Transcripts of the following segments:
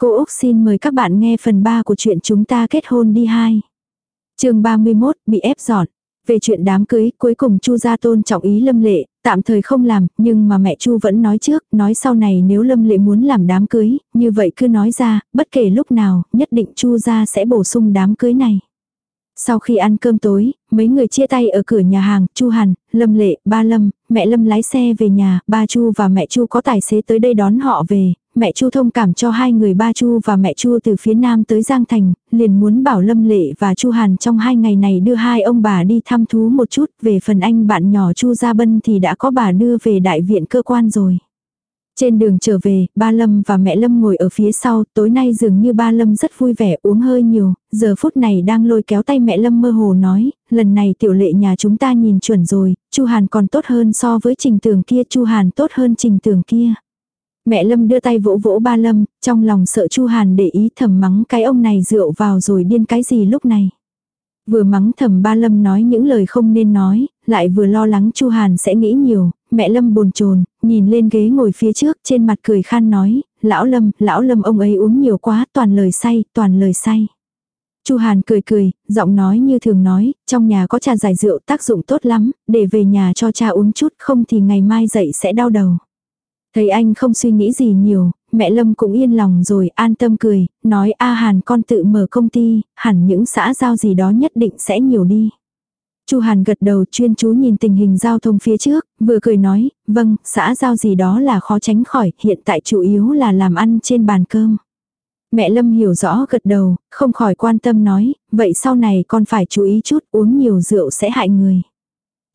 Cô Úc xin mời các bạn nghe phần 3 của chuyện chúng ta kết hôn đi hai. chương 31 bị ép dọn. Về chuyện đám cưới, cuối cùng Chu gia tôn trọng ý Lâm Lệ, tạm thời không làm, nhưng mà mẹ Chu vẫn nói trước, nói sau này nếu Lâm Lệ muốn làm đám cưới, như vậy cứ nói ra, bất kể lúc nào, nhất định Chu gia sẽ bổ sung đám cưới này. Sau khi ăn cơm tối, mấy người chia tay ở cửa nhà hàng, Chu Hàn, Lâm Lệ, ba Lâm, mẹ Lâm lái xe về nhà, ba Chu và mẹ Chu có tài xế tới đây đón họ về, mẹ Chu thông cảm cho hai người ba Chu và mẹ Chu từ phía nam tới Giang Thành, liền muốn bảo Lâm Lệ và Chu Hàn trong hai ngày này đưa hai ông bà đi thăm thú một chút, về phần anh bạn nhỏ Chu Gia Bân thì đã có bà đưa về đại viện cơ quan rồi. Trên đường trở về, ba Lâm và mẹ Lâm ngồi ở phía sau, tối nay dường như ba Lâm rất vui vẻ uống hơi nhiều, giờ phút này đang lôi kéo tay mẹ Lâm mơ hồ nói, lần này tiểu lệ nhà chúng ta nhìn chuẩn rồi, Chu Hàn còn tốt hơn so với trình tường kia, Chu Hàn tốt hơn trình tường kia. Mẹ Lâm đưa tay vỗ vỗ ba Lâm, trong lòng sợ Chu Hàn để ý thầm mắng cái ông này rượu vào rồi điên cái gì lúc này. Vừa mắng thầm ba Lâm nói những lời không nên nói, lại vừa lo lắng Chu Hàn sẽ nghĩ nhiều, mẹ Lâm bồn chồn nhìn lên ghế ngồi phía trước trên mặt cười khan nói, lão Lâm, lão Lâm ông ấy uống nhiều quá, toàn lời say, toàn lời say. Chu Hàn cười cười, giọng nói như thường nói, trong nhà có trà giải rượu tác dụng tốt lắm, để về nhà cho cha uống chút không thì ngày mai dậy sẽ đau đầu. Thấy anh không suy nghĩ gì nhiều, mẹ Lâm cũng yên lòng rồi an tâm cười, nói A Hàn con tự mở công ty, hẳn những xã giao gì đó nhất định sẽ nhiều đi. Chu Hàn gật đầu chuyên chú nhìn tình hình giao thông phía trước, vừa cười nói, vâng, xã giao gì đó là khó tránh khỏi, hiện tại chủ yếu là làm ăn trên bàn cơm. Mẹ Lâm hiểu rõ gật đầu, không khỏi quan tâm nói, vậy sau này con phải chú ý chút uống nhiều rượu sẽ hại người.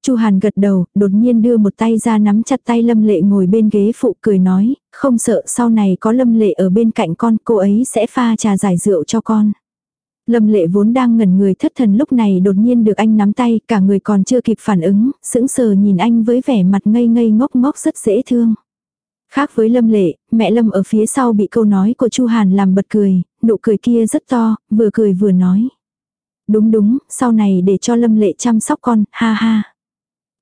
Chu Hàn gật đầu, đột nhiên đưa một tay ra nắm chặt tay Lâm Lệ ngồi bên ghế phụ cười nói, không sợ sau này có Lâm Lệ ở bên cạnh con, cô ấy sẽ pha trà giải rượu cho con. Lâm Lệ vốn đang ngẩn người thất thần lúc này đột nhiên được anh nắm tay, cả người còn chưa kịp phản ứng, sững sờ nhìn anh với vẻ mặt ngây ngây ngốc ngốc rất dễ thương. Khác với Lâm Lệ, mẹ Lâm ở phía sau bị câu nói của Chu Hàn làm bật cười, nụ cười kia rất to, vừa cười vừa nói. Đúng đúng, sau này để cho Lâm Lệ chăm sóc con, ha ha.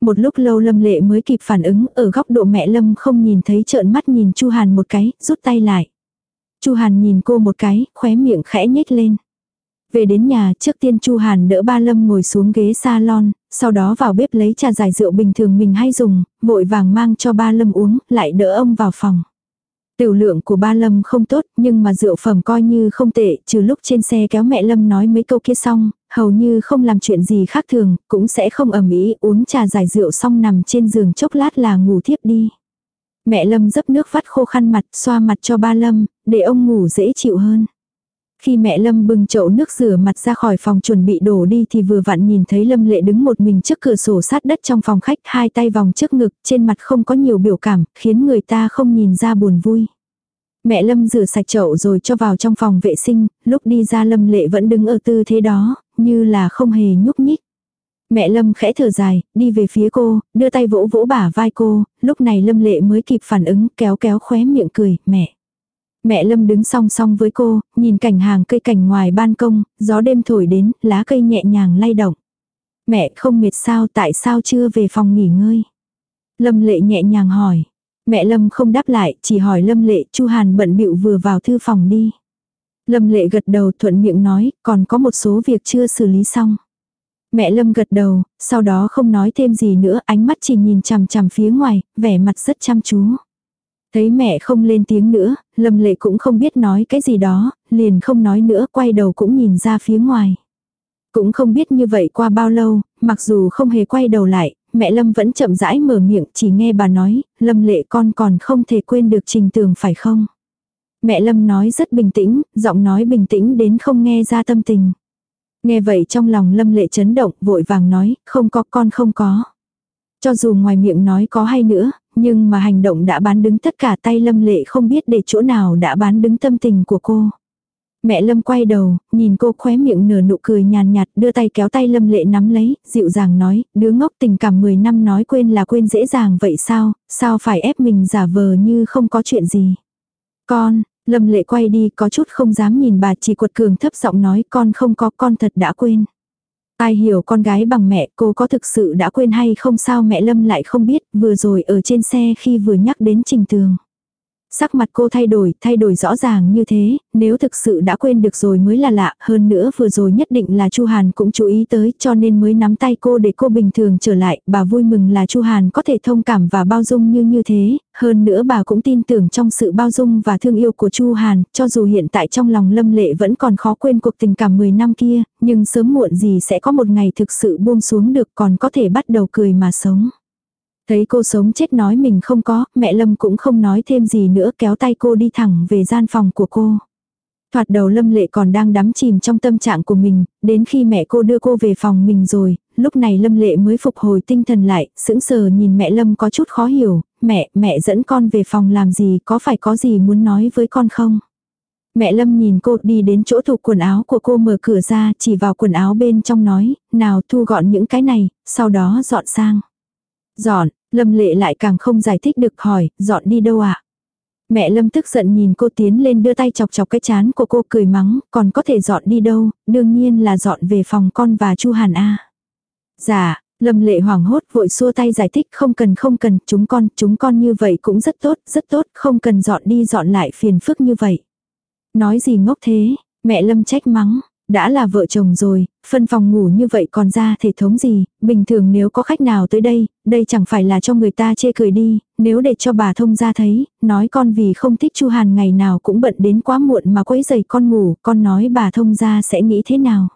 Một lúc lâu Lâm Lệ mới kịp phản ứng, ở góc độ mẹ Lâm không nhìn thấy trợn mắt nhìn Chu Hàn một cái, rút tay lại. Chu Hàn nhìn cô một cái, khóe miệng khẽ nhếch lên. Về đến nhà, trước tiên Chu Hàn đỡ ba Lâm ngồi xuống ghế salon, sau đó vào bếp lấy trà giải rượu bình thường mình hay dùng, vội vàng mang cho ba Lâm uống, lại đỡ ông vào phòng. Tiểu lượng của ba Lâm không tốt, nhưng mà rượu phẩm coi như không tệ, trừ lúc trên xe kéo mẹ Lâm nói mấy câu kia xong, hầu như không làm chuyện gì khác thường, cũng sẽ không ẩm ý uống trà giải rượu xong nằm trên giường chốc lát là ngủ thiếp đi. Mẹ Lâm dấp nước vắt khô khăn mặt, xoa mặt cho ba Lâm, để ông ngủ dễ chịu hơn. Khi mẹ Lâm bưng chậu nước rửa mặt ra khỏi phòng chuẩn bị đổ đi thì vừa vặn nhìn thấy Lâm Lệ đứng một mình trước cửa sổ sát đất trong phòng khách, hai tay vòng trước ngực, trên mặt không có nhiều biểu cảm, khiến người ta không nhìn ra buồn vui. Mẹ Lâm rửa sạch chậu rồi cho vào trong phòng vệ sinh, lúc đi ra Lâm Lệ vẫn đứng ở tư thế đó, như là không hề nhúc nhích. Mẹ Lâm khẽ thở dài, đi về phía cô, đưa tay vỗ vỗ bả vai cô, lúc này Lâm Lệ mới kịp phản ứng, kéo kéo khóe miệng cười, mẹ. Mẹ Lâm đứng song song với cô, nhìn cảnh hàng cây cảnh ngoài ban công, gió đêm thổi đến, lá cây nhẹ nhàng lay động. Mẹ không mệt sao tại sao chưa về phòng nghỉ ngơi? Lâm lệ nhẹ nhàng hỏi. Mẹ Lâm không đáp lại, chỉ hỏi Lâm lệ, Chu Hàn bận bịu vừa vào thư phòng đi. Lâm lệ gật đầu thuận miệng nói, còn có một số việc chưa xử lý xong. Mẹ Lâm gật đầu, sau đó không nói thêm gì nữa, ánh mắt chỉ nhìn chằm chằm phía ngoài, vẻ mặt rất chăm chú. Thấy mẹ không lên tiếng nữa, Lâm Lệ cũng không biết nói cái gì đó, liền không nói nữa quay đầu cũng nhìn ra phía ngoài. Cũng không biết như vậy qua bao lâu, mặc dù không hề quay đầu lại, mẹ Lâm vẫn chậm rãi mở miệng chỉ nghe bà nói, Lâm Lệ con còn không thể quên được trình tường phải không? Mẹ Lâm nói rất bình tĩnh, giọng nói bình tĩnh đến không nghe ra tâm tình. Nghe vậy trong lòng Lâm Lệ chấn động vội vàng nói, không có con không có. Cho dù ngoài miệng nói có hay nữa, nhưng mà hành động đã bán đứng tất cả tay Lâm Lệ không biết để chỗ nào đã bán đứng tâm tình của cô. Mẹ Lâm quay đầu, nhìn cô khóe miệng nở nụ cười nhàn nhạt, đưa tay kéo tay Lâm Lệ nắm lấy, dịu dàng nói, đứa ngốc tình cảm 10 năm nói quên là quên dễ dàng vậy sao, sao phải ép mình giả vờ như không có chuyện gì. Con, Lâm Lệ quay đi có chút không dám nhìn bà chỉ quật cường thấp giọng nói con không có con thật đã quên. Ai hiểu con gái bằng mẹ, cô có thực sự đã quên hay không sao mẹ Lâm lại không biết, vừa rồi ở trên xe khi vừa nhắc đến trình tường. Sắc mặt cô thay đổi, thay đổi rõ ràng như thế, nếu thực sự đã quên được rồi mới là lạ, hơn nữa vừa rồi nhất định là Chu Hàn cũng chú ý tới, cho nên mới nắm tay cô để cô bình thường trở lại, bà vui mừng là Chu Hàn có thể thông cảm và bao dung như như thế, hơn nữa bà cũng tin tưởng trong sự bao dung và thương yêu của Chu Hàn, cho dù hiện tại trong lòng Lâm Lệ vẫn còn khó quên cuộc tình cảm 10 năm kia, nhưng sớm muộn gì sẽ có một ngày thực sự buông xuống được còn có thể bắt đầu cười mà sống. Thấy cô sống chết nói mình không có, mẹ Lâm cũng không nói thêm gì nữa kéo tay cô đi thẳng về gian phòng của cô. Thoạt đầu Lâm Lệ còn đang đắm chìm trong tâm trạng của mình, đến khi mẹ cô đưa cô về phòng mình rồi, lúc này Lâm Lệ mới phục hồi tinh thần lại, sững sờ nhìn mẹ Lâm có chút khó hiểu, mẹ, mẹ dẫn con về phòng làm gì, có phải có gì muốn nói với con không? Mẹ Lâm nhìn cô đi đến chỗ thuộc quần áo của cô mở cửa ra chỉ vào quần áo bên trong nói, nào thu gọn những cái này, sau đó dọn sang. Dọn, Lâm lệ lại càng không giải thích được hỏi, dọn đi đâu ạ? À? Mẹ Lâm tức giận nhìn cô tiến lên đưa tay chọc chọc cái chán của cô cười mắng, còn có thể dọn đi đâu, đương nhiên là dọn về phòng con và Chu Hàn A. Dạ, Lâm lệ hoảng hốt vội xua tay giải thích không cần không cần, chúng con, chúng con như vậy cũng rất tốt, rất tốt, không cần dọn đi dọn lại phiền phức như vậy. Nói gì ngốc thế, mẹ Lâm trách mắng, đã là vợ chồng rồi, phân phòng ngủ như vậy còn ra thể thống gì, bình thường nếu có khách nào tới đây, đây chẳng phải là cho người ta chê cười đi, nếu để cho bà thông ra thấy, nói con vì không thích Chu Hàn ngày nào cũng bận đến quá muộn mà quấy giày con ngủ, con nói bà thông ra sẽ nghĩ thế nào.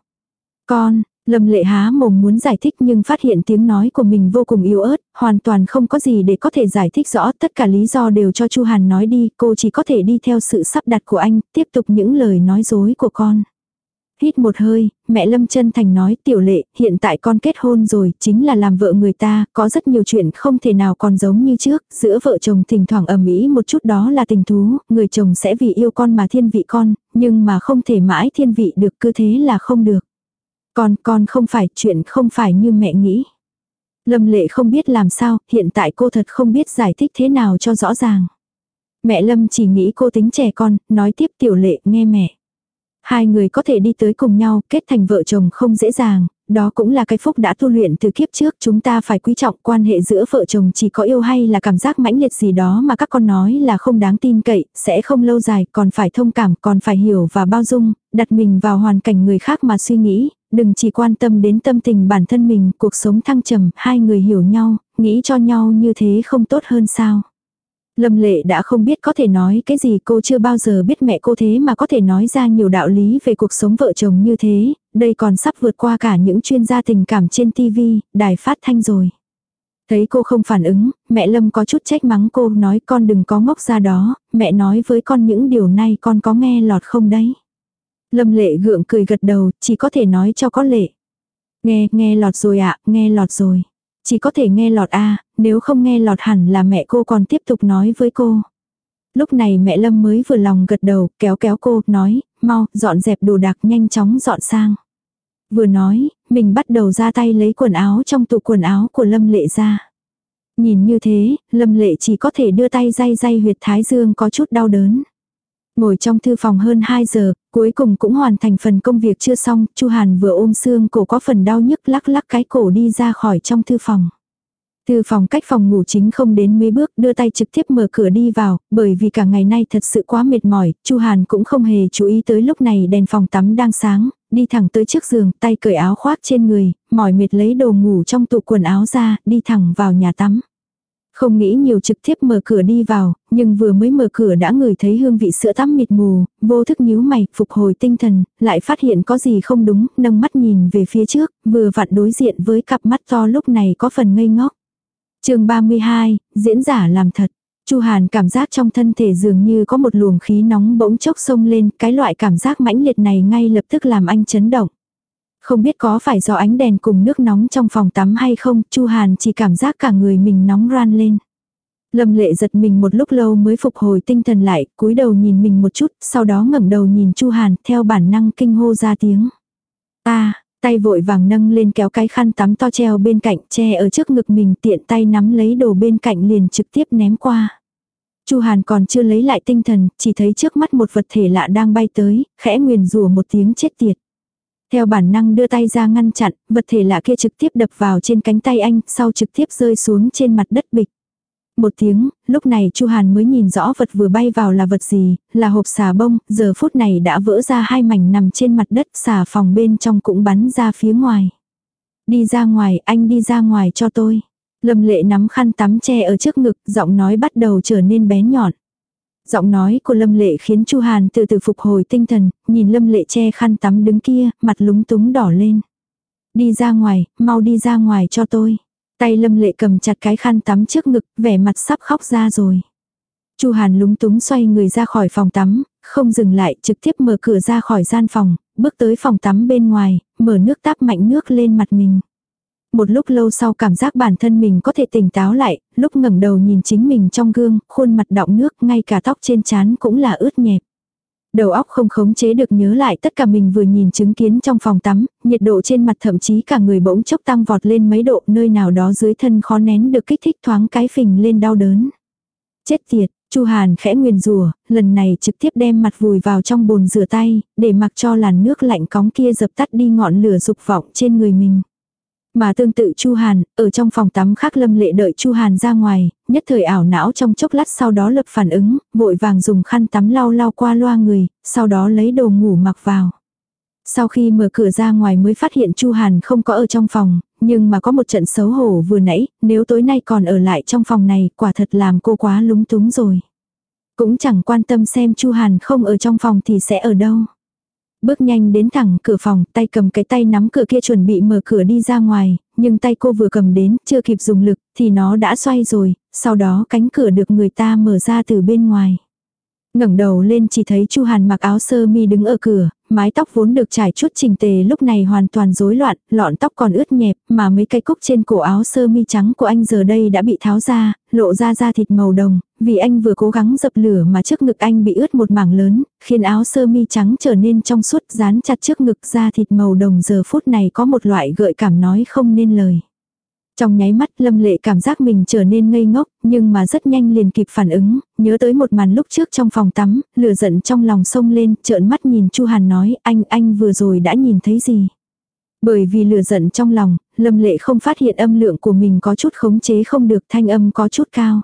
Con, Lâm lệ há mồm muốn giải thích nhưng phát hiện tiếng nói của mình vô cùng yếu ớt, hoàn toàn không có gì để có thể giải thích rõ, tất cả lý do đều cho Chu Hàn nói đi, cô chỉ có thể đi theo sự sắp đặt của anh, tiếp tục những lời nói dối của con. Hít một hơi, mẹ Lâm chân thành nói tiểu lệ, hiện tại con kết hôn rồi, chính là làm vợ người ta, có rất nhiều chuyện không thể nào còn giống như trước, giữa vợ chồng thỉnh thoảng ầm ĩ một chút đó là tình thú, người chồng sẽ vì yêu con mà thiên vị con, nhưng mà không thể mãi thiên vị được cứ thế là không được. Con, con không phải, chuyện không phải như mẹ nghĩ. Lâm lệ không biết làm sao, hiện tại cô thật không biết giải thích thế nào cho rõ ràng. Mẹ Lâm chỉ nghĩ cô tính trẻ con, nói tiếp tiểu lệ nghe mẹ. Hai người có thể đi tới cùng nhau, kết thành vợ chồng không dễ dàng, đó cũng là cái phúc đã tu luyện từ kiếp trước. Chúng ta phải quý trọng quan hệ giữa vợ chồng chỉ có yêu hay là cảm giác mãnh liệt gì đó mà các con nói là không đáng tin cậy, sẽ không lâu dài, còn phải thông cảm, còn phải hiểu và bao dung, đặt mình vào hoàn cảnh người khác mà suy nghĩ, đừng chỉ quan tâm đến tâm tình bản thân mình, cuộc sống thăng trầm, hai người hiểu nhau, nghĩ cho nhau như thế không tốt hơn sao. Lâm lệ đã không biết có thể nói cái gì cô chưa bao giờ biết mẹ cô thế mà có thể nói ra nhiều đạo lý về cuộc sống vợ chồng như thế, đây còn sắp vượt qua cả những chuyên gia tình cảm trên TV, đài phát thanh rồi. Thấy cô không phản ứng, mẹ Lâm có chút trách mắng cô nói con đừng có ngốc ra đó, mẹ nói với con những điều này con có nghe lọt không đấy. Lâm lệ gượng cười gật đầu, chỉ có thể nói cho có lệ. Nghe, nghe lọt rồi ạ, nghe lọt rồi. Chỉ có thể nghe lọt a nếu không nghe lọt hẳn là mẹ cô còn tiếp tục nói với cô. Lúc này mẹ Lâm mới vừa lòng gật đầu, kéo kéo cô, nói, mau, dọn dẹp đồ đạc nhanh chóng dọn sang. Vừa nói, mình bắt đầu ra tay lấy quần áo trong tủ quần áo của Lâm Lệ ra. Nhìn như thế, Lâm Lệ chỉ có thể đưa tay day day huyệt thái dương có chút đau đớn. Ngồi trong thư phòng hơn 2 giờ, cuối cùng cũng hoàn thành phần công việc chưa xong, Chu Hàn vừa ôm xương cổ có phần đau nhức lắc lắc cái cổ đi ra khỏi trong thư phòng. Từ phòng cách phòng ngủ chính không đến mấy bước, đưa tay trực tiếp mở cửa đi vào, bởi vì cả ngày nay thật sự quá mệt mỏi, Chu Hàn cũng không hề chú ý tới lúc này đèn phòng tắm đang sáng, đi thẳng tới trước giường, tay cởi áo khoác trên người, mỏi mệt lấy đồ ngủ trong tủ quần áo ra, đi thẳng vào nhà tắm. Không nghĩ nhiều trực tiếp mở cửa đi vào, nhưng vừa mới mở cửa đã ngửi thấy hương vị sữa tắm mịt mù, vô thức nhíu mày, phục hồi tinh thần, lại phát hiện có gì không đúng, nâng mắt nhìn về phía trước, vừa vặn đối diện với cặp mắt to lúc này có phần ngây ngốc. chương 32, diễn giả làm thật. Chu Hàn cảm giác trong thân thể dường như có một luồng khí nóng bỗng chốc sông lên, cái loại cảm giác mãnh liệt này ngay lập tức làm anh chấn động. Không biết có phải do ánh đèn cùng nước nóng trong phòng tắm hay không, Chu Hàn chỉ cảm giác cả người mình nóng ran lên. Lâm lệ giật mình một lúc lâu mới phục hồi tinh thần lại, cúi đầu nhìn mình một chút, sau đó ngẩng đầu nhìn Chu Hàn, theo bản năng kinh hô ra tiếng. a, tay vội vàng nâng lên kéo cái khăn tắm to treo bên cạnh, che ở trước ngực mình tiện tay nắm lấy đồ bên cạnh liền trực tiếp ném qua. Chu Hàn còn chưa lấy lại tinh thần, chỉ thấy trước mắt một vật thể lạ đang bay tới, khẽ nguyền rủa một tiếng chết tiệt. Theo bản năng đưa tay ra ngăn chặn, vật thể lạ kia trực tiếp đập vào trên cánh tay anh, sau trực tiếp rơi xuống trên mặt đất bịch. một tiếng, lúc này Chu Hàn mới nhìn rõ vật vừa bay vào là vật gì, là hộp xà bông, giờ phút này đã vỡ ra hai mảnh nằm trên mặt đất, xà phòng bên trong cũng bắn ra phía ngoài. Đi ra ngoài, anh đi ra ngoài cho tôi. Lâm lệ nắm khăn tắm che ở trước ngực, giọng nói bắt đầu trở nên bé nhọn. Giọng nói của Lâm Lệ khiến Chu Hàn từ từ phục hồi tinh thần, nhìn Lâm Lệ che khăn tắm đứng kia, mặt lúng túng đỏ lên. Đi ra ngoài, mau đi ra ngoài cho tôi. Tay Lâm Lệ cầm chặt cái khăn tắm trước ngực, vẻ mặt sắp khóc ra rồi. Chu Hàn lúng túng xoay người ra khỏi phòng tắm, không dừng lại, trực tiếp mở cửa ra khỏi gian phòng, bước tới phòng tắm bên ngoài, mở nước táp mạnh nước lên mặt mình. Một lúc lâu sau cảm giác bản thân mình có thể tỉnh táo lại, lúc ngẩng đầu nhìn chính mình trong gương, khuôn mặt đọng nước, ngay cả tóc trên trán cũng là ướt nhẹp. Đầu óc không khống chế được nhớ lại tất cả mình vừa nhìn chứng kiến trong phòng tắm, nhiệt độ trên mặt thậm chí cả người bỗng chốc tăng vọt lên mấy độ nơi nào đó dưới thân khó nén được kích thích thoáng cái phình lên đau đớn. Chết tiệt, Chu Hàn khẽ nguyền rủa, lần này trực tiếp đem mặt vùi vào trong bồn rửa tay, để mặc cho làn nước lạnh cóng kia dập tắt đi ngọn lửa dục vọng trên người mình. Mà tương tự Chu Hàn, ở trong phòng tắm khác Lâm Lệ đợi Chu Hàn ra ngoài, nhất thời ảo não trong chốc lát sau đó lập phản ứng, vội vàng dùng khăn tắm lau lau qua loa người, sau đó lấy đồ ngủ mặc vào. Sau khi mở cửa ra ngoài mới phát hiện Chu Hàn không có ở trong phòng, nhưng mà có một trận xấu hổ vừa nãy, nếu tối nay còn ở lại trong phòng này, quả thật làm cô quá lúng túng rồi. Cũng chẳng quan tâm xem Chu Hàn không ở trong phòng thì sẽ ở đâu. Bước nhanh đến thẳng cửa phòng, tay cầm cái tay nắm cửa kia chuẩn bị mở cửa đi ra ngoài, nhưng tay cô vừa cầm đến, chưa kịp dùng lực, thì nó đã xoay rồi, sau đó cánh cửa được người ta mở ra từ bên ngoài ngẩng đầu lên chỉ thấy Chu Hàn mặc áo sơ mi đứng ở cửa, mái tóc vốn được trải chút chỉnh tề lúc này hoàn toàn rối loạn, lọn tóc còn ướt nhẹp, mà mấy cây cúc trên cổ áo sơ mi trắng của anh giờ đây đã bị tháo ra, lộ ra da thịt màu đồng, vì anh vừa cố gắng dập lửa mà trước ngực anh bị ướt một mảng lớn, khiến áo sơ mi trắng trở nên trong suốt dán chặt trước ngực da thịt màu đồng giờ phút này có một loại gợi cảm nói không nên lời. Trong nháy mắt Lâm Lệ cảm giác mình trở nên ngây ngốc, nhưng mà rất nhanh liền kịp phản ứng, nhớ tới một màn lúc trước trong phòng tắm, lửa giận trong lòng sông lên, trợn mắt nhìn Chu Hàn nói, anh, anh vừa rồi đã nhìn thấy gì? Bởi vì lửa giận trong lòng, Lâm Lệ không phát hiện âm lượng của mình có chút khống chế không được thanh âm có chút cao.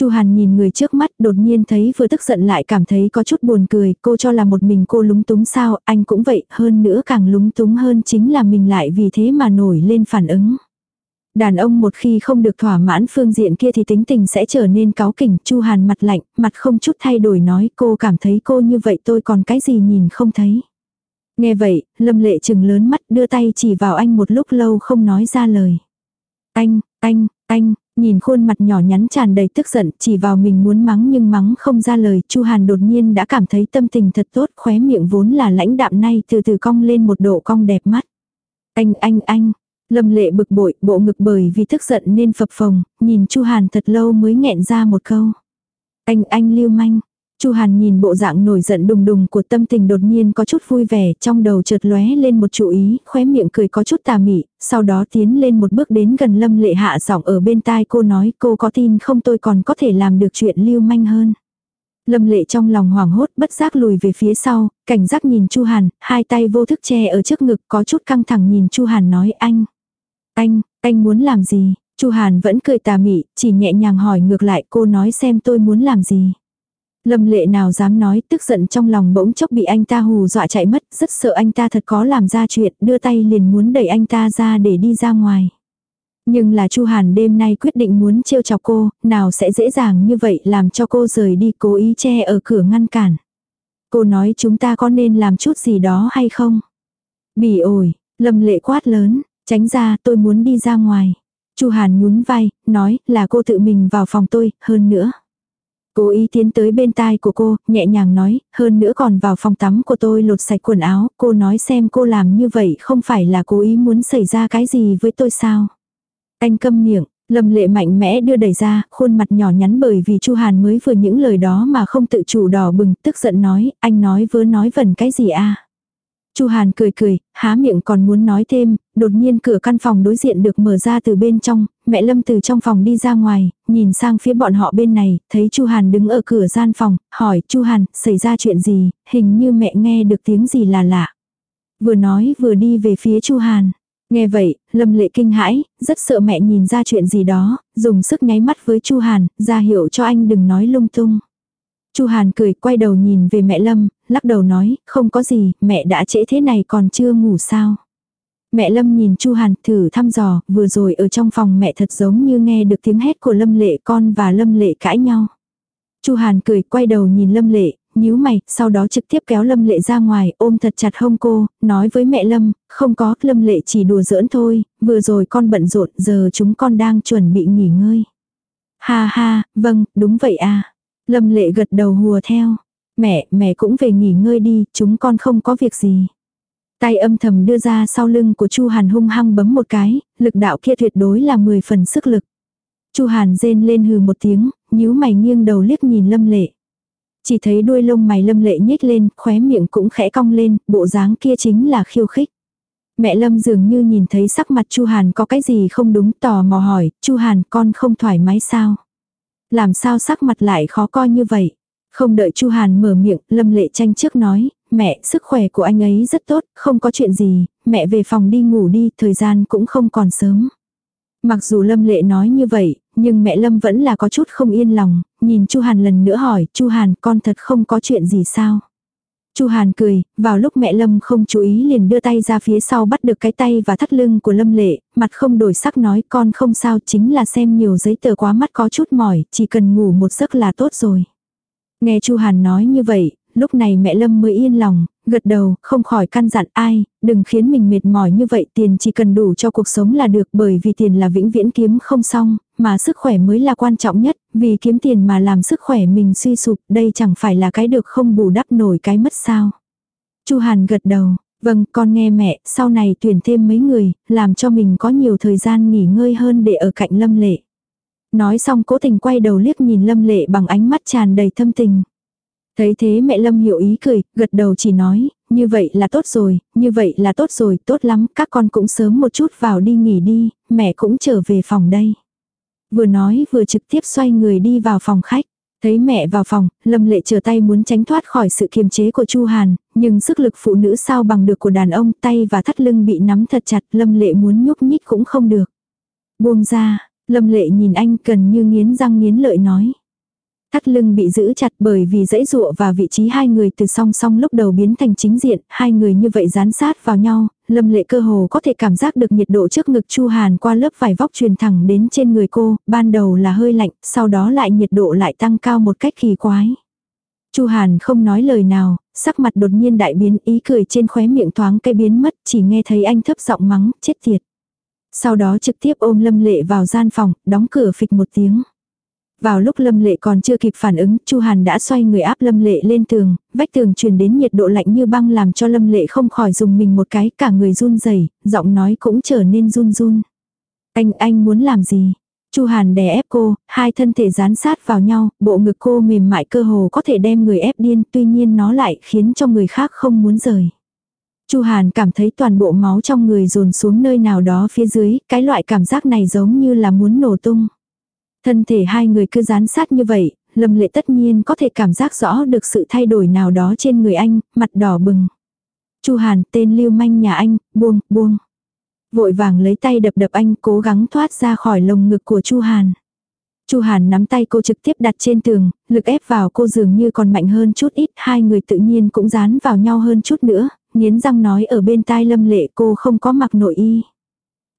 Chu Hàn nhìn người trước mắt đột nhiên thấy vừa tức giận lại cảm thấy có chút buồn cười, cô cho là một mình cô lúng túng sao, anh cũng vậy, hơn nữa càng lúng túng hơn chính là mình lại vì thế mà nổi lên phản ứng. Đàn ông một khi không được thỏa mãn phương diện kia thì tính tình sẽ trở nên cáu kỉnh, Chu Hàn mặt lạnh, mặt không chút thay đổi nói cô cảm thấy cô như vậy tôi còn cái gì nhìn không thấy. Nghe vậy, Lâm Lệ chừng lớn mắt đưa tay chỉ vào anh một lúc lâu không nói ra lời. Anh, anh, anh, nhìn khuôn mặt nhỏ nhắn tràn đầy tức giận chỉ vào mình muốn mắng nhưng mắng không ra lời. Chu Hàn đột nhiên đã cảm thấy tâm tình thật tốt khóe miệng vốn là lãnh đạm nay từ từ cong lên một độ cong đẹp mắt. Anh, anh, anh, Lâm lệ bực bội, bộ ngực bởi vì tức giận nên phập phồng, nhìn Chu Hàn thật lâu mới nghẹn ra một câu. Anh, anh lưu manh. Chu Hàn nhìn bộ dạng nổi giận đùng đùng của tâm tình đột nhiên có chút vui vẻ, trong đầu chợt lóe lên một chú ý, khóe miệng cười có chút tà mị, sau đó tiến lên một bước đến gần Lâm Lệ hạ giọng ở bên tai cô nói cô có tin không tôi còn có thể làm được chuyện lưu manh hơn. Lâm lệ trong lòng hoảng hốt bất giác lùi về phía sau, cảnh giác nhìn Chu Hàn, hai tay vô thức che ở trước ngực có chút căng thẳng nhìn Chu Hàn nói anh. Anh, anh muốn làm gì? Chu Hàn vẫn cười tà mị, chỉ nhẹ nhàng hỏi ngược lại cô nói xem tôi muốn làm gì. Lâm lệ nào dám nói tức giận trong lòng bỗng chốc bị anh ta hù dọa chạy mất, rất sợ anh ta thật có làm ra chuyện, đưa tay liền muốn đẩy anh ta ra để đi ra ngoài. Nhưng là Chu Hàn đêm nay quyết định muốn trêu chọc cô, nào sẽ dễ dàng như vậy làm cho cô rời đi cố ý che ở cửa ngăn cản. Cô nói chúng ta có nên làm chút gì đó hay không? Bỉ ổi, lâm lệ quát lớn, Tránh ra tôi muốn đi ra ngoài. Chu Hàn nhún vai, nói là cô tự mình vào phòng tôi, hơn nữa. Cố ý tiến tới bên tai của cô, nhẹ nhàng nói, hơn nữa còn vào phòng tắm của tôi lột sạch quần áo, cô nói xem cô làm như vậy không phải là cố ý muốn xảy ra cái gì với tôi sao. Anh câm miệng, Lâm lệ mạnh mẽ đưa đẩy ra, khuôn mặt nhỏ nhắn bởi vì Chu Hàn mới vừa những lời đó mà không tự chủ đỏ bừng, tức giận nói, anh nói vớ nói vẩn cái gì à. Chu Hàn cười cười, há miệng còn muốn nói thêm, đột nhiên cửa căn phòng đối diện được mở ra từ bên trong, mẹ Lâm từ trong phòng đi ra ngoài, nhìn sang phía bọn họ bên này, thấy Chu Hàn đứng ở cửa gian phòng, hỏi Chu Hàn, xảy ra chuyện gì, hình như mẹ nghe được tiếng gì là lạ. Vừa nói vừa đi về phía Chu Hàn. Nghe vậy, Lâm Lệ kinh hãi, rất sợ mẹ nhìn ra chuyện gì đó, dùng sức nháy mắt với Chu Hàn, ra hiệu cho anh đừng nói lung tung. Chu Hàn cười, quay đầu nhìn về mẹ Lâm, lắc đầu nói, không có gì, mẹ đã trễ thế này còn chưa ngủ sao. Mẹ Lâm nhìn Chu Hàn thử thăm dò, vừa rồi ở trong phòng mẹ thật giống như nghe được tiếng hét của Lâm Lệ con và Lâm Lệ cãi nhau. Chu Hàn cười quay đầu nhìn Lâm Lệ, nhíu mày, sau đó trực tiếp kéo Lâm Lệ ra ngoài, ôm thật chặt hông cô, nói với mẹ Lâm, không có, Lâm Lệ chỉ đùa giỡn thôi, vừa rồi con bận rộn, giờ chúng con đang chuẩn bị nghỉ ngơi. Ha ha, vâng, đúng vậy à. Lâm Lệ gật đầu hùa theo. Mẹ, mẹ cũng về nghỉ ngơi đi, chúng con không có việc gì. Tay âm thầm đưa ra sau lưng của Chu Hàn hung hăng bấm một cái, lực đạo kia tuyệt đối là 10 phần sức lực. Chu Hàn rên lên hừ một tiếng, nhíu mày nghiêng đầu liếc nhìn Lâm Lệ. Chỉ thấy đuôi lông mày Lâm Lệ nhếch lên, khóe miệng cũng khẽ cong lên, bộ dáng kia chính là khiêu khích. Mẹ Lâm dường như nhìn thấy sắc mặt Chu Hàn có cái gì không đúng tò mò hỏi, Chu Hàn con không thoải mái sao? Làm sao sắc mặt lại khó coi như vậy? Không đợi Chu Hàn mở miệng, Lâm Lệ tranh trước nói, mẹ, sức khỏe của anh ấy rất tốt, không có chuyện gì, mẹ về phòng đi ngủ đi, thời gian cũng không còn sớm. Mặc dù Lâm Lệ nói như vậy, nhưng mẹ Lâm vẫn là có chút không yên lòng, nhìn Chu Hàn lần nữa hỏi, Chu Hàn con thật không có chuyện gì sao? Chu Hàn cười, vào lúc mẹ Lâm không chú ý liền đưa tay ra phía sau bắt được cái tay và thắt lưng của Lâm Lệ, mặt không đổi sắc nói con không sao chính là xem nhiều giấy tờ quá mắt có chút mỏi, chỉ cần ngủ một giấc là tốt rồi. Nghe Chu Hàn nói như vậy, lúc này mẹ Lâm mới yên lòng, gật đầu, không khỏi căn dặn ai, đừng khiến mình mệt mỏi như vậy, tiền chỉ cần đủ cho cuộc sống là được bởi vì tiền là vĩnh viễn kiếm không xong, mà sức khỏe mới là quan trọng nhất, vì kiếm tiền mà làm sức khỏe mình suy sụp, đây chẳng phải là cái được không bù đắp nổi cái mất sao. Chu Hàn gật đầu, vâng, con nghe mẹ, sau này tuyển thêm mấy người, làm cho mình có nhiều thời gian nghỉ ngơi hơn để ở cạnh Lâm Lệ. Nói xong cố tình quay đầu liếc nhìn Lâm Lệ bằng ánh mắt tràn đầy thâm tình. Thấy thế mẹ Lâm hiểu ý cười, gật đầu chỉ nói, như vậy là tốt rồi, như vậy là tốt rồi, tốt lắm, các con cũng sớm một chút vào đi nghỉ đi, mẹ cũng trở về phòng đây. Vừa nói vừa trực tiếp xoay người đi vào phòng khách. Thấy mẹ vào phòng, Lâm Lệ trở tay muốn tránh thoát khỏi sự kiềm chế của Chu Hàn, nhưng sức lực phụ nữ sao bằng được của đàn ông, tay và thắt lưng bị nắm thật chặt, Lâm Lệ muốn nhúc nhích cũng không được. Buông ra, Lâm Lệ nhìn anh cần như nghiến răng nghiến lợi nói. Thắt lưng bị giữ chặt bởi vì dãy dụa và vị trí hai người từ song song lúc đầu biến thành chính diện, hai người như vậy dán sát vào nhau, lâm lệ cơ hồ có thể cảm giác được nhiệt độ trước ngực Chu Hàn qua lớp vải vóc truyền thẳng đến trên người cô, ban đầu là hơi lạnh, sau đó lại nhiệt độ lại tăng cao một cách kỳ quái. Chu Hàn không nói lời nào, sắc mặt đột nhiên đại biến ý cười trên khóe miệng thoáng cây biến mất, chỉ nghe thấy anh thấp giọng mắng, chết tiệt. Sau đó trực tiếp ôm Lâm Lệ vào gian phòng, đóng cửa phịch một tiếng. Vào lúc Lâm Lệ còn chưa kịp phản ứng, Chu Hàn đã xoay người áp Lâm Lệ lên tường, vách tường truyền đến nhiệt độ lạnh như băng làm cho Lâm Lệ không khỏi dùng mình một cái, cả người run rẩy, giọng nói cũng trở nên run run. Anh, anh muốn làm gì? Chu Hàn đè ép cô, hai thân thể dán sát vào nhau, bộ ngực cô mềm mại cơ hồ có thể đem người ép điên, tuy nhiên nó lại khiến cho người khác không muốn rời. Chu Hàn cảm thấy toàn bộ máu trong người dồn xuống nơi nào đó phía dưới, cái loại cảm giác này giống như là muốn nổ tung. Thân thể hai người cứ dán sát như vậy, Lâm Lệ tất nhiên có thể cảm giác rõ được sự thay đổi nào đó trên người anh, mặt đỏ bừng. Chu Hàn, tên lưu manh nhà anh, buông, buông. Vội vàng lấy tay đập đập anh cố gắng thoát ra khỏi lồng ngực của Chu Hàn. Chu Hàn nắm tay cô trực tiếp đặt trên tường, lực ép vào cô dường như còn mạnh hơn chút ít, hai người tự nhiên cũng dán vào nhau hơn chút nữa, nghiến răng nói ở bên tai Lâm Lệ cô không có mặc nội y.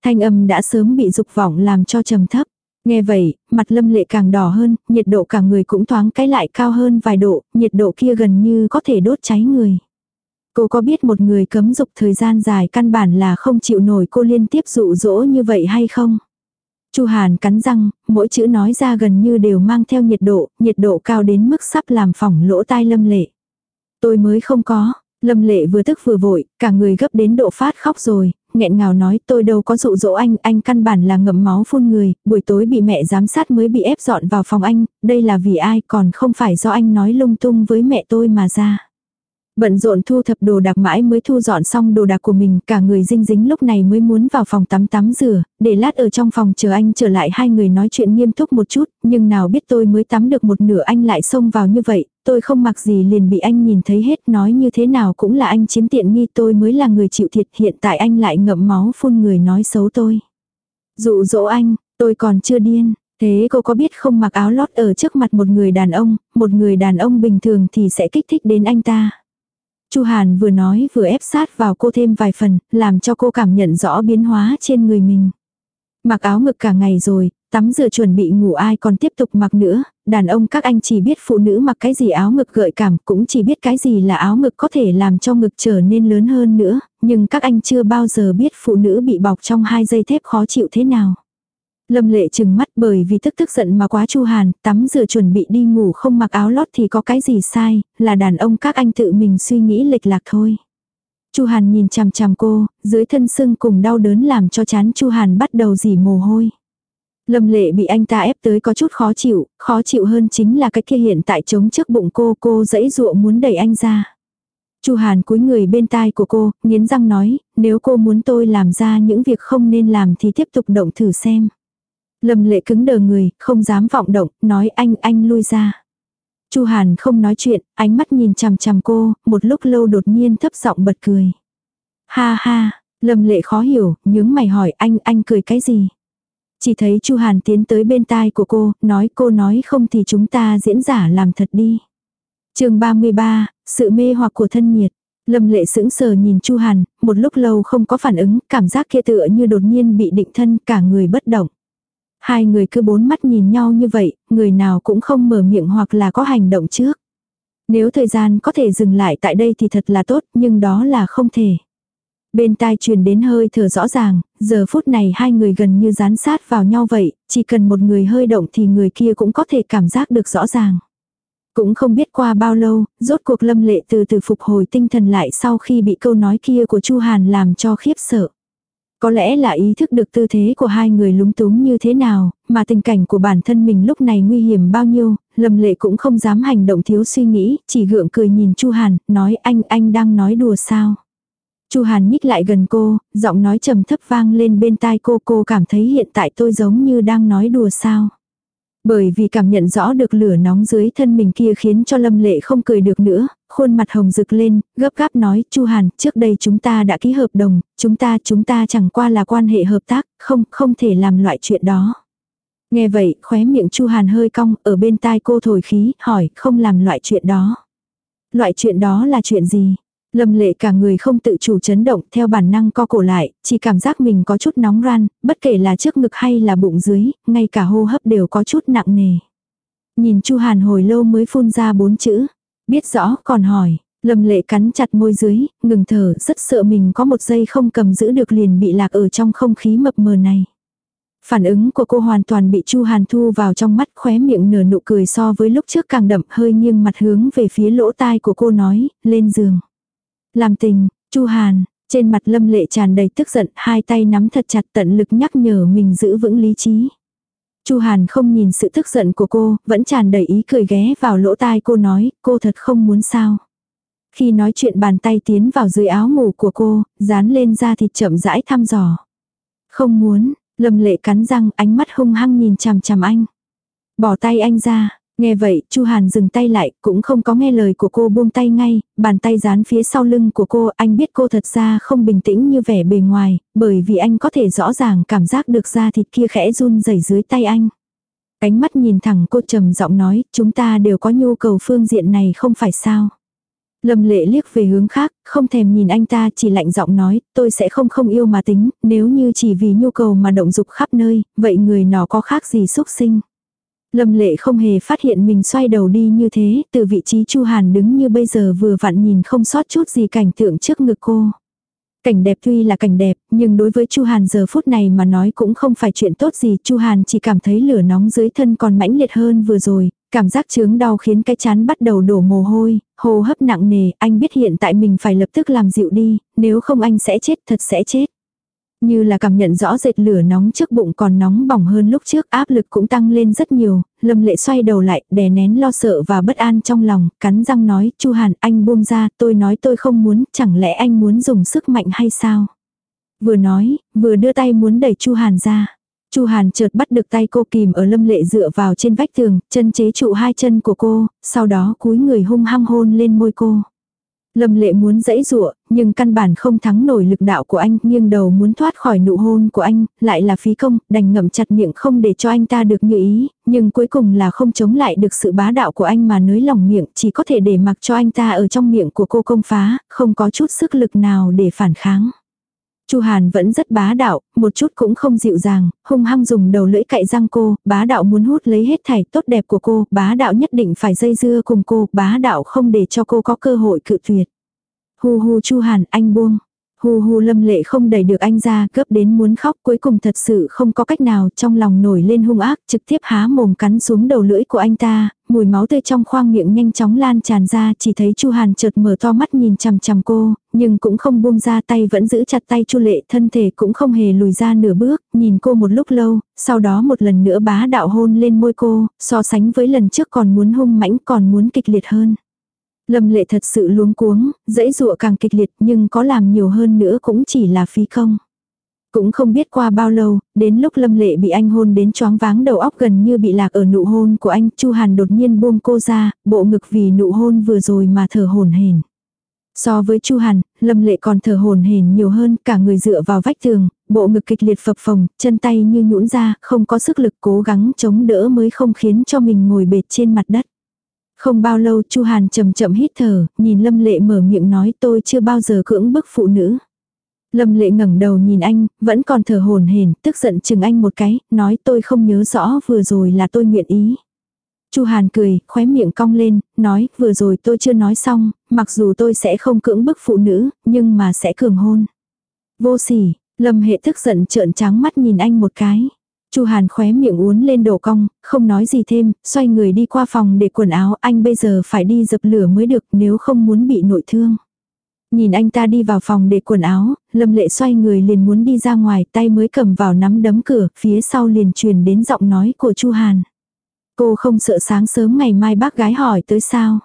Thanh âm đã sớm bị dục vọng làm cho trầm thấp. Nghe vậy, mặt lâm lệ càng đỏ hơn, nhiệt độ cả người cũng thoáng cái lại cao hơn vài độ, nhiệt độ kia gần như có thể đốt cháy người. Cô có biết một người cấm dục thời gian dài căn bản là không chịu nổi cô liên tiếp dụ dỗ như vậy hay không? Chu Hàn cắn răng, mỗi chữ nói ra gần như đều mang theo nhiệt độ, nhiệt độ cao đến mức sắp làm phỏng lỗ tai lâm lệ. Tôi mới không có, lâm lệ vừa tức vừa vội, cả người gấp đến độ phát khóc rồi, nghẹn ngào nói tôi đâu có dụ dỗ anh, anh căn bản là ngậm máu phun người, buổi tối bị mẹ giám sát mới bị ép dọn vào phòng anh, đây là vì ai còn không phải do anh nói lung tung với mẹ tôi mà ra. Bận rộn thu thập đồ đạc mãi mới thu dọn xong đồ đạc của mình, cả người dinh dính lúc này mới muốn vào phòng tắm tắm rửa, để lát ở trong phòng chờ anh trở lại hai người nói chuyện nghiêm túc một chút, nhưng nào biết tôi mới tắm được một nửa anh lại xông vào như vậy, tôi không mặc gì liền bị anh nhìn thấy hết, nói như thế nào cũng là anh chiếm tiện nghi tôi mới là người chịu thiệt, hiện tại anh lại ngậm máu phun người nói xấu tôi. Dụ dỗ anh, tôi còn chưa điên, Thế cô có biết không mặc áo lót ở trước mặt một người đàn ông, một người đàn ông bình thường thì sẽ kích thích đến anh ta. Chu Hàn vừa nói vừa ép sát vào cô thêm vài phần, làm cho cô cảm nhận rõ biến hóa trên người mình. Mặc áo ngực cả ngày rồi, tắm rửa chuẩn bị ngủ ai còn tiếp tục mặc nữa, đàn ông các anh chỉ biết phụ nữ mặc cái gì áo ngực gợi cảm, cũng chỉ biết cái gì là áo ngực có thể làm cho ngực trở nên lớn hơn nữa, nhưng các anh chưa bao giờ biết phụ nữ bị bọc trong hai dây thép khó chịu thế nào. Lâm lệ chừng mắt bởi vì tức tức giận mà quá chu hàn, tắm rửa chuẩn bị đi ngủ không mặc áo lót thì có cái gì sai, là đàn ông các anh tự mình suy nghĩ lệch lạc thôi. Chu Hàn nhìn chằm chằm cô, dưới thân sưng cùng đau đớn làm cho chán Chu Hàn bắt đầu dỉ mồ hôi. Lâm lệ bị anh ta ép tới có chút khó chịu, khó chịu hơn chính là cái kia hiện tại chống trước bụng cô, cô dãy dụa muốn đẩy anh ra. Chu Hàn cúi người bên tai của cô, nghiến răng nói, nếu cô muốn tôi làm ra những việc không nên làm thì tiếp tục động thử xem. Lâm lệ cứng đờ người, không dám vọng động, nói anh anh lui ra. Chu Hàn không nói chuyện, ánh mắt nhìn chằm chằm cô, một lúc lâu đột nhiên thấp giọng bật cười. Ha ha, Lâm lệ khó hiểu, nhướng mày hỏi anh anh cười cái gì. Chỉ thấy Chu Hàn tiến tới bên tai của cô, nói cô nói không thì chúng ta diễn giả làm thật đi. chương 33, sự mê hoặc của thân nhiệt. Lâm lệ sững sờ nhìn Chu Hàn, một lúc lâu không có phản ứng, cảm giác kia tựa như đột nhiên bị định thân, cả người bất động. Hai người cứ bốn mắt nhìn nhau như vậy, người nào cũng không mở miệng hoặc là có hành động trước. Nếu thời gian có thể dừng lại tại đây thì thật là tốt, nhưng đó là không thể. Bên tai truyền đến hơi thở rõ ràng, giờ phút này hai người gần như dán sát vào nhau vậy, chỉ cần một người hơi động thì người kia cũng có thể cảm giác được rõ ràng. Cũng không biết qua bao lâu, rốt cuộc lâm lệ từ từ phục hồi tinh thần lại sau khi bị câu nói kia của Chu Hàn làm cho khiếp sợ. Có lẽ là ý thức được tư thế của hai người lúng túng như thế nào, mà tình cảnh của bản thân mình lúc này nguy hiểm bao nhiêu, Lâm Lệ cũng không dám hành động thiếu suy nghĩ, chỉ gượng cười nhìn Chu Hàn, nói anh anh đang nói đùa sao. Chu Hàn nhích lại gần cô, giọng nói trầm thấp vang lên bên tai cô, cô cảm thấy hiện tại tôi giống như đang nói đùa sao. Bởi vì cảm nhận rõ được lửa nóng dưới thân mình kia khiến cho Lâm Lệ không cười được nữa, khuôn mặt hồng rực lên, gấp gáp nói, Chu Hàn, trước đây chúng ta đã ký hợp đồng, chúng ta, chúng ta chẳng qua là quan hệ hợp tác, không, không thể làm loại chuyện đó. Nghe vậy, khóe miệng Chu Hàn hơi cong, ở bên tai cô thổi khí, hỏi, không làm loại chuyện đó. Loại chuyện đó là chuyện gì? Lâm lệ cả người không tự chủ chấn động theo bản năng co cổ lại, chỉ cảm giác mình có chút nóng ran, bất kể là trước ngực hay là bụng dưới, ngay cả hô hấp đều có chút nặng nề. Nhìn Chu Hàn hồi lâu mới phun ra bốn chữ. Biết rõ còn hỏi, Lâm lệ cắn chặt môi dưới, ngừng thở, rất sợ mình có một giây không cầm giữ được liền bị lạc ở trong không khí mập mờ này. Phản ứng của cô hoàn toàn bị Chu Hàn thu vào trong mắt khóe miệng nở nụ cười so với lúc trước càng đậm hơi nghiêng mặt hướng về phía lỗ tai của cô nói, lên giường. Làm tình, Chu Hàn, trên mặt lâm lệ tràn đầy tức giận, hai tay nắm thật chặt tận lực nhắc nhở mình giữ vững lý trí. Chu Hàn không nhìn sự tức giận của cô, vẫn tràn đầy ý cười ghé vào lỗ tai cô nói, cô thật không muốn sao. Khi nói chuyện bàn tay tiến vào dưới áo ngủ của cô, dán lên da thịt chậm rãi thăm dò. Không muốn, lâm lệ cắn răng ánh mắt hung hăng nhìn chằm chằm anh. Bỏ tay anh ra, Nghe vậy, Chu Hàn dừng tay lại, cũng không có nghe lời của cô buông tay ngay, bàn tay dán phía sau lưng của cô, anh biết cô thật ra không bình tĩnh như vẻ bề ngoài, bởi vì anh có thể rõ ràng cảm giác được da thịt kia khẽ run rẩy dưới tay anh. Cánh mắt nhìn thẳng cô trầm giọng nói, chúng ta đều có nhu cầu phương diện này không phải sao. Lâm lệ liếc về hướng khác, không thèm nhìn anh ta chỉ lạnh giọng nói, tôi sẽ không không yêu mà tính, nếu như chỉ vì nhu cầu mà động dục khắp nơi, vậy người nó có khác gì xúc sinh. Lâm lệ không hề phát hiện mình xoay đầu đi như thế, từ vị trí Chu Hàn đứng như bây giờ vừa vặn nhìn không sót chút gì cảnh tượng trước ngực cô. Cảnh đẹp tuy là cảnh đẹp, nhưng đối với Chu Hàn giờ phút này mà nói cũng không phải chuyện tốt gì, Chu Hàn chỉ cảm thấy lửa nóng dưới thân còn mãnh liệt hơn vừa rồi, cảm giác chướng đau khiến cái chán bắt đầu đổ mồ hôi, hô hấp nặng nề, anh biết hiện tại mình phải lập tức làm dịu đi, nếu không anh sẽ chết, thật sẽ chết. Như là cảm nhận rõ rệt lửa nóng trước bụng còn nóng bỏng hơn lúc trước, áp lực cũng tăng lên rất nhiều, Lâm Lệ xoay đầu lại, đè nén lo sợ và bất an trong lòng, cắn răng nói, Chu Hàn, anh buông ra, tôi nói tôi không muốn, chẳng lẽ anh muốn dùng sức mạnh hay sao? Vừa nói, vừa đưa tay muốn đẩy Chu Hàn ra. Chu Hàn chợt bắt được tay cô kìm ở Lâm Lệ dựa vào trên vách tường, chân chế trụ hai chân của cô, sau đó cúi người hung hăng hôn lên môi cô. Lâm lệ muốn dãy dụa, nhưng căn bản không thắng nổi lực đạo của anh, nghiêng đầu muốn thoát khỏi nụ hôn của anh, lại là phí công, đành ngậm chặt miệng không để cho anh ta được như ý, nhưng cuối cùng là không chống lại được sự bá đạo của anh mà nới lỏng miệng, chỉ có thể để mặc cho anh ta ở trong miệng của cô công phá, không có chút sức lực nào để phản kháng. Chu Hàn vẫn rất bá đạo, một chút cũng không dịu dàng, hung hăng dùng đầu lưỡi cạy răng cô, bá đạo muốn hút lấy hết thảy tốt đẹp của cô, bá đạo nhất định phải dây dưa cùng cô, bá đạo không để cho cô có cơ hội cự tuyệt. Hu hu Chu Hàn, anh buông hù hù lâm lệ không đẩy được anh ra, gấp đến muốn khóc cuối cùng thật sự không có cách nào, trong lòng nổi lên hung ác, trực tiếp há mồm cắn xuống đầu lưỡi của anh ta, mùi máu tươi trong khoang miệng nhanh chóng lan tràn ra, chỉ thấy Chu Hàn chợt mở to mắt nhìn chằm chằm cô, nhưng cũng không buông ra tay vẫn giữ chặt tay Chu Lệ, thân thể cũng không hề lùi ra nửa bước, nhìn cô một lúc lâu, sau đó một lần nữa bá đạo hôn lên môi cô, so sánh với lần trước còn muốn hung mãnh còn muốn kịch liệt hơn. Lâm lệ thật sự luống cuống, dãy dụa càng kịch liệt nhưng có làm nhiều hơn nữa cũng chỉ là phí công. Cũng không biết qua bao lâu, đến lúc Lâm Lệ bị anh hôn đến choáng váng đầu óc gần như bị lạc ở nụ hôn của anh, Chu Hàn đột nhiên buông cô ra, bộ ngực vì nụ hôn vừa rồi mà thở hổn hển. So với Chu Hàn, Lâm Lệ còn thở hổn hển nhiều hơn, cả người dựa vào vách tường, bộ ngực kịch liệt phập phồng, chân tay như nhũn ra, không có sức lực cố gắng chống đỡ mới không khiến cho mình ngồi bệt trên mặt đất. Không bao lâu Chu Hàn chậm chậm hít thở, nhìn Lâm Lệ mở miệng nói tôi chưa bao giờ cưỡng bức phụ nữ. Lâm Lệ ngẩng đầu nhìn anh, vẫn còn thở hồn hển, tức giận chừng anh một cái, nói tôi không nhớ rõ vừa rồi là tôi nguyện ý. Chu Hàn cười, khóe miệng cong lên, nói, vừa rồi tôi chưa nói xong, mặc dù tôi sẽ không cưỡng bức phụ nữ, nhưng mà sẽ cường hôn. Vô sỉ, Lâm Hệ tức giận trợn trắng mắt nhìn anh một cái. Chu Hàn khóe miệng uốn lên đổ cong, không nói gì thêm, xoay người đi qua phòng để quần áo, anh bây giờ phải đi dập lửa mới được nếu không muốn bị nội thương. Nhìn anh ta đi vào phòng để quần áo, Lâm Lệ xoay người liền muốn đi ra ngoài, tay mới cầm vào nắm đấm cửa, phía sau liền truyền đến giọng nói của Chu Hàn. Cô không sợ sáng sớm ngày mai bác gái hỏi tới sao?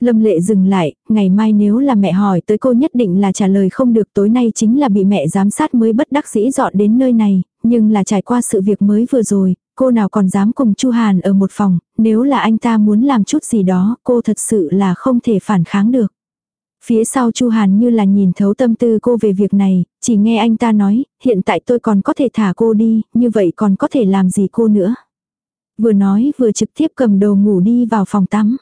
Lâm lệ dừng lại, ngày mai nếu là mẹ hỏi tới cô nhất định là trả lời không được tối nay chính là bị mẹ giám sát mới bất đắc dĩ dọn đến nơi này, nhưng là trải qua sự việc mới vừa rồi, cô nào còn dám cùng Chu Hàn ở một phòng, nếu là anh ta muốn làm chút gì đó, cô thật sự là không thể phản kháng được. Phía sau Chu Hàn như là nhìn thấu tâm tư cô về việc này, chỉ nghe anh ta nói, hiện tại tôi còn có thể thả cô đi, như vậy còn có thể làm gì cô nữa. Vừa nói vừa trực tiếp cầm đồ ngủ đi vào phòng tắm.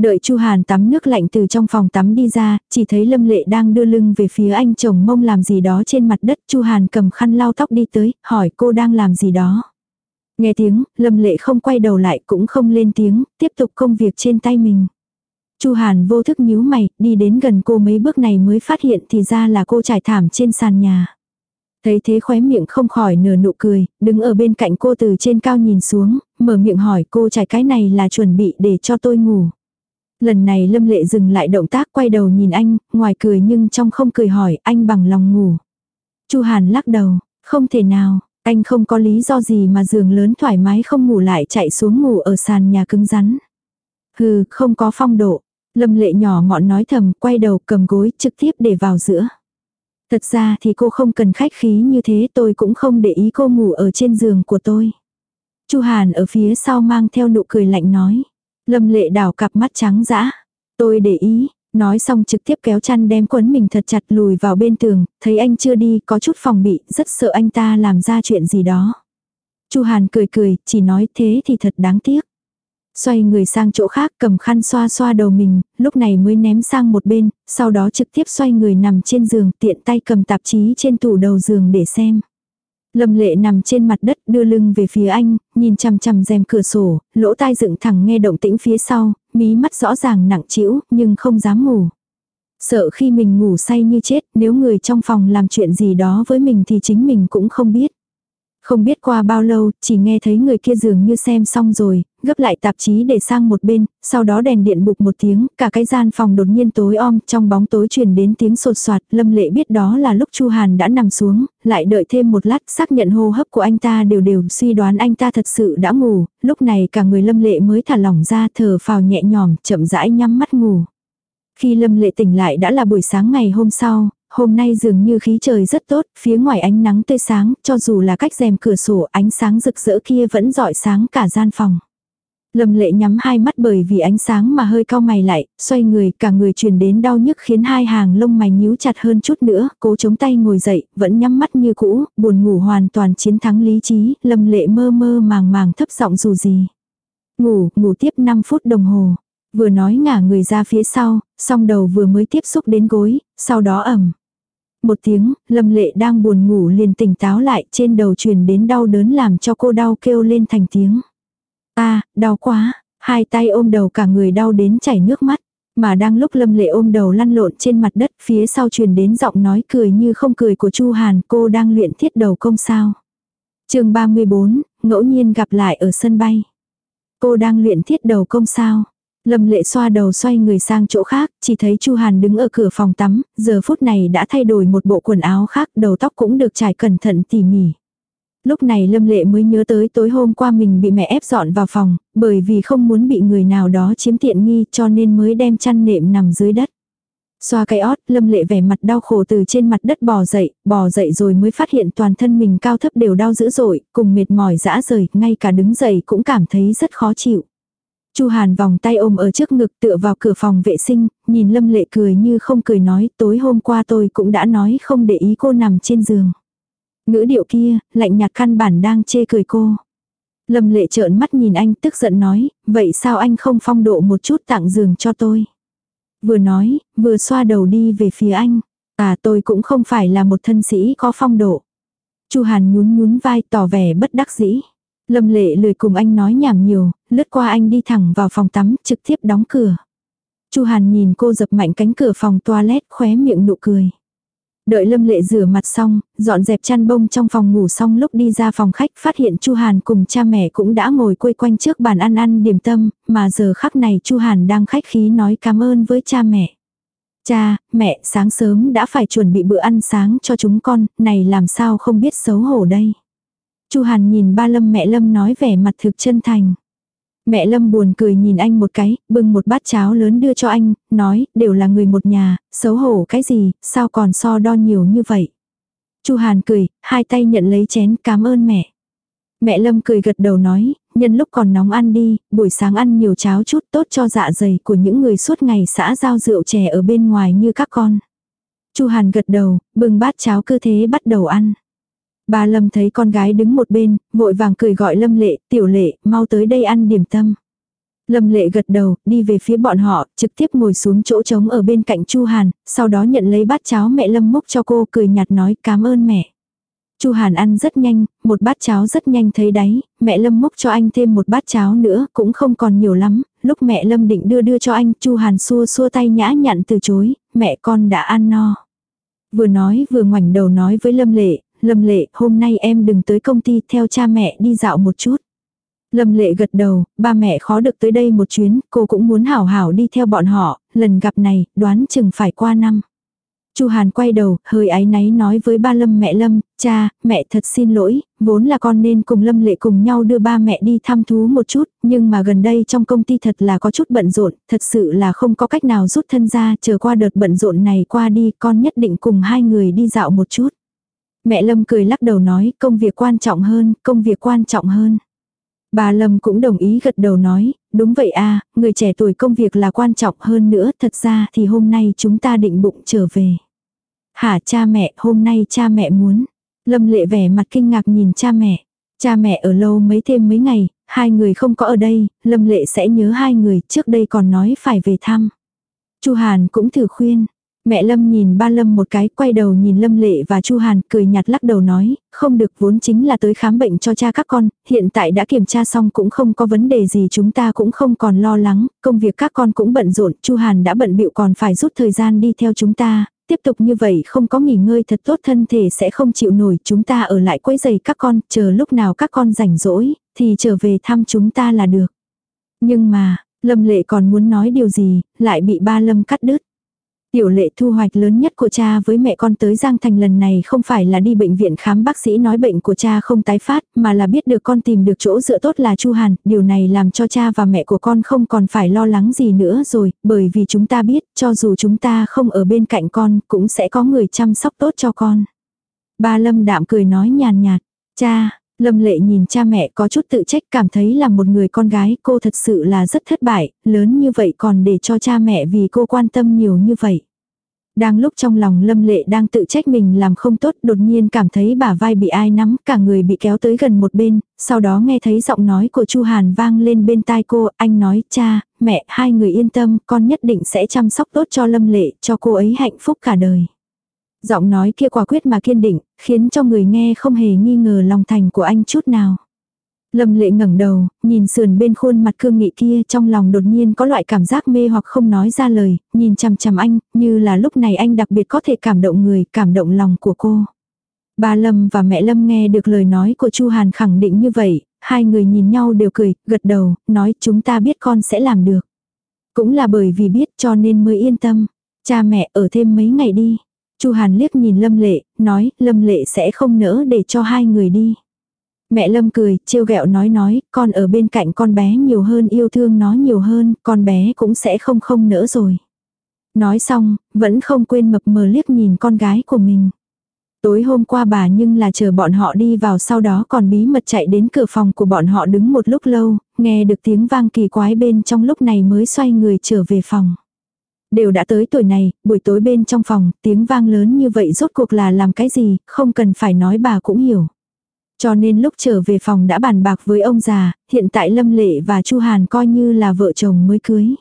Đợi Chu Hàn tắm nước lạnh từ trong phòng tắm đi ra, chỉ thấy Lâm Lệ đang đưa lưng về phía anh chồng mông làm gì đó trên mặt đất. Chu Hàn cầm khăn lau tóc đi tới, hỏi cô đang làm gì đó. Nghe tiếng, Lâm Lệ không quay đầu lại cũng không lên tiếng, tiếp tục công việc trên tay mình. Chu Hàn vô thức nhíu mày, đi đến gần cô mấy bước này mới phát hiện thì ra là cô trải thảm trên sàn nhà. Thấy thế khóe miệng không khỏi nở nụ cười, đứng ở bên cạnh cô từ trên cao nhìn xuống, mở miệng hỏi cô trải cái này là chuẩn bị để cho tôi ngủ. Lần này Lâm Lệ dừng lại động tác quay đầu nhìn anh, ngoài cười nhưng trong không cười hỏi anh bằng lòng ngủ. Chu Hàn lắc đầu, không thể nào, anh không có lý do gì mà giường lớn thoải mái không ngủ lại chạy xuống ngủ ở sàn nhà cứng rắn. Hừ, không có phong độ. Lâm lệ nhỏ mọn nói thầm, quay đầu cầm gối trực tiếp để vào giữa. Thật ra thì cô không cần khách khí như thế tôi cũng không để ý cô ngủ ở trên giường của tôi. Chu Hàn ở phía sau mang theo nụ cười lạnh nói. Lâm lệ đảo cặp mắt trắng dã. Tôi để ý, nói xong trực tiếp kéo chăn đem quấn mình thật chặt lùi vào bên tường, thấy anh chưa đi có chút phòng bị, rất sợ anh ta làm ra chuyện gì đó. Chu Hàn cười cười, chỉ nói thế thì thật đáng tiếc. Xoay người sang chỗ khác cầm khăn xoa xoa đầu mình, lúc này mới ném sang một bên, sau đó trực tiếp xoay người nằm trên giường tiện tay cầm tạp chí trên tủ đầu giường để xem. Lâm lệ nằm trên mặt đất đưa lưng về phía anh, nhìn chằm chằm rèm cửa sổ, lỗ tai dựng thẳng nghe động tĩnh phía sau, mí mắt rõ ràng nặng trĩu nhưng không dám ngủ. Sợ khi mình ngủ say như chết, nếu người trong phòng làm chuyện gì đó với mình thì chính mình cũng không biết. Không biết qua bao lâu, chỉ nghe thấy người kia dường như xem xong rồi, gấp lại tạp chí để sang một bên, sau đó đèn điện bục một tiếng, cả cái gian phòng đột nhiên tối om, trong bóng tối truyền đến tiếng sột soạt, Lâm Lệ biết đó là lúc Chu Hàn đã nằm xuống, lại đợi thêm một lát xác nhận hô hấp của anh ta đều đều, suy đoán anh ta thật sự đã ngủ, lúc này cả người Lâm Lệ mới thả lỏng ra thở phào nhẹ nhõm, chậm rãi nhắm mắt ngủ. Khi Lâm Lệ tỉnh lại đã là buổi sáng ngày hôm sau, hôm nay dường như khí trời rất tốt, phía ngoài ánh nắng tươi sáng, cho dù là cách rèm cửa sổ ánh sáng rực rỡ kia vẫn dọi sáng cả gian phòng. Lâm lệ nhắm hai mắt bởi vì ánh sáng mà hơi cau mày lại, xoay người, cả người truyền đến đau nhức khiến hai hàng lông mày nhíu chặt hơn chút nữa, cố chống tay ngồi dậy, vẫn nhắm mắt như cũ, buồn ngủ hoàn toàn chiến thắng lý trí, lâm lệ mơ mơ màng màng thấp giọng dù gì. Ngủ, ngủ tiếp 5 phút đồng hồ. Vừa nói ngả người ra phía sau, song đầu vừa mới tiếp xúc đến gối, sau đó ẩm. Một tiếng, lâm lệ đang buồn ngủ liền tỉnh táo lại trên đầu truyền đến đau đớn làm cho cô đau kêu lên thành tiếng. À, đau quá, hai tay ôm đầu cả người đau đến chảy nước mắt. Mà đang lúc lâm lệ ôm đầu lăn lộn trên mặt đất phía sau truyền đến giọng nói cười như không cười của Chu Hàn cô đang luyện thiết đầu công sao. chương 34, ngẫu nhiên gặp lại ở sân bay. Cô đang luyện thiết đầu công sao. Lâm lệ xoa đầu xoay người sang chỗ khác, chỉ thấy Chu Hàn đứng ở cửa phòng tắm, giờ phút này đã thay đổi một bộ quần áo khác, đầu tóc cũng được trải cẩn thận tỉ mỉ. Lúc này Lâm Lệ mới nhớ tới tối hôm qua mình bị mẹ ép dọn vào phòng, bởi vì không muốn bị người nào đó chiếm tiện nghi cho nên mới đem chăn nệm nằm dưới đất. Xoa cái ót, Lâm Lệ vẻ mặt đau khổ từ trên mặt đất bò dậy, bò dậy rồi mới phát hiện toàn thân mình cao thấp đều đau dữ dội, cùng mệt mỏi dã rời, ngay cả đứng dậy cũng cảm thấy rất khó chịu. Chu Hàn vòng tay ôm ở trước ngực tựa vào cửa phòng vệ sinh, nhìn Lâm Lệ cười như không cười nói tối hôm qua tôi cũng đã nói không để ý cô nằm trên giường. Ngữ điệu kia, lạnh nhạt căn bản đang chê cười cô. Lâm lệ trợn mắt nhìn anh tức giận nói, vậy sao anh không phong độ một chút tặng giường cho tôi. Vừa nói, vừa xoa đầu đi về phía anh. À tôi cũng không phải là một thân sĩ có phong độ. Chu Hàn nhún nhún vai tỏ vẻ bất đắc dĩ. Lâm lệ lười cùng anh nói nhảm nhiều, lướt qua anh đi thẳng vào phòng tắm, trực tiếp đóng cửa. Chu Hàn nhìn cô dập mạnh cánh cửa phòng toilet khóe miệng nụ cười. Đợi Lâm Lệ rửa mặt xong, dọn dẹp chăn bông trong phòng ngủ xong lúc đi ra phòng khách phát hiện Chu Hàn cùng cha mẹ cũng đã ngồi quây quanh trước bàn ăn ăn điểm tâm, mà giờ khắc này Chu Hàn đang khách khí nói cảm ơn với cha mẹ. Cha, mẹ, sáng sớm đã phải chuẩn bị bữa ăn sáng cho chúng con, này làm sao không biết xấu hổ đây. Chu Hàn nhìn ba Lâm mẹ Lâm nói vẻ mặt thực chân thành. Mẹ Lâm buồn cười nhìn anh một cái, bưng một bát cháo lớn đưa cho anh, nói, đều là người một nhà, xấu hổ cái gì, sao còn so đo nhiều như vậy. Chu Hàn cười, hai tay nhận lấy chén cảm ơn mẹ. Mẹ Lâm cười gật đầu nói, nhân lúc còn nóng ăn đi, buổi sáng ăn nhiều cháo chút tốt cho dạ dày của những người suốt ngày xã giao rượu chè ở bên ngoài như các con. Chu Hàn gật đầu, bưng bát cháo cứ thế bắt đầu ăn bà Lâm thấy con gái đứng một bên, vội vàng cười gọi Lâm Lệ, tiểu lệ, mau tới đây ăn điểm tâm. Lâm Lệ gật đầu, đi về phía bọn họ, trực tiếp ngồi xuống chỗ trống ở bên cạnh Chu Hàn, sau đó nhận lấy bát cháo mẹ Lâm múc cho cô cười nhạt nói cảm ơn mẹ. Chu Hàn ăn rất nhanh, một bát cháo rất nhanh thấy đáy, mẹ Lâm múc cho anh thêm một bát cháo nữa, cũng không còn nhiều lắm, lúc mẹ Lâm định đưa đưa cho anh, Chu Hàn xua xua tay nhã nhặn từ chối, mẹ con đã ăn no. Vừa nói vừa ngoảnh đầu nói với Lâm Lệ, Lâm Lệ, hôm nay em đừng tới công ty theo cha mẹ đi dạo một chút. Lâm Lệ gật đầu, ba mẹ khó được tới đây một chuyến, cô cũng muốn hảo hảo đi theo bọn họ, lần gặp này, đoán chừng phải qua năm. Chu Hàn quay đầu, hơi áy náy nói với ba Lâm mẹ Lâm, cha, mẹ thật xin lỗi, vốn là con nên cùng Lâm Lệ cùng nhau đưa ba mẹ đi thăm thú một chút, nhưng mà gần đây trong công ty thật là có chút bận rộn, thật sự là không có cách nào rút thân ra, chờ qua đợt bận rộn này qua đi, con nhất định cùng hai người đi dạo một chút. Mẹ Lâm cười lắc đầu nói công việc quan trọng hơn, công việc quan trọng hơn. Bà Lâm cũng đồng ý gật đầu nói, đúng vậy à, người trẻ tuổi công việc là quan trọng hơn nữa, thật ra thì hôm nay chúng ta định bụng trở về. Hả cha mẹ, hôm nay cha mẹ muốn. Lâm lệ vẻ mặt kinh ngạc nhìn cha mẹ. Cha mẹ ở lâu mấy thêm mấy ngày, hai người không có ở đây, Lâm lệ sẽ nhớ hai người, trước đây còn nói phải về thăm. Chu Hàn cũng thử khuyên, Mẹ Lâm nhìn ba Lâm một cái, quay đầu nhìn Lâm Lệ và Chu Hàn, cười nhạt lắc đầu nói, không được vốn chính là tới khám bệnh cho cha các con, hiện tại đã kiểm tra xong cũng không có vấn đề gì chúng ta cũng không còn lo lắng, công việc các con cũng bận rộn, Chu Hàn đã bận bịu còn phải rút thời gian đi theo chúng ta, tiếp tục như vậy không có nghỉ ngơi thật tốt thân thể sẽ không chịu nổi, chúng ta ở lại quấy giày các con, chờ lúc nào các con rảnh rỗi, thì trở về thăm chúng ta là được. Nhưng mà, Lâm Lệ còn muốn nói điều gì, lại bị ba Lâm cắt đứt. Tiểu lệ thu hoạch lớn nhất của cha với mẹ con tới Giang Thành lần này không phải là đi bệnh viện khám bác sĩ nói bệnh của cha không tái phát, mà là biết được con tìm được chỗ dựa tốt là Chu Hàn, điều này làm cho cha và mẹ của con không còn phải lo lắng gì nữa rồi, bởi vì chúng ta biết, cho dù chúng ta không ở bên cạnh con, cũng sẽ có người chăm sóc tốt cho con. Ba Lâm đạm cười nói nhàn nhạt, cha, Lâm lệ nhìn cha mẹ có chút tự trách cảm thấy là một người con gái cô thật sự là rất thất bại, lớn như vậy còn để cho cha mẹ vì cô quan tâm nhiều như vậy. Đang lúc trong lòng lâm lệ đang tự trách mình làm không tốt đột nhiên cảm thấy bả vai bị ai nắm cả người bị kéo tới gần một bên, sau đó nghe thấy giọng nói của Chu Hàn vang lên bên tai cô, anh nói cha, mẹ, hai người yên tâm, con nhất định sẽ chăm sóc tốt cho lâm lệ, cho cô ấy hạnh phúc cả đời. Giọng nói kia quả quyết mà kiên định, khiến cho người nghe không hề nghi ngờ lòng thành của anh chút nào. Lâm lệ ngẩng đầu, nhìn sườn bên khuôn mặt cương nghị kia trong lòng đột nhiên có loại cảm giác mê hoặc không nói ra lời, nhìn chằm chằm anh, như là lúc này anh đặc biệt có thể cảm động người, cảm động lòng của cô. Bà Lâm và mẹ Lâm nghe được lời nói của Chu Hàn khẳng định như vậy, hai người nhìn nhau đều cười, gật đầu, nói chúng ta biết con sẽ làm được. Cũng là bởi vì biết cho nên mới yên tâm. Cha mẹ ở thêm mấy ngày đi. Chu Hàn liếc nhìn Lâm Lệ, nói, Lâm Lệ sẽ không nỡ để cho hai người đi. Mẹ Lâm cười, trêu ghẹo nói nói, con ở bên cạnh con bé nhiều hơn yêu thương nó nhiều hơn, con bé cũng sẽ không không nỡ rồi. Nói xong, vẫn không quên mập mờ liếc nhìn con gái của mình. Tối hôm qua bà nhưng là chờ bọn họ đi vào sau đó còn bí mật chạy đến cửa phòng của bọn họ đứng một lúc lâu, nghe được tiếng vang kỳ quái bên trong lúc này mới xoay người trở về phòng. Đều đã tới tuổi này, buổi tối bên trong phòng, tiếng vang lớn như vậy rốt cuộc là làm cái gì, không cần phải nói bà cũng hiểu. Cho nên lúc trở về phòng đã bàn bạc với ông già, hiện tại Lâm Lệ và Chu Hàn coi như là vợ chồng mới cưới.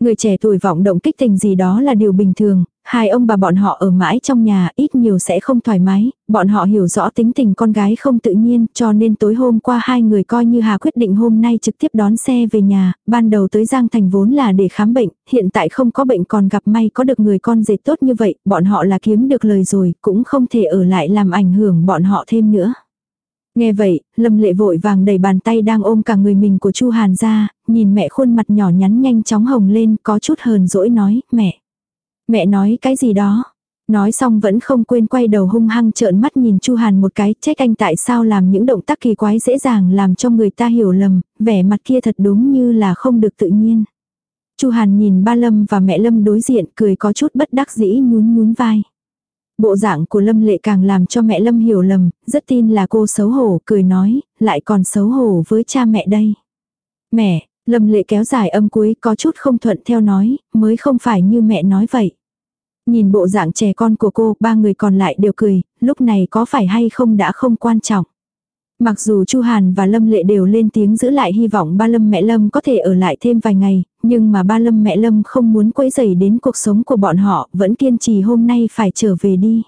Người trẻ tuổi vọng động kích tình gì đó là điều bình thường, hai ông bà bọn họ ở mãi trong nhà ít nhiều sẽ không thoải mái, bọn họ hiểu rõ tính tình con gái không tự nhiên cho nên tối hôm qua hai người coi như Hà quyết định hôm nay trực tiếp đón xe về nhà, ban đầu tới Giang Thành vốn là để khám bệnh, hiện tại không có bệnh còn gặp may có được người con dệt tốt như vậy, bọn họ là kiếm được lời rồi, cũng không thể ở lại làm ảnh hưởng bọn họ thêm nữa. Nghe vậy, Lâm Lệ vội vàng đẩy bàn tay đang ôm cả người mình của Chu Hàn ra, nhìn mẹ khuôn mặt nhỏ nhắn nhanh chóng hồng lên, có chút hờn dỗi nói, mẹ. Mẹ nói cái gì đó. Nói xong vẫn không quên quay đầu hung hăng trợn mắt nhìn Chu Hàn một cái, trách anh tại sao làm những động tác kỳ quái dễ dàng làm cho người ta hiểu lầm, vẻ mặt kia thật đúng như là không được tự nhiên. Chu Hàn nhìn ba Lâm và mẹ Lâm đối diện cười có chút bất đắc dĩ nhún nhún vai. Bộ dạng của Lâm Lệ càng làm cho mẹ Lâm hiểu lầm, rất tin là cô xấu hổ, cười nói, lại còn xấu hổ với cha mẹ đây. Mẹ, Lâm Lệ kéo dài âm cuối có chút không thuận theo nói, mới không phải như mẹ nói vậy. Nhìn bộ dạng trẻ con của cô, ba người còn lại đều cười, lúc này có phải hay không đã không quan trọng. Mặc dù Chu Hàn và Lâm Lệ đều lên tiếng giữ lại hy vọng ba Lâm mẹ Lâm có thể ở lại thêm vài ngày, nhưng mà ba Lâm mẹ Lâm không muốn quấy rầy đến cuộc sống của bọn họ, vẫn kiên trì hôm nay phải trở về đi.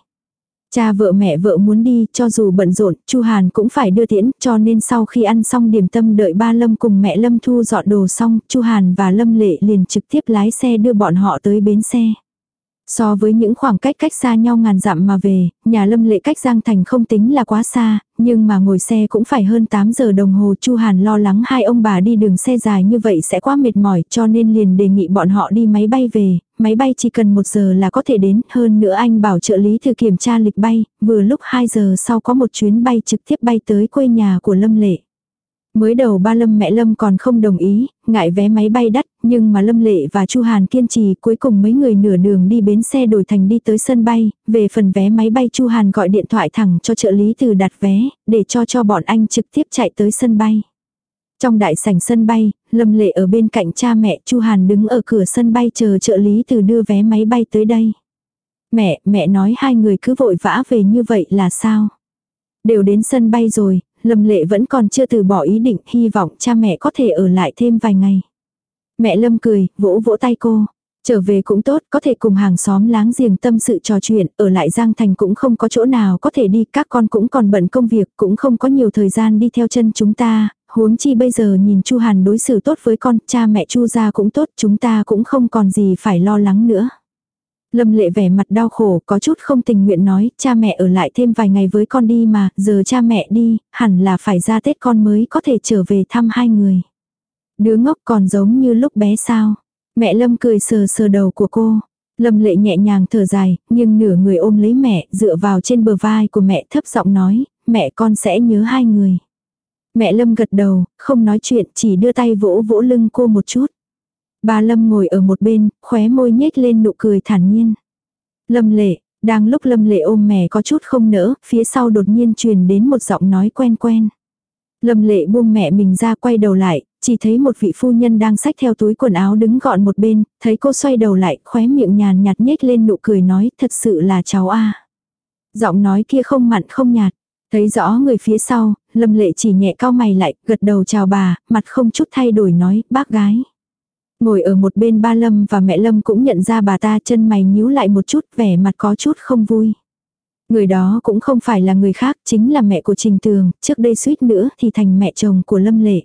Cha vợ mẹ vợ muốn đi, cho dù bận rộn, Chu Hàn cũng phải đưa tiễn, cho nên sau khi ăn xong điểm tâm đợi ba Lâm cùng mẹ Lâm thu dọn đồ xong, Chu Hàn và Lâm Lệ liền trực tiếp lái xe đưa bọn họ tới bến xe. So với những khoảng cách cách xa nhau ngàn dặm mà về, nhà lâm lệ cách Giang Thành không tính là quá xa, nhưng mà ngồi xe cũng phải hơn 8 giờ đồng hồ. Chu Hàn lo lắng hai ông bà đi đường xe dài như vậy sẽ quá mệt mỏi cho nên liền đề nghị bọn họ đi máy bay về, máy bay chỉ cần một giờ là có thể đến. Hơn nữa anh bảo trợ lý thử kiểm tra lịch bay, vừa lúc 2 giờ sau có một chuyến bay trực tiếp bay tới quê nhà của lâm lệ. Mới đầu ba Lâm mẹ Lâm còn không đồng ý, ngại vé máy bay đắt, nhưng mà Lâm Lệ và Chu Hàn kiên trì cuối cùng mấy người nửa đường đi bến xe đổi thành đi tới sân bay, về phần vé máy bay Chu Hàn gọi điện thoại thẳng cho trợ lý từ đặt vé, để cho cho bọn anh trực tiếp chạy tới sân bay. Trong đại sảnh sân bay, Lâm Lệ ở bên cạnh cha mẹ Chu Hàn đứng ở cửa sân bay chờ trợ lý từ đưa vé máy bay tới đây. Mẹ, mẹ nói hai người cứ vội vã về như vậy là sao? Đều đến sân bay rồi, Lâm Lệ vẫn còn chưa từ bỏ ý định, hy vọng cha mẹ có thể ở lại thêm vài ngày. Mẹ Lâm cười, vỗ vỗ tay cô. Trở về cũng tốt, có thể cùng hàng xóm láng giềng tâm sự trò chuyện, ở lại Giang Thành cũng không có chỗ nào có thể đi, các con cũng còn bận công việc, cũng không có nhiều thời gian đi theo chân chúng ta, huống chi bây giờ nhìn Chu Hàn đối xử tốt với con, cha mẹ Chu gia cũng tốt, chúng ta cũng không còn gì phải lo lắng nữa. Lâm lệ vẻ mặt đau khổ, có chút không tình nguyện nói, cha mẹ ở lại thêm vài ngày với con đi mà, giờ cha mẹ đi, hẳn là phải ra Tết con mới có thể trở về thăm hai người. Đứa ngốc còn giống như lúc bé sao. Mẹ Lâm cười sờ sờ đầu của cô. Lâm lệ nhẹ nhàng thở dài, nhưng nửa người ôm lấy mẹ, dựa vào trên bờ vai của mẹ thấp giọng nói, mẹ con sẽ nhớ hai người. Mẹ Lâm gật đầu, không nói chuyện, chỉ đưa tay vỗ vỗ lưng cô một chút. Bà Lâm ngồi ở một bên, khóe môi nhếch lên nụ cười thản nhiên. Lâm lệ, đang lúc Lâm lệ ôm mẹ có chút không nỡ, phía sau đột nhiên truyền đến một giọng nói quen quen. Lâm lệ buông mẹ mình ra quay đầu lại, chỉ thấy một vị phu nhân đang xách theo túi quần áo đứng gọn một bên, thấy cô xoay đầu lại, khóe miệng nhàn nhạt nhếch lên nụ cười nói thật sự là cháu a Giọng nói kia không mặn không nhạt, thấy rõ người phía sau, lâm lệ chỉ nhẹ cao mày lại, gật đầu chào bà, mặt không chút thay đổi nói, bác gái. Ngồi ở một bên ba Lâm và mẹ Lâm cũng nhận ra bà ta chân mày nhíu lại một chút vẻ mặt có chút không vui. Người đó cũng không phải là người khác, chính là mẹ của Trình Tường, trước đây suýt nữa thì thành mẹ chồng của Lâm Lệ.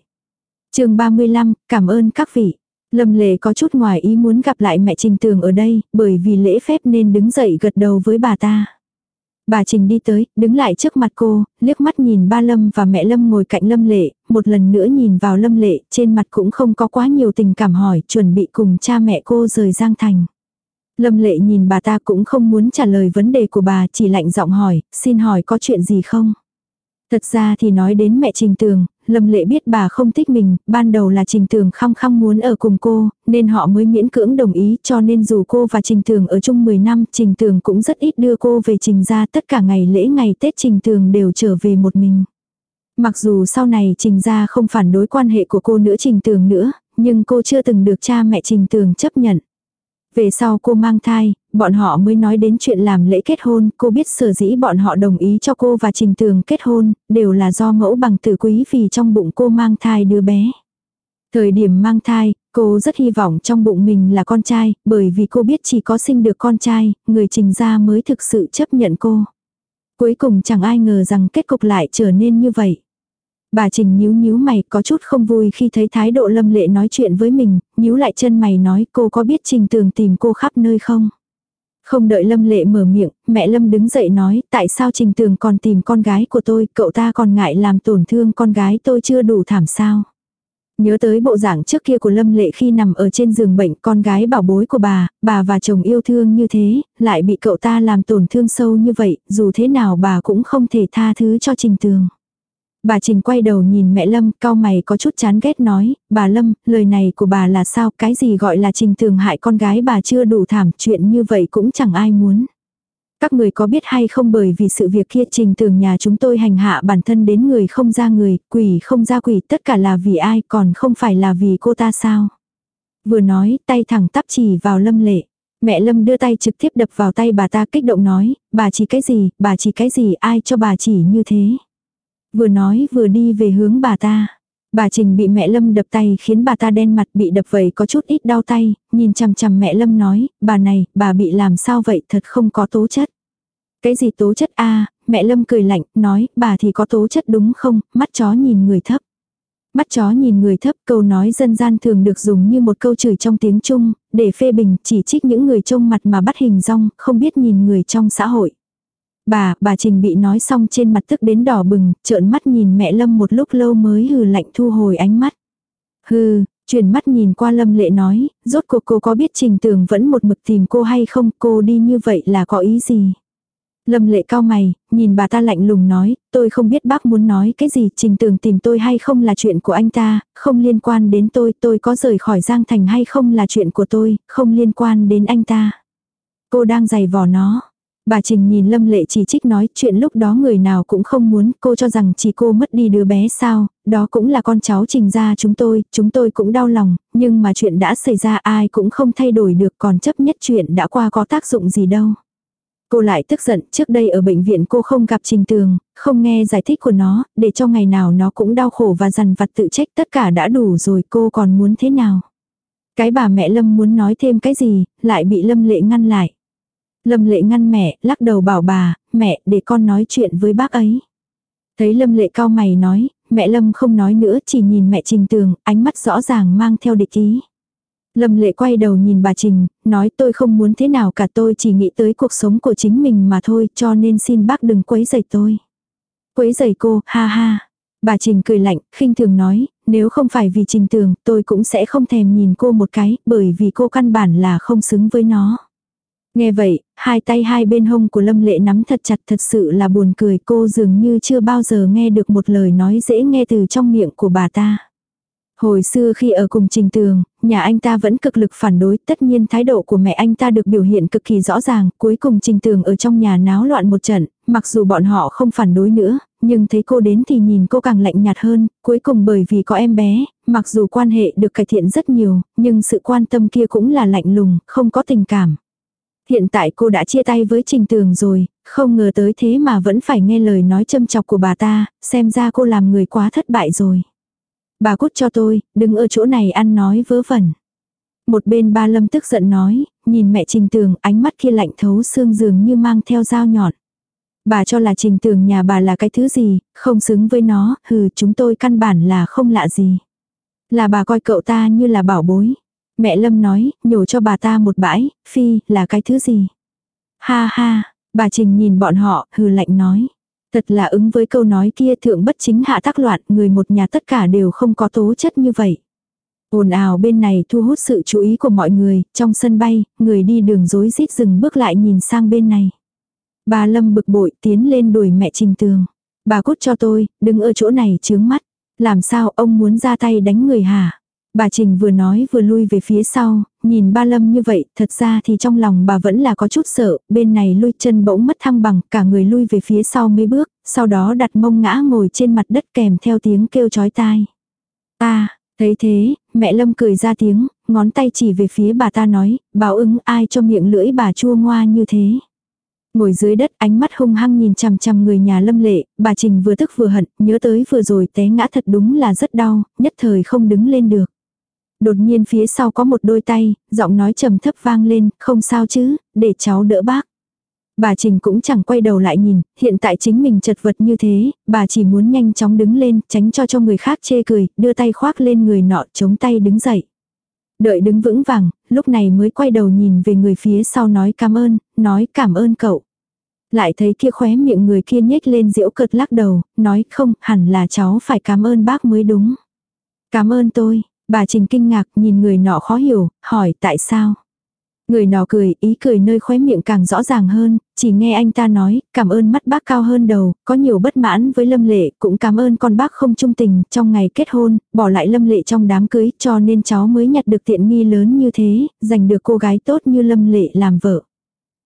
chương 35, cảm ơn các vị. Lâm Lệ có chút ngoài ý muốn gặp lại mẹ Trình Tường ở đây, bởi vì lễ phép nên đứng dậy gật đầu với bà ta. Bà Trình đi tới, đứng lại trước mặt cô, liếc mắt nhìn ba Lâm và mẹ Lâm ngồi cạnh Lâm Lệ, một lần nữa nhìn vào Lâm Lệ, trên mặt cũng không có quá nhiều tình cảm hỏi, chuẩn bị cùng cha mẹ cô rời Giang Thành. Lâm Lệ nhìn bà ta cũng không muốn trả lời vấn đề của bà, chỉ lạnh giọng hỏi, xin hỏi có chuyện gì không? Thật ra thì nói đến mẹ Trình Tường, Lâm Lệ biết bà không thích mình, ban đầu là Trình Tường khăng khăng muốn ở cùng cô, nên họ mới miễn cưỡng đồng ý cho nên dù cô và Trình Tường ở chung 10 năm, Trình Tường cũng rất ít đưa cô về Trình ra tất cả ngày lễ ngày Tết Trình Tường đều trở về một mình. Mặc dù sau này Trình ra không phản đối quan hệ của cô nữa Trình Tường nữa, nhưng cô chưa từng được cha mẹ Trình Tường chấp nhận. Về sau cô mang thai, bọn họ mới nói đến chuyện làm lễ kết hôn, cô biết sở dĩ bọn họ đồng ý cho cô và Trình Tường kết hôn, đều là do mẫu bằng tử quý vì trong bụng cô mang thai đứa bé. Thời điểm mang thai, cô rất hy vọng trong bụng mình là con trai, bởi vì cô biết chỉ có sinh được con trai, người trình gia mới thực sự chấp nhận cô. Cuối cùng chẳng ai ngờ rằng kết cục lại trở nên như vậy. Bà Trình nhíu nhíu mày có chút không vui khi thấy thái độ lâm lệ nói chuyện với mình, nhíu lại chân mày nói cô có biết Trình Tường tìm cô khắp nơi không? Không đợi Lâm Lệ mở miệng, mẹ Lâm đứng dậy nói, tại sao Trình Tường còn tìm con gái của tôi, cậu ta còn ngại làm tổn thương con gái tôi chưa đủ thảm sao. Nhớ tới bộ dạng trước kia của Lâm Lệ khi nằm ở trên giường bệnh con gái bảo bối của bà, bà và chồng yêu thương như thế, lại bị cậu ta làm tổn thương sâu như vậy, dù thế nào bà cũng không thể tha thứ cho Trình Tường. Bà Trình quay đầu nhìn mẹ Lâm, cao mày có chút chán ghét nói, bà Lâm, lời này của bà là sao, cái gì gọi là Trình thường hại con gái bà chưa đủ thảm, chuyện như vậy cũng chẳng ai muốn. Các người có biết hay không bởi vì sự việc kia trình tường nhà chúng tôi hành hạ bản thân đến người không ra người, quỷ không ra quỷ, tất cả là vì ai còn không phải là vì cô ta sao. Vừa nói, tay thẳng tắp chỉ vào lâm lệ. Mẹ Lâm đưa tay trực tiếp đập vào tay bà ta kích động nói, bà chỉ cái gì, bà chỉ cái gì, ai cho bà chỉ như thế. Vừa nói vừa đi về hướng bà ta. Bà Trình bị mẹ Lâm đập tay khiến bà ta đen mặt bị đập vậy có chút ít đau tay, nhìn chằm chằm mẹ Lâm nói, bà này, bà bị làm sao vậy thật không có tố chất. Cái gì tố chất a mẹ Lâm cười lạnh, nói, bà thì có tố chất đúng không, mắt chó nhìn người thấp. Mắt chó nhìn người thấp câu nói dân gian thường được dùng như một câu chửi trong tiếng Trung, để phê bình chỉ trích những người trông mặt mà bắt hình rong, không biết nhìn người trong xã hội. Bà, bà Trình bị nói xong trên mặt tức đến đỏ bừng, trợn mắt nhìn mẹ Lâm một lúc lâu mới hừ lạnh thu hồi ánh mắt. Hừ, chuyển mắt nhìn qua Lâm lệ nói, rốt cuộc cô có biết Trình Tường vẫn một mực tìm cô hay không, cô đi như vậy là có ý gì? Lâm lệ cao mày, nhìn bà ta lạnh lùng nói, tôi không biết bác muốn nói cái gì, trình tường tìm tôi hay không là chuyện của anh ta, không liên quan đến tôi, tôi có rời khỏi Giang Thành hay không là chuyện của tôi, không liên quan đến anh ta. Cô đang giày vò nó, Bà Trình nhìn Lâm Lệ chỉ trích nói chuyện lúc đó người nào cũng không muốn, cô cho rằng chỉ cô mất đi đứa bé sao, đó cũng là con cháu Trình gia chúng tôi, chúng tôi cũng đau lòng, nhưng mà chuyện đã xảy ra ai cũng không thay đổi được còn chấp nhất chuyện đã qua có tác dụng gì đâu. Cô lại tức giận, trước đây ở bệnh viện cô không gặp Trình Tường, không nghe giải thích của nó, để cho ngày nào nó cũng đau khổ và dằn vặt tự trách tất cả đã đủ rồi cô còn muốn thế nào. Cái bà mẹ Lâm muốn nói thêm cái gì, lại bị Lâm lệ ngăn lại. Lâm lệ ngăn mẹ, lắc đầu bảo bà, mẹ, để con nói chuyện với bác ấy. Thấy Lâm lệ cao mày nói, mẹ Lâm không nói nữa, chỉ nhìn mẹ Trình Tường, ánh mắt rõ ràng mang theo địch ý. Lâm lệ quay đầu nhìn bà Trình, nói tôi không muốn thế nào cả tôi chỉ nghĩ tới cuộc sống của chính mình mà thôi cho nên xin bác đừng quấy rầy tôi. Quấy rầy cô, ha ha. Bà Trình cười lạnh, khinh thường nói, nếu không phải vì Trình Tường, tôi cũng sẽ không thèm nhìn cô một cái, bởi vì cô căn bản là không xứng với nó. Nghe vậy, hai tay hai bên hông của Lâm Lệ nắm thật chặt thật sự là buồn cười cô dường như chưa bao giờ nghe được một lời nói dễ nghe từ trong miệng của bà ta. Hồi xưa khi ở cùng Trình Tường, nhà anh ta vẫn cực lực phản đối, tất nhiên thái độ của mẹ anh ta được biểu hiện cực kỳ rõ ràng, cuối cùng Trình Tường ở trong nhà náo loạn một trận, mặc dù bọn họ không phản đối nữa, nhưng thấy cô đến thì nhìn cô càng lạnh nhạt hơn, cuối cùng bởi vì có em bé, mặc dù quan hệ được cải thiện rất nhiều, nhưng sự quan tâm kia cũng là lạnh lùng, không có tình cảm. Hiện tại cô đã chia tay với Trình Tường rồi, không ngờ tới thế mà vẫn phải nghe lời nói châm chọc của bà ta, xem ra cô làm người quá thất bại rồi. Bà cút cho tôi, đừng ở chỗ này ăn nói vớ vẩn. Một bên ba lâm tức giận nói, nhìn mẹ Trình Tường ánh mắt kia lạnh thấu xương dường như mang theo dao nhọn. Bà cho là Trình Tường nhà bà là cái thứ gì, không xứng với nó, hừ chúng tôi căn bản là không lạ gì. Là bà coi cậu ta như là bảo bối. Mẹ Lâm nói, nhổ cho bà ta một bãi, phi, là cái thứ gì? Ha ha, bà Trình nhìn bọn họ, hừ lạnh nói. Thật là ứng với câu nói kia thượng bất chính hạ tác loạn, người một nhà tất cả đều không có tố chất như vậy. ồn ào bên này thu hút sự chú ý của mọi người, trong sân bay, người đi đường dối rít dừng bước lại nhìn sang bên này. Bà Lâm bực bội tiến lên đuổi mẹ Trình Tường. Bà cút cho tôi, đừng ở chỗ này chướng mắt. Làm sao ông muốn ra tay đánh người hả? Bà Trình vừa nói vừa lui về phía sau, nhìn ba lâm như vậy, thật ra thì trong lòng bà vẫn là có chút sợ, bên này lui chân bỗng mất thăng bằng, cả người lui về phía sau mấy bước, sau đó đặt mông ngã ngồi trên mặt đất kèm theo tiếng kêu chói tai. Ta, thấy thế, mẹ lâm cười ra tiếng, ngón tay chỉ về phía bà ta nói, báo ứng ai cho miệng lưỡi bà chua ngoa như thế. Ngồi dưới đất ánh mắt hung hăng nhìn chằm chằm người nhà lâm lệ, bà Trình vừa tức vừa hận, nhớ tới vừa rồi té ngã thật đúng là rất đau, nhất thời không đứng lên được. Đột nhiên phía sau có một đôi tay, giọng nói trầm thấp vang lên, không sao chứ, để cháu đỡ bác. Bà Trình cũng chẳng quay đầu lại nhìn, hiện tại chính mình chật vật như thế, bà chỉ muốn nhanh chóng đứng lên, tránh cho cho người khác chê cười, đưa tay khoác lên người nọ, chống tay đứng dậy. Đợi đứng vững vàng, lúc này mới quay đầu nhìn về người phía sau nói cảm ơn, nói cảm ơn cậu. Lại thấy kia khóe miệng người kia nhếch lên diễu cợt lắc đầu, nói không, hẳn là cháu phải cảm ơn bác mới đúng. Cảm ơn tôi, Bà Trình kinh ngạc nhìn người nọ khó hiểu, hỏi tại sao. Người nọ cười, ý cười nơi khóe miệng càng rõ ràng hơn, chỉ nghe anh ta nói, cảm ơn mắt bác cao hơn đầu, có nhiều bất mãn với Lâm Lệ, cũng cảm ơn con bác không trung tình, trong ngày kết hôn, bỏ lại Lâm Lệ trong đám cưới, cho nên cháu mới nhặt được tiện nghi lớn như thế, giành được cô gái tốt như Lâm Lệ làm vợ.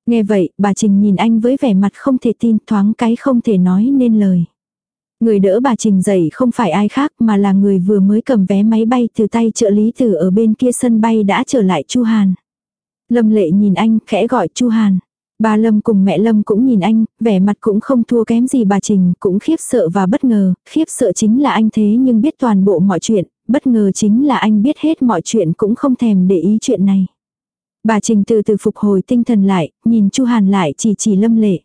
Nghe vậy, bà Trình nhìn anh với vẻ mặt không thể tin, thoáng cái không thể nói nên lời. Người đỡ bà Trình dậy không phải ai khác mà là người vừa mới cầm vé máy bay từ tay trợ lý từ ở bên kia sân bay đã trở lại Chu Hàn. Lâm lệ nhìn anh khẽ gọi Chu Hàn. Bà Lâm cùng mẹ Lâm cũng nhìn anh, vẻ mặt cũng không thua kém gì bà Trình, cũng khiếp sợ và bất ngờ, khiếp sợ chính là anh thế nhưng biết toàn bộ mọi chuyện, bất ngờ chính là anh biết hết mọi chuyện cũng không thèm để ý chuyện này. Bà Trình từ từ phục hồi tinh thần lại, nhìn Chu Hàn lại chỉ chỉ Lâm lệ.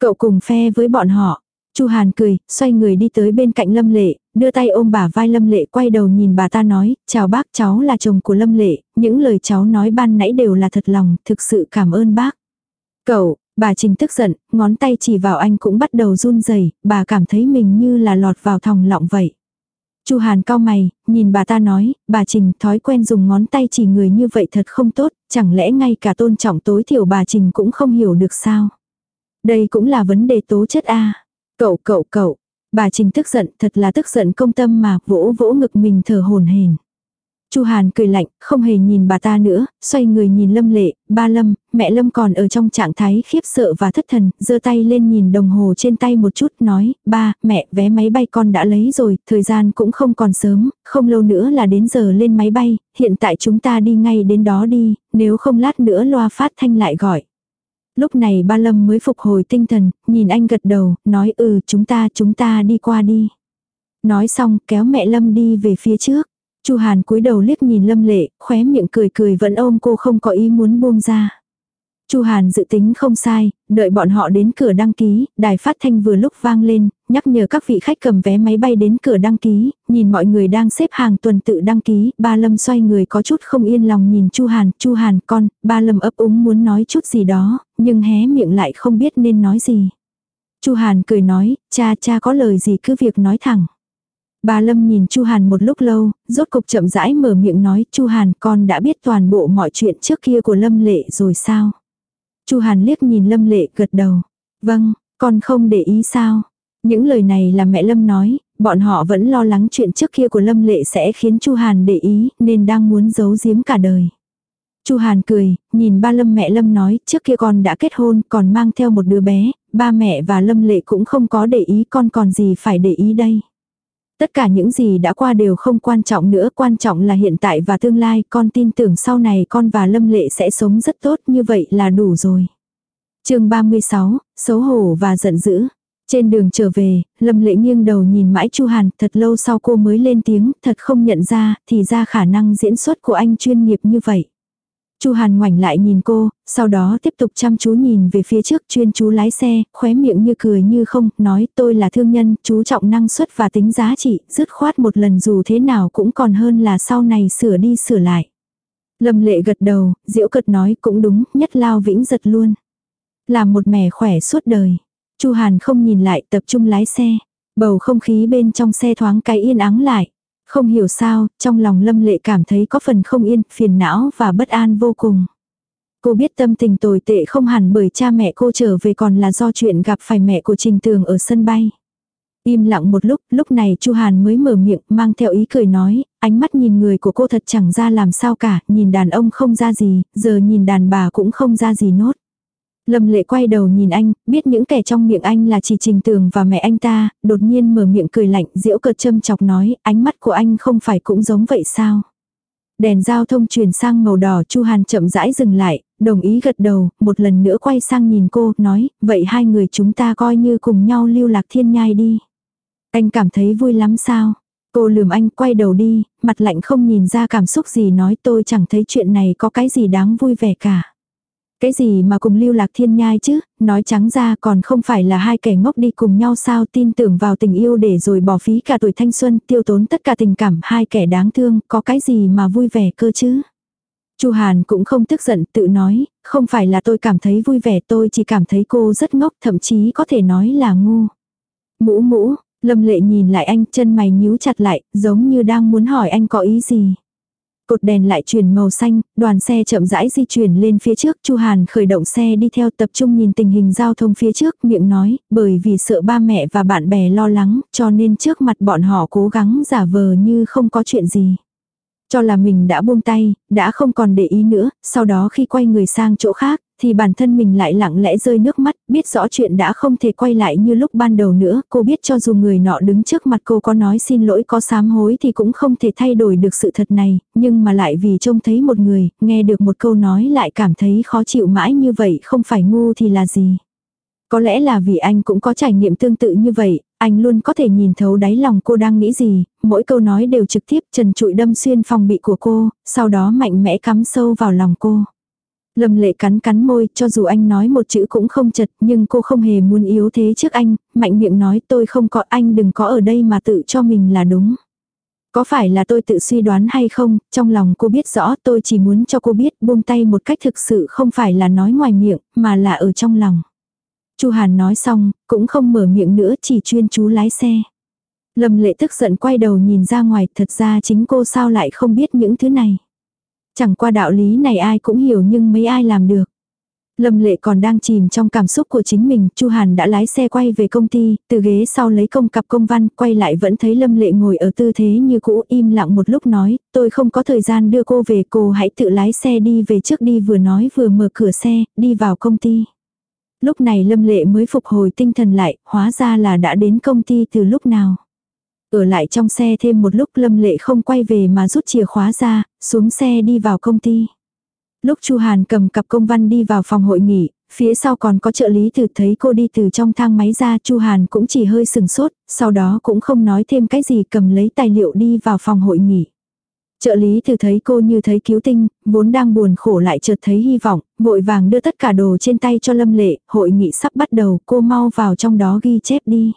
Cậu cùng phe với bọn họ, Chu Hàn cười, xoay người đi tới bên cạnh Lâm Lệ, đưa tay ôm bà vai Lâm Lệ quay đầu nhìn bà ta nói, chào bác cháu là chồng của Lâm Lệ, những lời cháu nói ban nãy đều là thật lòng, thực sự cảm ơn bác. Cậu, bà Trình tức giận, ngón tay chỉ vào anh cũng bắt đầu run rẩy, bà cảm thấy mình như là lọt vào thòng lọng vậy. Chu Hàn cao mày, nhìn bà ta nói, bà Trình thói quen dùng ngón tay chỉ người như vậy thật không tốt, chẳng lẽ ngay cả tôn trọng tối thiểu bà Trình cũng không hiểu được sao. Đây cũng là vấn đề tố chất a Cậu cậu cậu, bà Trình tức giận, thật là tức giận công tâm mà, vỗ vỗ ngực mình thở hồn hển. Chu Hàn cười lạnh, không hề nhìn bà ta nữa, xoay người nhìn Lâm Lệ, ba Lâm, mẹ Lâm còn ở trong trạng thái khiếp sợ và thất thần, giơ tay lên nhìn đồng hồ trên tay một chút, nói, ba, mẹ, vé máy bay con đã lấy rồi, thời gian cũng không còn sớm, không lâu nữa là đến giờ lên máy bay, hiện tại chúng ta đi ngay đến đó đi, nếu không lát nữa loa phát thanh lại gọi. Lúc này ba Lâm mới phục hồi tinh thần, nhìn anh gật đầu, nói ừ chúng ta chúng ta đi qua đi. Nói xong kéo mẹ Lâm đi về phía trước. Chu Hàn cúi đầu liếc nhìn Lâm Lệ, khóe miệng cười cười vẫn ôm cô không có ý muốn buông ra. Chu Hàn dự tính không sai, đợi bọn họ đến cửa đăng ký, đài phát thanh vừa lúc vang lên, nhắc nhở các vị khách cầm vé máy bay đến cửa đăng ký, nhìn mọi người đang xếp hàng tuần tự đăng ký, ba lâm xoay người có chút không yên lòng nhìn chu Hàn, chu Hàn con, ba lâm ấp úng muốn nói chút gì đó, nhưng hé miệng lại không biết nên nói gì. chu Hàn cười nói, cha cha có lời gì cứ việc nói thẳng. Bà Lâm nhìn Chu Hàn một lúc lâu, rốt cục chậm rãi mở miệng nói, "Chu Hàn, con đã biết toàn bộ mọi chuyện trước kia của Lâm Lệ rồi sao?" Chu Hàn liếc nhìn Lâm Lệ gật đầu. "Vâng, con không để ý sao?" Những lời này là mẹ Lâm nói, bọn họ vẫn lo lắng chuyện trước kia của Lâm Lệ sẽ khiến Chu Hàn để ý, nên đang muốn giấu giếm cả đời. Chu Hàn cười, nhìn ba Lâm mẹ Lâm nói, trước kia con đã kết hôn, còn mang theo một đứa bé, ba mẹ và Lâm Lệ cũng không có để ý, con còn gì phải để ý đây. Tất cả những gì đã qua đều không quan trọng nữa, quan trọng là hiện tại và tương lai, con tin tưởng sau này con và Lâm Lệ sẽ sống rất tốt, như vậy là đủ rồi. chương 36, xấu hổ và giận dữ. Trên đường trở về, Lâm Lệ nghiêng đầu nhìn mãi Chu Hàn, thật lâu sau cô mới lên tiếng, thật không nhận ra, thì ra khả năng diễn xuất của anh chuyên nghiệp như vậy. Chu Hàn ngoảnh lại nhìn cô, sau đó tiếp tục chăm chú nhìn về phía trước chuyên chú lái xe, khóe miệng như cười như không, nói tôi là thương nhân, chú trọng năng suất và tính giá trị, dứt khoát một lần dù thế nào cũng còn hơn là sau này sửa đi sửa lại. Lâm lệ gật đầu, diễu cật nói cũng đúng, nhất lao vĩnh giật luôn. Làm một mẻ khỏe suốt đời. Chu Hàn không nhìn lại tập trung lái xe. Bầu không khí bên trong xe thoáng cái yên ắng lại. Không hiểu sao, trong lòng Lâm Lệ cảm thấy có phần không yên, phiền não và bất an vô cùng. Cô biết tâm tình tồi tệ không hẳn bởi cha mẹ cô trở về còn là do chuyện gặp phải mẹ của Trình Tường ở sân bay. Im lặng một lúc, lúc này Chu Hàn mới mở miệng, mang theo ý cười nói, ánh mắt nhìn người của cô thật chẳng ra làm sao cả, nhìn đàn ông không ra gì, giờ nhìn đàn bà cũng không ra gì nốt. Lâm lệ quay đầu nhìn anh, biết những kẻ trong miệng anh là chỉ trình tường và mẹ anh ta, đột nhiên mở miệng cười lạnh, diễu cợt châm chọc nói, ánh mắt của anh không phải cũng giống vậy sao? Đèn giao thông chuyển sang màu đỏ, Chu Hàn chậm rãi dừng lại, đồng ý gật đầu, một lần nữa quay sang nhìn cô, nói, vậy hai người chúng ta coi như cùng nhau lưu lạc thiên nhai đi. Anh cảm thấy vui lắm sao? Cô lườm anh quay đầu đi, mặt lạnh không nhìn ra cảm xúc gì nói tôi chẳng thấy chuyện này có cái gì đáng vui vẻ cả. Cái gì mà cùng lưu lạc thiên nhai chứ, nói trắng ra còn không phải là hai kẻ ngốc đi cùng nhau sao tin tưởng vào tình yêu để rồi bỏ phí cả tuổi thanh xuân tiêu tốn tất cả tình cảm hai kẻ đáng thương, có cái gì mà vui vẻ cơ chứ. Chu Hàn cũng không tức giận tự nói, không phải là tôi cảm thấy vui vẻ tôi chỉ cảm thấy cô rất ngốc thậm chí có thể nói là ngu. Mũ mũ, lâm lệ nhìn lại anh chân mày nhíu chặt lại, giống như đang muốn hỏi anh có ý gì. Cột đèn lại chuyển màu xanh, đoàn xe chậm rãi di chuyển lên phía trước, Chu Hàn khởi động xe đi theo tập trung nhìn tình hình giao thông phía trước, miệng nói, bởi vì sợ ba mẹ và bạn bè lo lắng, cho nên trước mặt bọn họ cố gắng giả vờ như không có chuyện gì. Cho là mình đã buông tay, đã không còn để ý nữa, sau đó khi quay người sang chỗ khác, thì bản thân mình lại lặng lẽ rơi nước mắt, biết rõ chuyện đã không thể quay lại như lúc ban đầu nữa, cô biết cho dù người nọ đứng trước mặt cô có nói xin lỗi có sám hối thì cũng không thể thay đổi được sự thật này, nhưng mà lại vì trông thấy một người, nghe được một câu nói lại cảm thấy khó chịu mãi như vậy không phải ngu thì là gì. Có lẽ là vì anh cũng có trải nghiệm tương tự như vậy, anh luôn có thể nhìn thấu đáy lòng cô đang nghĩ gì, mỗi câu nói đều trực tiếp trần trụi đâm xuyên phòng bị của cô, sau đó mạnh mẽ cắm sâu vào lòng cô. Lâm lệ cắn cắn môi, cho dù anh nói một chữ cũng không chật, nhưng cô không hề muốn yếu thế trước anh, mạnh miệng nói tôi không có anh đừng có ở đây mà tự cho mình là đúng. Có phải là tôi tự suy đoán hay không, trong lòng cô biết rõ tôi chỉ muốn cho cô biết buông tay một cách thực sự không phải là nói ngoài miệng, mà là ở trong lòng. Chu Hàn nói xong, cũng không mở miệng nữa chỉ chuyên chú lái xe. Lâm lệ tức giận quay đầu nhìn ra ngoài, thật ra chính cô sao lại không biết những thứ này. Chẳng qua đạo lý này ai cũng hiểu nhưng mấy ai làm được. Lâm Lệ còn đang chìm trong cảm xúc của chính mình, Chu Hàn đã lái xe quay về công ty, từ ghế sau lấy công cặp công văn, quay lại vẫn thấy Lâm Lệ ngồi ở tư thế như cũ im lặng một lúc nói, tôi không có thời gian đưa cô về, cô hãy tự lái xe đi về trước đi vừa nói vừa mở cửa xe, đi vào công ty. Lúc này Lâm Lệ mới phục hồi tinh thần lại, hóa ra là đã đến công ty từ lúc nào. Ở lại trong xe thêm một lúc Lâm Lệ không quay về mà rút chìa khóa ra, xuống xe đi vào công ty. Lúc Chu Hàn cầm cặp công văn đi vào phòng hội nghị, phía sau còn có trợ lý từ thấy cô đi từ trong thang máy ra Chu Hàn cũng chỉ hơi sừng sốt, sau đó cũng không nói thêm cái gì cầm lấy tài liệu đi vào phòng hội nghị. Trợ lý từ thấy cô như thấy cứu tinh, vốn đang buồn khổ lại chợt thấy hy vọng, vội vàng đưa tất cả đồ trên tay cho Lâm Lệ, hội nghị sắp bắt đầu, cô mau vào trong đó ghi chép đi.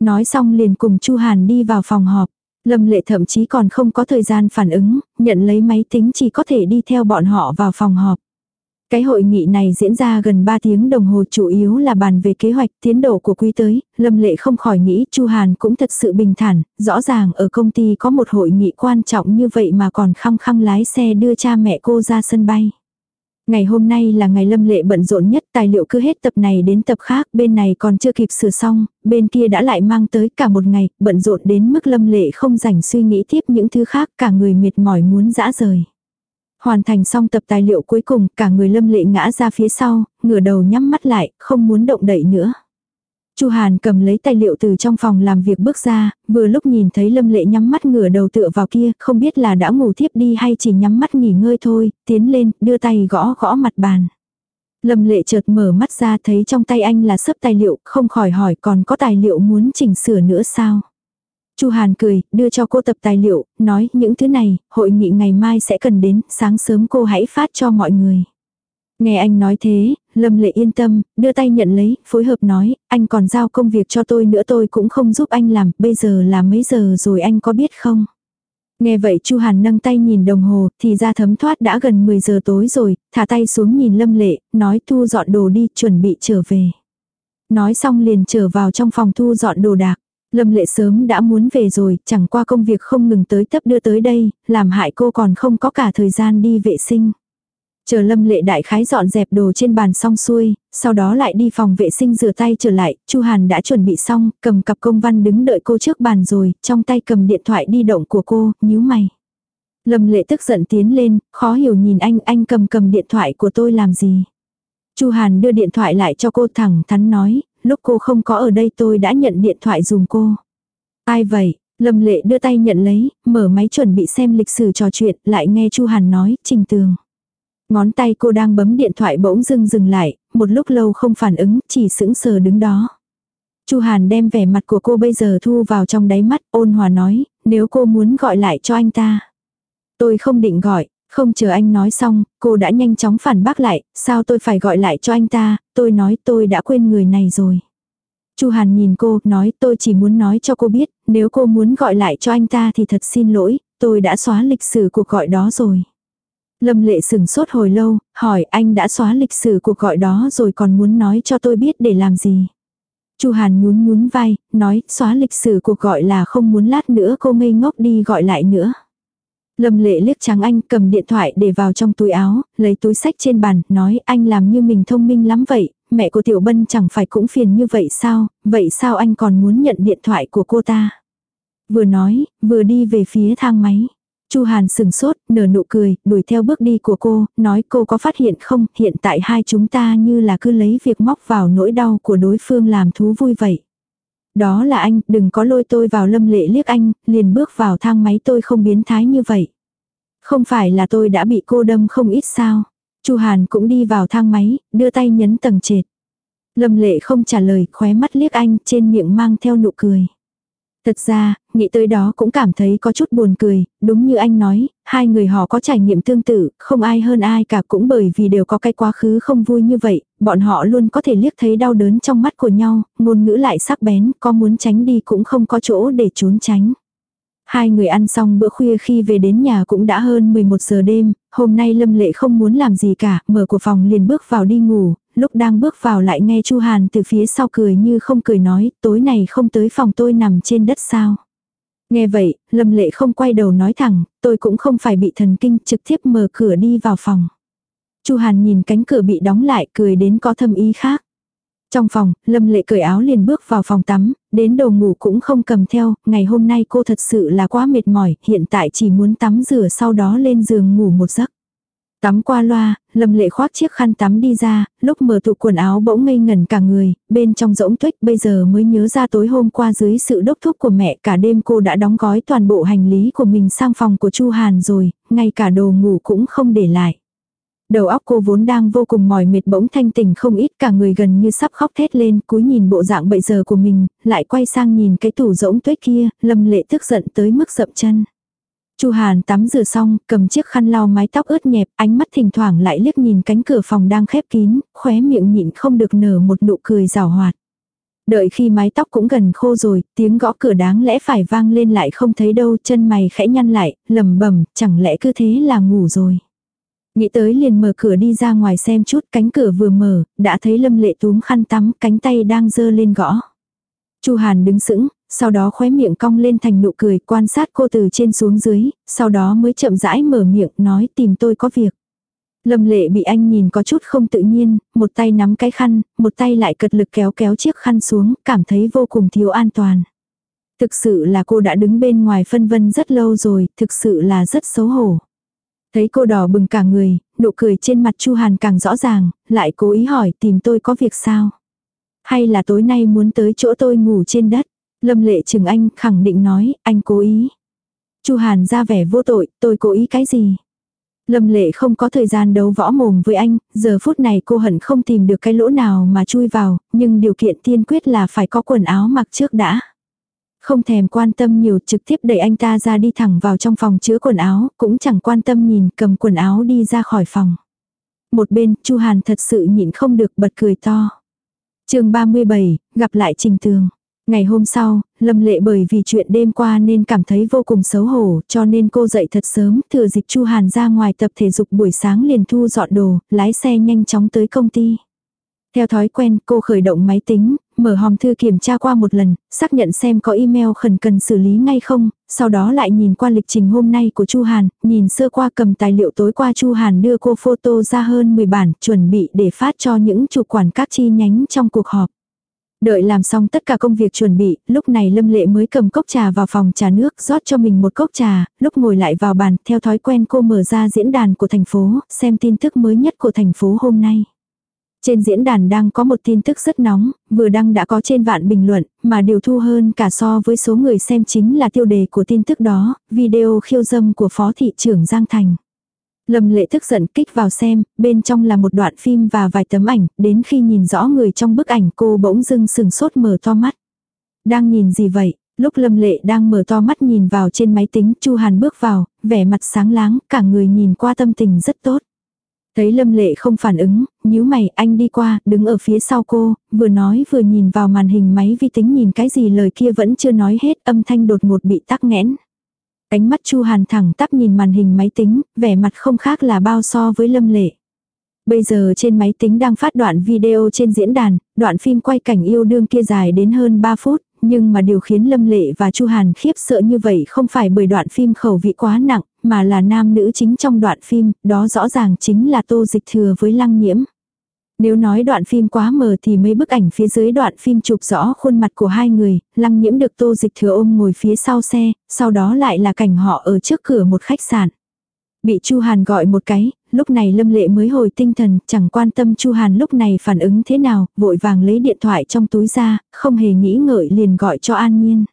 Nói xong liền cùng Chu Hàn đi vào phòng họp. Lâm lệ thậm chí còn không có thời gian phản ứng, nhận lấy máy tính chỉ có thể đi theo bọn họ vào phòng họp. Cái hội nghị này diễn ra gần 3 tiếng đồng hồ chủ yếu là bàn về kế hoạch tiến độ của quý tới, Lâm Lệ không khỏi nghĩ Chu Hàn cũng thật sự bình thản, rõ ràng ở công ty có một hội nghị quan trọng như vậy mà còn khăng khăng lái xe đưa cha mẹ cô ra sân bay. Ngày hôm nay là ngày lâm lệ bận rộn nhất tài liệu cứ hết tập này đến tập khác, bên này còn chưa kịp sửa xong, bên kia đã lại mang tới cả một ngày, bận rộn đến mức lâm lệ không rảnh suy nghĩ tiếp những thứ khác, cả người mệt mỏi muốn dã rời. Hoàn thành xong tập tài liệu cuối cùng, cả người lâm lệ ngã ra phía sau, ngửa đầu nhắm mắt lại, không muốn động đậy nữa. Chu Hàn cầm lấy tài liệu từ trong phòng làm việc bước ra, vừa lúc nhìn thấy Lâm Lệ nhắm mắt ngửa đầu tựa vào kia, không biết là đã ngủ thiếp đi hay chỉ nhắm mắt nghỉ ngơi thôi, tiến lên, đưa tay gõ gõ mặt bàn. Lâm Lệ chợt mở mắt ra thấy trong tay anh là sấp tài liệu, không khỏi hỏi còn có tài liệu muốn chỉnh sửa nữa sao. Chu Hàn cười, đưa cho cô tập tài liệu, nói những thứ này, hội nghị ngày mai sẽ cần đến, sáng sớm cô hãy phát cho mọi người. Nghe anh nói thế, Lâm Lệ yên tâm, đưa tay nhận lấy, phối hợp nói, anh còn giao công việc cho tôi nữa tôi cũng không giúp anh làm, bây giờ là mấy giờ rồi anh có biết không? Nghe vậy Chu Hàn nâng tay nhìn đồng hồ, thì ra thấm thoát đã gần 10 giờ tối rồi, thả tay xuống nhìn Lâm Lệ, nói thu dọn đồ đi, chuẩn bị trở về. Nói xong liền trở vào trong phòng thu dọn đồ đạc. Lâm Lệ sớm đã muốn về rồi, chẳng qua công việc không ngừng tới tấp đưa tới đây, làm hại cô còn không có cả thời gian đi vệ sinh. Chờ lâm lệ đại khái dọn dẹp đồ trên bàn xong xuôi, sau đó lại đi phòng vệ sinh rửa tay trở lại, Chu Hàn đã chuẩn bị xong, cầm cặp công văn đứng đợi cô trước bàn rồi, trong tay cầm điện thoại đi động của cô, nhíu mày. Lâm lệ tức giận tiến lên, khó hiểu nhìn anh, anh cầm cầm điện thoại của tôi làm gì. Chu Hàn đưa điện thoại lại cho cô thẳng thắn nói, lúc cô không có ở đây tôi đã nhận điện thoại dùng cô. Ai vậy? Lâm lệ đưa tay nhận lấy, mở máy chuẩn bị xem lịch sử trò chuyện, lại nghe Chu Hàn nói, trình tường. Ngón tay cô đang bấm điện thoại bỗng dưng dừng lại, một lúc lâu không phản ứng, chỉ sững sờ đứng đó. Chu Hàn đem vẻ mặt của cô bây giờ thu vào trong đáy mắt, ôn hòa nói, nếu cô muốn gọi lại cho anh ta. Tôi không định gọi, không chờ anh nói xong, cô đã nhanh chóng phản bác lại, sao tôi phải gọi lại cho anh ta, tôi nói tôi đã quên người này rồi. Chu Hàn nhìn cô, nói tôi chỉ muốn nói cho cô biết, nếu cô muốn gọi lại cho anh ta thì thật xin lỗi, tôi đã xóa lịch sử cuộc gọi đó rồi. Lâm lệ sừng sốt hồi lâu, hỏi anh đã xóa lịch sử cuộc gọi đó rồi còn muốn nói cho tôi biết để làm gì. Chu Hàn nhún nhún vai, nói xóa lịch sử cuộc gọi là không muốn lát nữa cô ngây ngốc đi gọi lại nữa. Lâm lệ liếc trắng anh cầm điện thoại để vào trong túi áo, lấy túi sách trên bàn, nói anh làm như mình thông minh lắm vậy, mẹ của Tiểu Bân chẳng phải cũng phiền như vậy sao, vậy sao anh còn muốn nhận điện thoại của cô ta. Vừa nói, vừa đi về phía thang máy. Chu Hàn sừng sốt, nở nụ cười, đuổi theo bước đi của cô, nói cô có phát hiện không, hiện tại hai chúng ta như là cứ lấy việc móc vào nỗi đau của đối phương làm thú vui vậy. Đó là anh, đừng có lôi tôi vào lâm lệ liếc anh, liền bước vào thang máy tôi không biến thái như vậy. Không phải là tôi đã bị cô đâm không ít sao. Chu Hàn cũng đi vào thang máy, đưa tay nhấn tầng trệt. Lâm lệ không trả lời, khóe mắt liếc anh, trên miệng mang theo nụ cười. Thật ra, nghĩ tới đó cũng cảm thấy có chút buồn cười, đúng như anh nói, hai người họ có trải nghiệm tương tự, không ai hơn ai cả cũng bởi vì đều có cái quá khứ không vui như vậy, bọn họ luôn có thể liếc thấy đau đớn trong mắt của nhau, ngôn ngữ lại sắc bén, có muốn tránh đi cũng không có chỗ để trốn tránh. Hai người ăn xong bữa khuya khi về đến nhà cũng đã hơn 11 giờ đêm, hôm nay Lâm Lệ không muốn làm gì cả, mở của phòng liền bước vào đi ngủ, lúc đang bước vào lại nghe Chu Hàn từ phía sau cười như không cười nói, tối này không tới phòng tôi nằm trên đất sao. Nghe vậy, Lâm Lệ không quay đầu nói thẳng, tôi cũng không phải bị thần kinh trực tiếp mở cửa đi vào phòng. Chu Hàn nhìn cánh cửa bị đóng lại cười đến có thâm ý khác. Trong phòng, Lâm Lệ cởi áo liền bước vào phòng tắm, đến đồ ngủ cũng không cầm theo, ngày hôm nay cô thật sự là quá mệt mỏi, hiện tại chỉ muốn tắm rửa sau đó lên giường ngủ một giấc. Tắm qua loa, Lâm Lệ khoác chiếc khăn tắm đi ra, lúc mở tủ quần áo bỗng ngây ngẩn cả người, bên trong rỗng tuếch bây giờ mới nhớ ra tối hôm qua dưới sự đốc thúc của mẹ cả đêm cô đã đóng gói toàn bộ hành lý của mình sang phòng của Chu Hàn rồi, ngay cả đồ ngủ cũng không để lại. Đầu óc cô vốn đang vô cùng mỏi mệt bỗng thanh tỉnh không ít cả người gần như sắp khóc thét lên cúi nhìn bộ dạng bây giờ của mình, lại quay sang nhìn cái tủ rỗng tuếch kia, lâm lệ tức giận tới mức dậm chân. Chu Hàn tắm rửa xong, cầm chiếc khăn lau mái tóc ướt nhẹp, ánh mắt thỉnh thoảng lại liếc nhìn cánh cửa phòng đang khép kín, khóe miệng nhịn không được nở một nụ cười rào hoạt. Đợi khi mái tóc cũng gần khô rồi, tiếng gõ cửa đáng lẽ phải vang lên lại không thấy đâu, chân mày khẽ nhăn lại, lầm bẩm chẳng lẽ cứ thế là ngủ rồi. Nghĩ tới liền mở cửa đi ra ngoài xem chút, cánh cửa vừa mở, đã thấy Lâm Lệ túm khăn tắm, cánh tay đang dơ lên gõ. Chu Hàn đứng sững, sau đó khóe miệng cong lên thành nụ cười, quan sát cô từ trên xuống dưới, sau đó mới chậm rãi mở miệng, nói tìm tôi có việc. Lâm lệ bị anh nhìn có chút không tự nhiên, một tay nắm cái khăn, một tay lại cật lực kéo kéo chiếc khăn xuống, cảm thấy vô cùng thiếu an toàn. Thực sự là cô đã đứng bên ngoài phân vân rất lâu rồi, thực sự là rất xấu hổ. Thấy cô đỏ bừng cả người, nụ cười trên mặt Chu Hàn càng rõ ràng, lại cố ý hỏi tìm tôi có việc sao. Hay là tối nay muốn tới chỗ tôi ngủ trên đất. Lâm lệ chừng anh khẳng định nói, anh cố ý. Chu Hàn ra vẻ vô tội, tôi cố ý cái gì. Lâm lệ không có thời gian đấu võ mồm với anh, giờ phút này cô hận không tìm được cái lỗ nào mà chui vào, nhưng điều kiện tiên quyết là phải có quần áo mặc trước đã. Không thèm quan tâm nhiều trực tiếp đẩy anh ta ra đi thẳng vào trong phòng chứa quần áo, cũng chẳng quan tâm nhìn cầm quần áo đi ra khỏi phòng. Một bên, Chu Hàn thật sự nhịn không được bật cười to. chương 37, gặp lại Trình Tường. Ngày hôm sau, Lâm Lệ bởi vì chuyện đêm qua nên cảm thấy vô cùng xấu hổ, cho nên cô dậy thật sớm, thừa dịp Chu Hàn ra ngoài tập thể dục buổi sáng liền thu dọn đồ, lái xe nhanh chóng tới công ty. Theo thói quen, cô khởi động máy tính, mở hòm thư kiểm tra qua một lần, xác nhận xem có email khẩn cần xử lý ngay không, sau đó lại nhìn qua lịch trình hôm nay của Chu Hàn, nhìn sơ qua cầm tài liệu tối qua Chu Hàn đưa cô photo ra hơn 10 bản, chuẩn bị để phát cho những chủ quản các chi nhánh trong cuộc họp. Đợi làm xong tất cả công việc chuẩn bị, lúc này Lâm Lệ mới cầm cốc trà vào phòng trà nước, rót cho mình một cốc trà, lúc ngồi lại vào bàn, theo thói quen cô mở ra diễn đàn của thành phố, xem tin tức mới nhất của thành phố hôm nay. Trên diễn đàn đang có một tin tức rất nóng, vừa đăng đã có trên vạn bình luận, mà điều thu hơn cả so với số người xem chính là tiêu đề của tin tức đó, video khiêu dâm của Phó Thị trưởng Giang Thành. Lâm lệ tức giận kích vào xem, bên trong là một đoạn phim và vài tấm ảnh, đến khi nhìn rõ người trong bức ảnh cô bỗng dưng sừng sốt mở to mắt. Đang nhìn gì vậy? Lúc Lâm Lệ đang mở to mắt nhìn vào trên máy tính, Chu Hàn bước vào, vẻ mặt sáng láng, cả người nhìn qua tâm tình rất tốt. Thấy Lâm Lệ không phản ứng, nhíu mày, anh đi qua, đứng ở phía sau cô, vừa nói vừa nhìn vào màn hình máy vi tính nhìn cái gì lời kia vẫn chưa nói hết, âm thanh đột ngột bị tắc nghẽn. Ánh mắt Chu Hàn thẳng tắp nhìn màn hình máy tính, vẻ mặt không khác là bao so với Lâm Lệ. Bây giờ trên máy tính đang phát đoạn video trên diễn đàn, đoạn phim quay cảnh yêu đương kia dài đến hơn 3 phút, nhưng mà điều khiến Lâm Lệ và Chu Hàn khiếp sợ như vậy không phải bởi đoạn phim khẩu vị quá nặng, mà là nam nữ chính trong đoạn phim, đó rõ ràng chính là Tô Dịch Thừa với Lăng Nhiễm. Nếu nói đoạn phim quá mờ thì mấy bức ảnh phía dưới đoạn phim chụp rõ khuôn mặt của hai người, lăng nhiễm được tô dịch thừa ôm ngồi phía sau xe, sau đó lại là cảnh họ ở trước cửa một khách sạn. Bị Chu Hàn gọi một cái, lúc này Lâm Lệ mới hồi tinh thần, chẳng quan tâm Chu Hàn lúc này phản ứng thế nào, vội vàng lấy điện thoại trong túi ra, không hề nghĩ ngợi liền gọi cho An Nhiên.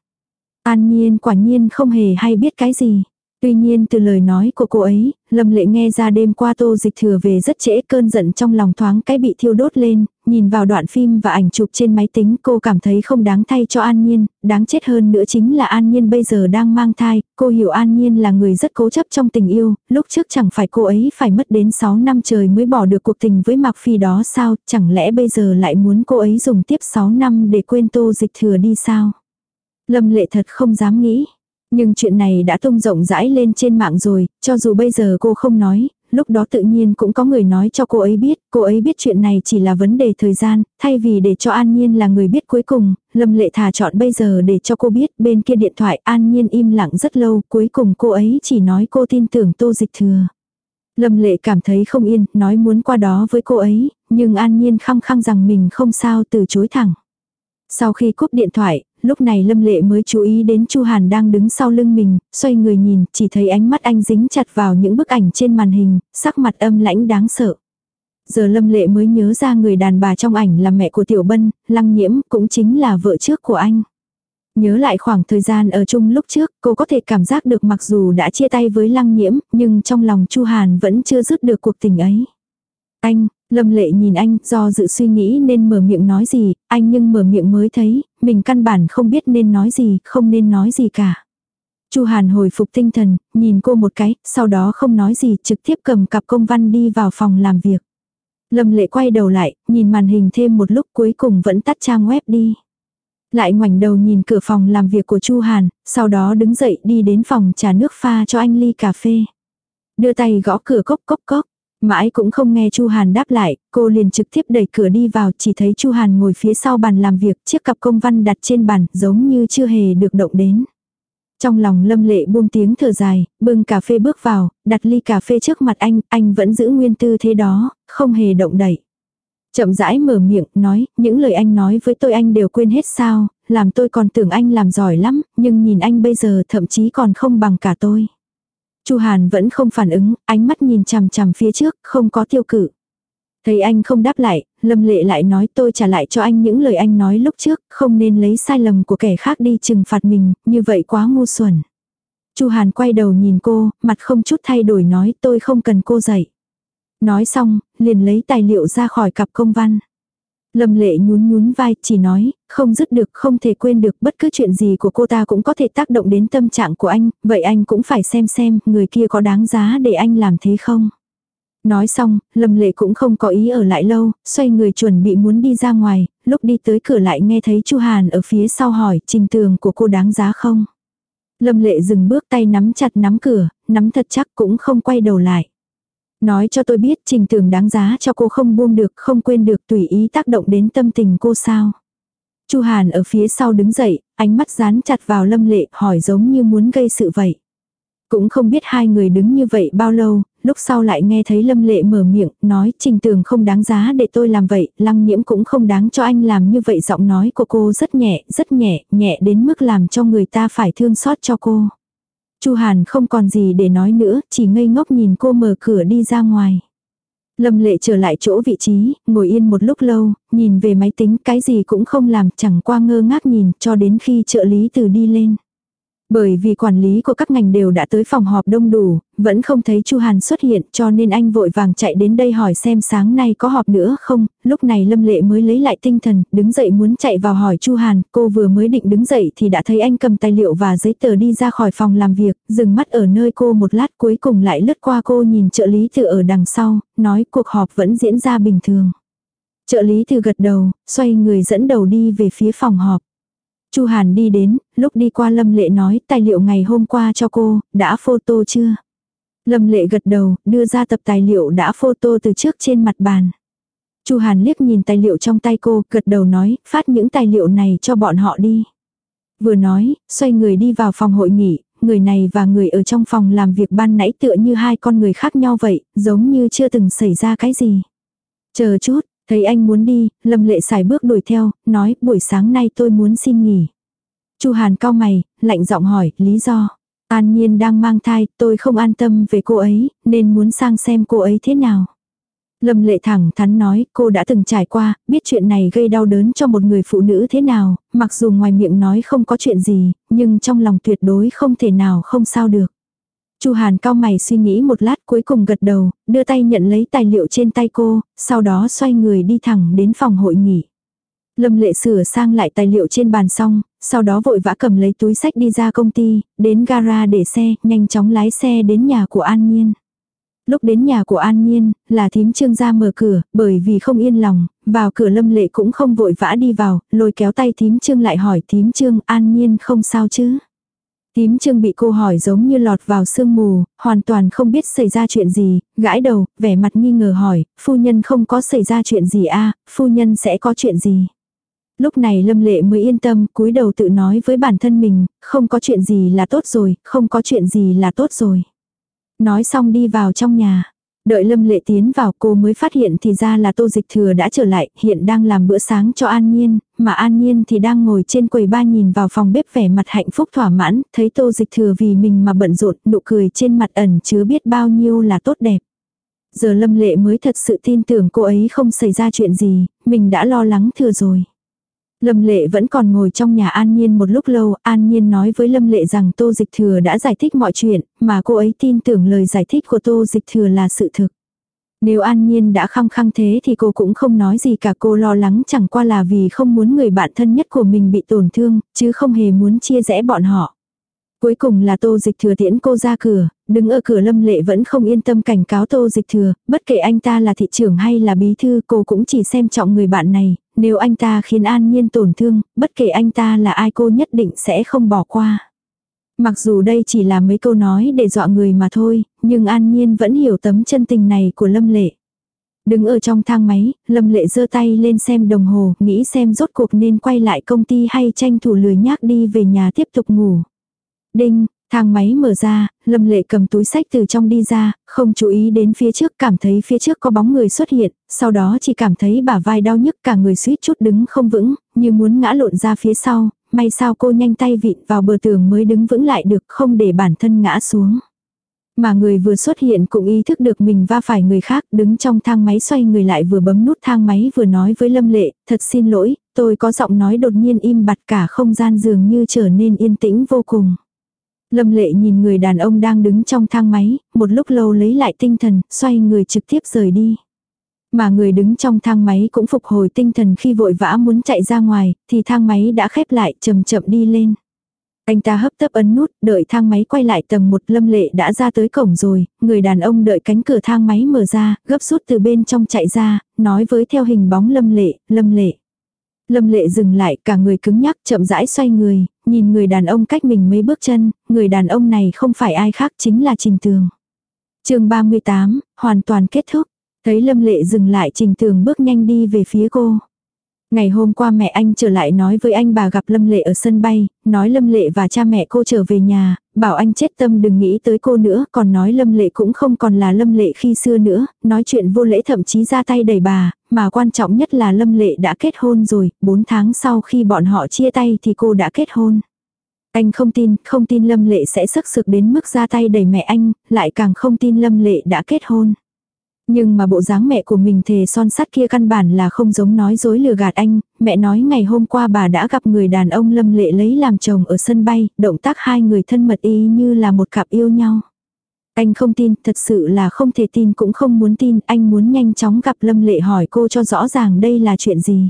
An Nhiên quả nhiên không hề hay biết cái gì. Tuy nhiên từ lời nói của cô ấy, Lâm Lệ nghe ra đêm qua tô dịch thừa về rất trễ cơn giận trong lòng thoáng cái bị thiêu đốt lên, nhìn vào đoạn phim và ảnh chụp trên máy tính cô cảm thấy không đáng thay cho An Nhiên, đáng chết hơn nữa chính là An Nhiên bây giờ đang mang thai, cô hiểu An Nhiên là người rất cố chấp trong tình yêu, lúc trước chẳng phải cô ấy phải mất đến 6 năm trời mới bỏ được cuộc tình với Mạc Phi đó sao, chẳng lẽ bây giờ lại muốn cô ấy dùng tiếp 6 năm để quên tô dịch thừa đi sao? Lâm Lệ thật không dám nghĩ. Nhưng chuyện này đã tung rộng rãi lên trên mạng rồi, cho dù bây giờ cô không nói, lúc đó tự nhiên cũng có người nói cho cô ấy biết, cô ấy biết chuyện này chỉ là vấn đề thời gian, thay vì để cho An Nhiên là người biết cuối cùng, Lâm Lệ thà chọn bây giờ để cho cô biết bên kia điện thoại An Nhiên im lặng rất lâu, cuối cùng cô ấy chỉ nói cô tin tưởng tô dịch thừa. Lâm Lệ cảm thấy không yên, nói muốn qua đó với cô ấy, nhưng An Nhiên khăng khăng rằng mình không sao từ chối thẳng. Sau khi cúp điện thoại, lúc này Lâm Lệ mới chú ý đến Chu Hàn đang đứng sau lưng mình, xoay người nhìn, chỉ thấy ánh mắt anh dính chặt vào những bức ảnh trên màn hình, sắc mặt âm lãnh đáng sợ. Giờ Lâm Lệ mới nhớ ra người đàn bà trong ảnh là mẹ của Tiểu Bân, Lăng Nhiễm, cũng chính là vợ trước của anh. Nhớ lại khoảng thời gian ở chung lúc trước, cô có thể cảm giác được mặc dù đã chia tay với Lăng Nhiễm, nhưng trong lòng Chu Hàn vẫn chưa dứt được cuộc tình ấy. Anh, Lâm lệ nhìn anh, do dự suy nghĩ nên mở miệng nói gì, anh nhưng mở miệng mới thấy, mình căn bản không biết nên nói gì, không nên nói gì cả. Chu Hàn hồi phục tinh thần, nhìn cô một cái, sau đó không nói gì, trực tiếp cầm cặp công văn đi vào phòng làm việc. Lâm lệ quay đầu lại, nhìn màn hình thêm một lúc cuối cùng vẫn tắt trang web đi. Lại ngoảnh đầu nhìn cửa phòng làm việc của Chu Hàn, sau đó đứng dậy đi đến phòng trà nước pha cho anh ly cà phê. Đưa tay gõ cửa cốc cốc cốc. Mãi cũng không nghe Chu Hàn đáp lại, cô liền trực tiếp đẩy cửa đi vào, chỉ thấy Chu Hàn ngồi phía sau bàn làm việc, chiếc cặp công văn đặt trên bàn, giống như chưa hề được động đến. Trong lòng lâm lệ buông tiếng thở dài, bưng cà phê bước vào, đặt ly cà phê trước mặt anh, anh vẫn giữ nguyên tư thế đó, không hề động đậy. Chậm rãi mở miệng, nói, những lời anh nói với tôi anh đều quên hết sao, làm tôi còn tưởng anh làm giỏi lắm, nhưng nhìn anh bây giờ thậm chí còn không bằng cả tôi. Chu Hàn vẫn không phản ứng, ánh mắt nhìn chằm chằm phía trước, không có tiêu cử. Thấy anh không đáp lại, Lâm Lệ lại nói tôi trả lại cho anh những lời anh nói lúc trước, không nên lấy sai lầm của kẻ khác đi trừng phạt mình, như vậy quá ngu xuẩn. Chu Hàn quay đầu nhìn cô, mặt không chút thay đổi nói tôi không cần cô dạy. Nói xong, liền lấy tài liệu ra khỏi cặp công văn. Lâm lệ nhún nhún vai, chỉ nói, không dứt được, không thể quên được, bất cứ chuyện gì của cô ta cũng có thể tác động đến tâm trạng của anh, vậy anh cũng phải xem xem, người kia có đáng giá để anh làm thế không. Nói xong, Lâm Lệ cũng không có ý ở lại lâu, xoay người chuẩn bị muốn đi ra ngoài, lúc đi tới cửa lại nghe thấy Chu Hàn ở phía sau hỏi, trình tường của cô đáng giá không? Lâm Lệ dừng bước tay nắm chặt nắm cửa, nắm thật chắc cũng không quay đầu lại. Nói cho tôi biết trình tường đáng giá cho cô không buông được, không quên được tùy ý tác động đến tâm tình cô sao. Chu Hàn ở phía sau đứng dậy, ánh mắt dán chặt vào Lâm Lệ, hỏi giống như muốn gây sự vậy. Cũng không biết hai người đứng như vậy bao lâu, lúc sau lại nghe thấy Lâm Lệ mở miệng, nói trình tường không đáng giá để tôi làm vậy, lăng nhiễm cũng không đáng cho anh làm như vậy giọng nói của cô rất nhẹ, rất nhẹ, nhẹ đến mức làm cho người ta phải thương xót cho cô. Chu Hàn không còn gì để nói nữa, chỉ ngây ngốc nhìn cô mở cửa đi ra ngoài. Lâm lệ trở lại chỗ vị trí, ngồi yên một lúc lâu, nhìn về máy tính cái gì cũng không làm chẳng qua ngơ ngác nhìn cho đến khi trợ lý từ đi lên. Bởi vì quản lý của các ngành đều đã tới phòng họp đông đủ, vẫn không thấy Chu Hàn xuất hiện cho nên anh vội vàng chạy đến đây hỏi xem sáng nay có họp nữa không, lúc này Lâm Lệ mới lấy lại tinh thần, đứng dậy muốn chạy vào hỏi Chu Hàn, cô vừa mới định đứng dậy thì đã thấy anh cầm tài liệu và giấy tờ đi ra khỏi phòng làm việc, dừng mắt ở nơi cô một lát cuối cùng lại lướt qua cô nhìn trợ lý từ ở đằng sau, nói cuộc họp vẫn diễn ra bình thường. Trợ lý từ gật đầu, xoay người dẫn đầu đi về phía phòng họp. Chu Hàn đi đến, lúc đi qua Lâm Lệ nói tài liệu ngày hôm qua cho cô, đã photo chưa? Lâm Lệ gật đầu, đưa ra tập tài liệu đã photo từ trước trên mặt bàn. Chu Hàn liếc nhìn tài liệu trong tay cô, gật đầu nói, phát những tài liệu này cho bọn họ đi. Vừa nói, xoay người đi vào phòng hội nghị, người này và người ở trong phòng làm việc ban nãy tựa như hai con người khác nhau vậy, giống như chưa từng xảy ra cái gì. Chờ chút, Thấy anh muốn đi, Lâm Lệ xài bước đuổi theo, nói buổi sáng nay tôi muốn xin nghỉ. Chu Hàn cao mày, lạnh giọng hỏi, lý do. An Nhiên đang mang thai, tôi không an tâm về cô ấy, nên muốn sang xem cô ấy thế nào. Lâm lệ thẳng thắn nói, cô đã từng trải qua, biết chuyện này gây đau đớn cho một người phụ nữ thế nào, mặc dù ngoài miệng nói không có chuyện gì, nhưng trong lòng tuyệt đối không thể nào không sao được. Chu Hàn cao mày suy nghĩ một lát cuối cùng gật đầu, đưa tay nhận lấy tài liệu trên tay cô, sau đó xoay người đi thẳng đến phòng hội nghị. Lâm lệ sửa sang lại tài liệu trên bàn xong, sau đó vội vã cầm lấy túi sách đi ra công ty, đến gara để xe, nhanh chóng lái xe đến nhà của An Nhiên. Lúc đến nhà của An Nhiên, là thím trương ra mở cửa, bởi vì không yên lòng, vào cửa lâm lệ cũng không vội vã đi vào, lôi kéo tay thím trương lại hỏi thím trương An Nhiên không sao chứ. Tím trương bị cô hỏi giống như lọt vào sương mù, hoàn toàn không biết xảy ra chuyện gì, gãi đầu, vẻ mặt nghi ngờ hỏi, phu nhân không có xảy ra chuyện gì a phu nhân sẽ có chuyện gì. Lúc này lâm lệ mới yên tâm, cúi đầu tự nói với bản thân mình, không có chuyện gì là tốt rồi, không có chuyện gì là tốt rồi. Nói xong đi vào trong nhà. Đợi Lâm Lệ tiến vào cô mới phát hiện thì ra là Tô Dịch Thừa đã trở lại, hiện đang làm bữa sáng cho An Nhiên, mà An Nhiên thì đang ngồi trên quầy ba nhìn vào phòng bếp vẻ mặt hạnh phúc thỏa mãn, thấy Tô Dịch Thừa vì mình mà bận rộn, nụ cười trên mặt ẩn chứa biết bao nhiêu là tốt đẹp. Giờ Lâm Lệ mới thật sự tin tưởng cô ấy không xảy ra chuyện gì, mình đã lo lắng thừa rồi. Lâm Lệ vẫn còn ngồi trong nhà An Nhiên một lúc lâu, An Nhiên nói với Lâm Lệ rằng Tô Dịch Thừa đã giải thích mọi chuyện, mà cô ấy tin tưởng lời giải thích của Tô Dịch Thừa là sự thực. Nếu An Nhiên đã khăng khăng thế thì cô cũng không nói gì cả cô lo lắng chẳng qua là vì không muốn người bạn thân nhất của mình bị tổn thương, chứ không hề muốn chia rẽ bọn họ. Cuối cùng là tô dịch thừa tiễn cô ra cửa, đứng ở cửa lâm lệ vẫn không yên tâm cảnh cáo tô dịch thừa, bất kể anh ta là thị trưởng hay là bí thư cô cũng chỉ xem trọng người bạn này, nếu anh ta khiến an nhiên tổn thương, bất kể anh ta là ai cô nhất định sẽ không bỏ qua. Mặc dù đây chỉ là mấy câu nói để dọa người mà thôi, nhưng an nhiên vẫn hiểu tấm chân tình này của lâm lệ. Đứng ở trong thang máy, Lâm Lệ giơ tay lên xem đồng hồ, nghĩ xem rốt cuộc nên quay lại công ty hay tranh thủ lười nhác đi về nhà tiếp tục ngủ. Đinh, thang máy mở ra, Lâm Lệ cầm túi sách từ trong đi ra, không chú ý đến phía trước, cảm thấy phía trước có bóng người xuất hiện, sau đó chỉ cảm thấy bả vai đau nhức cả người suýt chút đứng không vững, như muốn ngã lộn ra phía sau, may sao cô nhanh tay vịn vào bờ tường mới đứng vững lại được không để bản thân ngã xuống. Mà người vừa xuất hiện cũng ý thức được mình va phải người khác, đứng trong thang máy xoay người lại vừa bấm nút thang máy vừa nói với Lâm Lệ, thật xin lỗi, tôi có giọng nói đột nhiên im bặt cả không gian dường như trở nên yên tĩnh vô cùng. Lâm Lệ nhìn người đàn ông đang đứng trong thang máy, một lúc lâu lấy lại tinh thần, xoay người trực tiếp rời đi. Mà người đứng trong thang máy cũng phục hồi tinh thần khi vội vã muốn chạy ra ngoài, thì thang máy đã khép lại chậm chậm đi lên. Anh ta hấp tấp ấn nút, đợi thang máy quay lại tầng một lâm lệ đã ra tới cổng rồi, người đàn ông đợi cánh cửa thang máy mở ra, gấp rút từ bên trong chạy ra, nói với theo hình bóng lâm lệ, lâm lệ. Lâm lệ dừng lại, cả người cứng nhắc, chậm rãi xoay người, nhìn người đàn ông cách mình mấy bước chân, người đàn ông này không phải ai khác chính là Trình Tường. chương 38, hoàn toàn kết thúc. Thấy Lâm lệ dừng lại Trình Tường bước nhanh đi về phía cô. Ngày hôm qua mẹ anh trở lại nói với anh bà gặp Lâm Lệ ở sân bay, nói Lâm Lệ và cha mẹ cô trở về nhà, bảo anh chết tâm đừng nghĩ tới cô nữa, còn nói Lâm Lệ cũng không còn là Lâm Lệ khi xưa nữa, nói chuyện vô lễ thậm chí ra tay đẩy bà, mà quan trọng nhất là Lâm Lệ đã kết hôn rồi, 4 tháng sau khi bọn họ chia tay thì cô đã kết hôn. Anh không tin, không tin Lâm Lệ sẽ sức sực đến mức ra tay đẩy mẹ anh, lại càng không tin Lâm Lệ đã kết hôn. Nhưng mà bộ dáng mẹ của mình thề son sắt kia căn bản là không giống nói dối lừa gạt anh, mẹ nói ngày hôm qua bà đã gặp người đàn ông lâm lệ lấy làm chồng ở sân bay, động tác hai người thân mật y như là một cặp yêu nhau. Anh không tin, thật sự là không thể tin cũng không muốn tin, anh muốn nhanh chóng gặp lâm lệ hỏi cô cho rõ ràng đây là chuyện gì.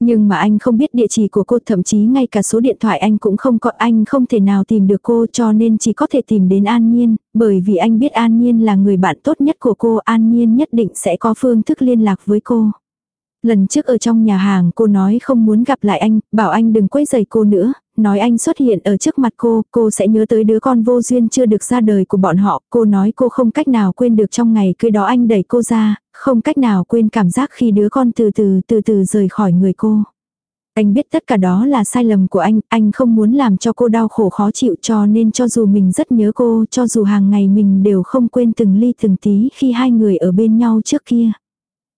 Nhưng mà anh không biết địa chỉ của cô thậm chí ngay cả số điện thoại anh cũng không có anh không thể nào tìm được cô cho nên chỉ có thể tìm đến An Nhiên, bởi vì anh biết An Nhiên là người bạn tốt nhất của cô, An Nhiên nhất định sẽ có phương thức liên lạc với cô. Lần trước ở trong nhà hàng cô nói không muốn gặp lại anh, bảo anh đừng quấy rầy cô nữa, nói anh xuất hiện ở trước mặt cô, cô sẽ nhớ tới đứa con vô duyên chưa được ra đời của bọn họ, cô nói cô không cách nào quên được trong ngày cưới đó anh đẩy cô ra, không cách nào quên cảm giác khi đứa con từ từ từ từ rời khỏi người cô. Anh biết tất cả đó là sai lầm của anh, anh không muốn làm cho cô đau khổ khó chịu cho nên cho dù mình rất nhớ cô, cho dù hàng ngày mình đều không quên từng ly từng tí khi hai người ở bên nhau trước kia.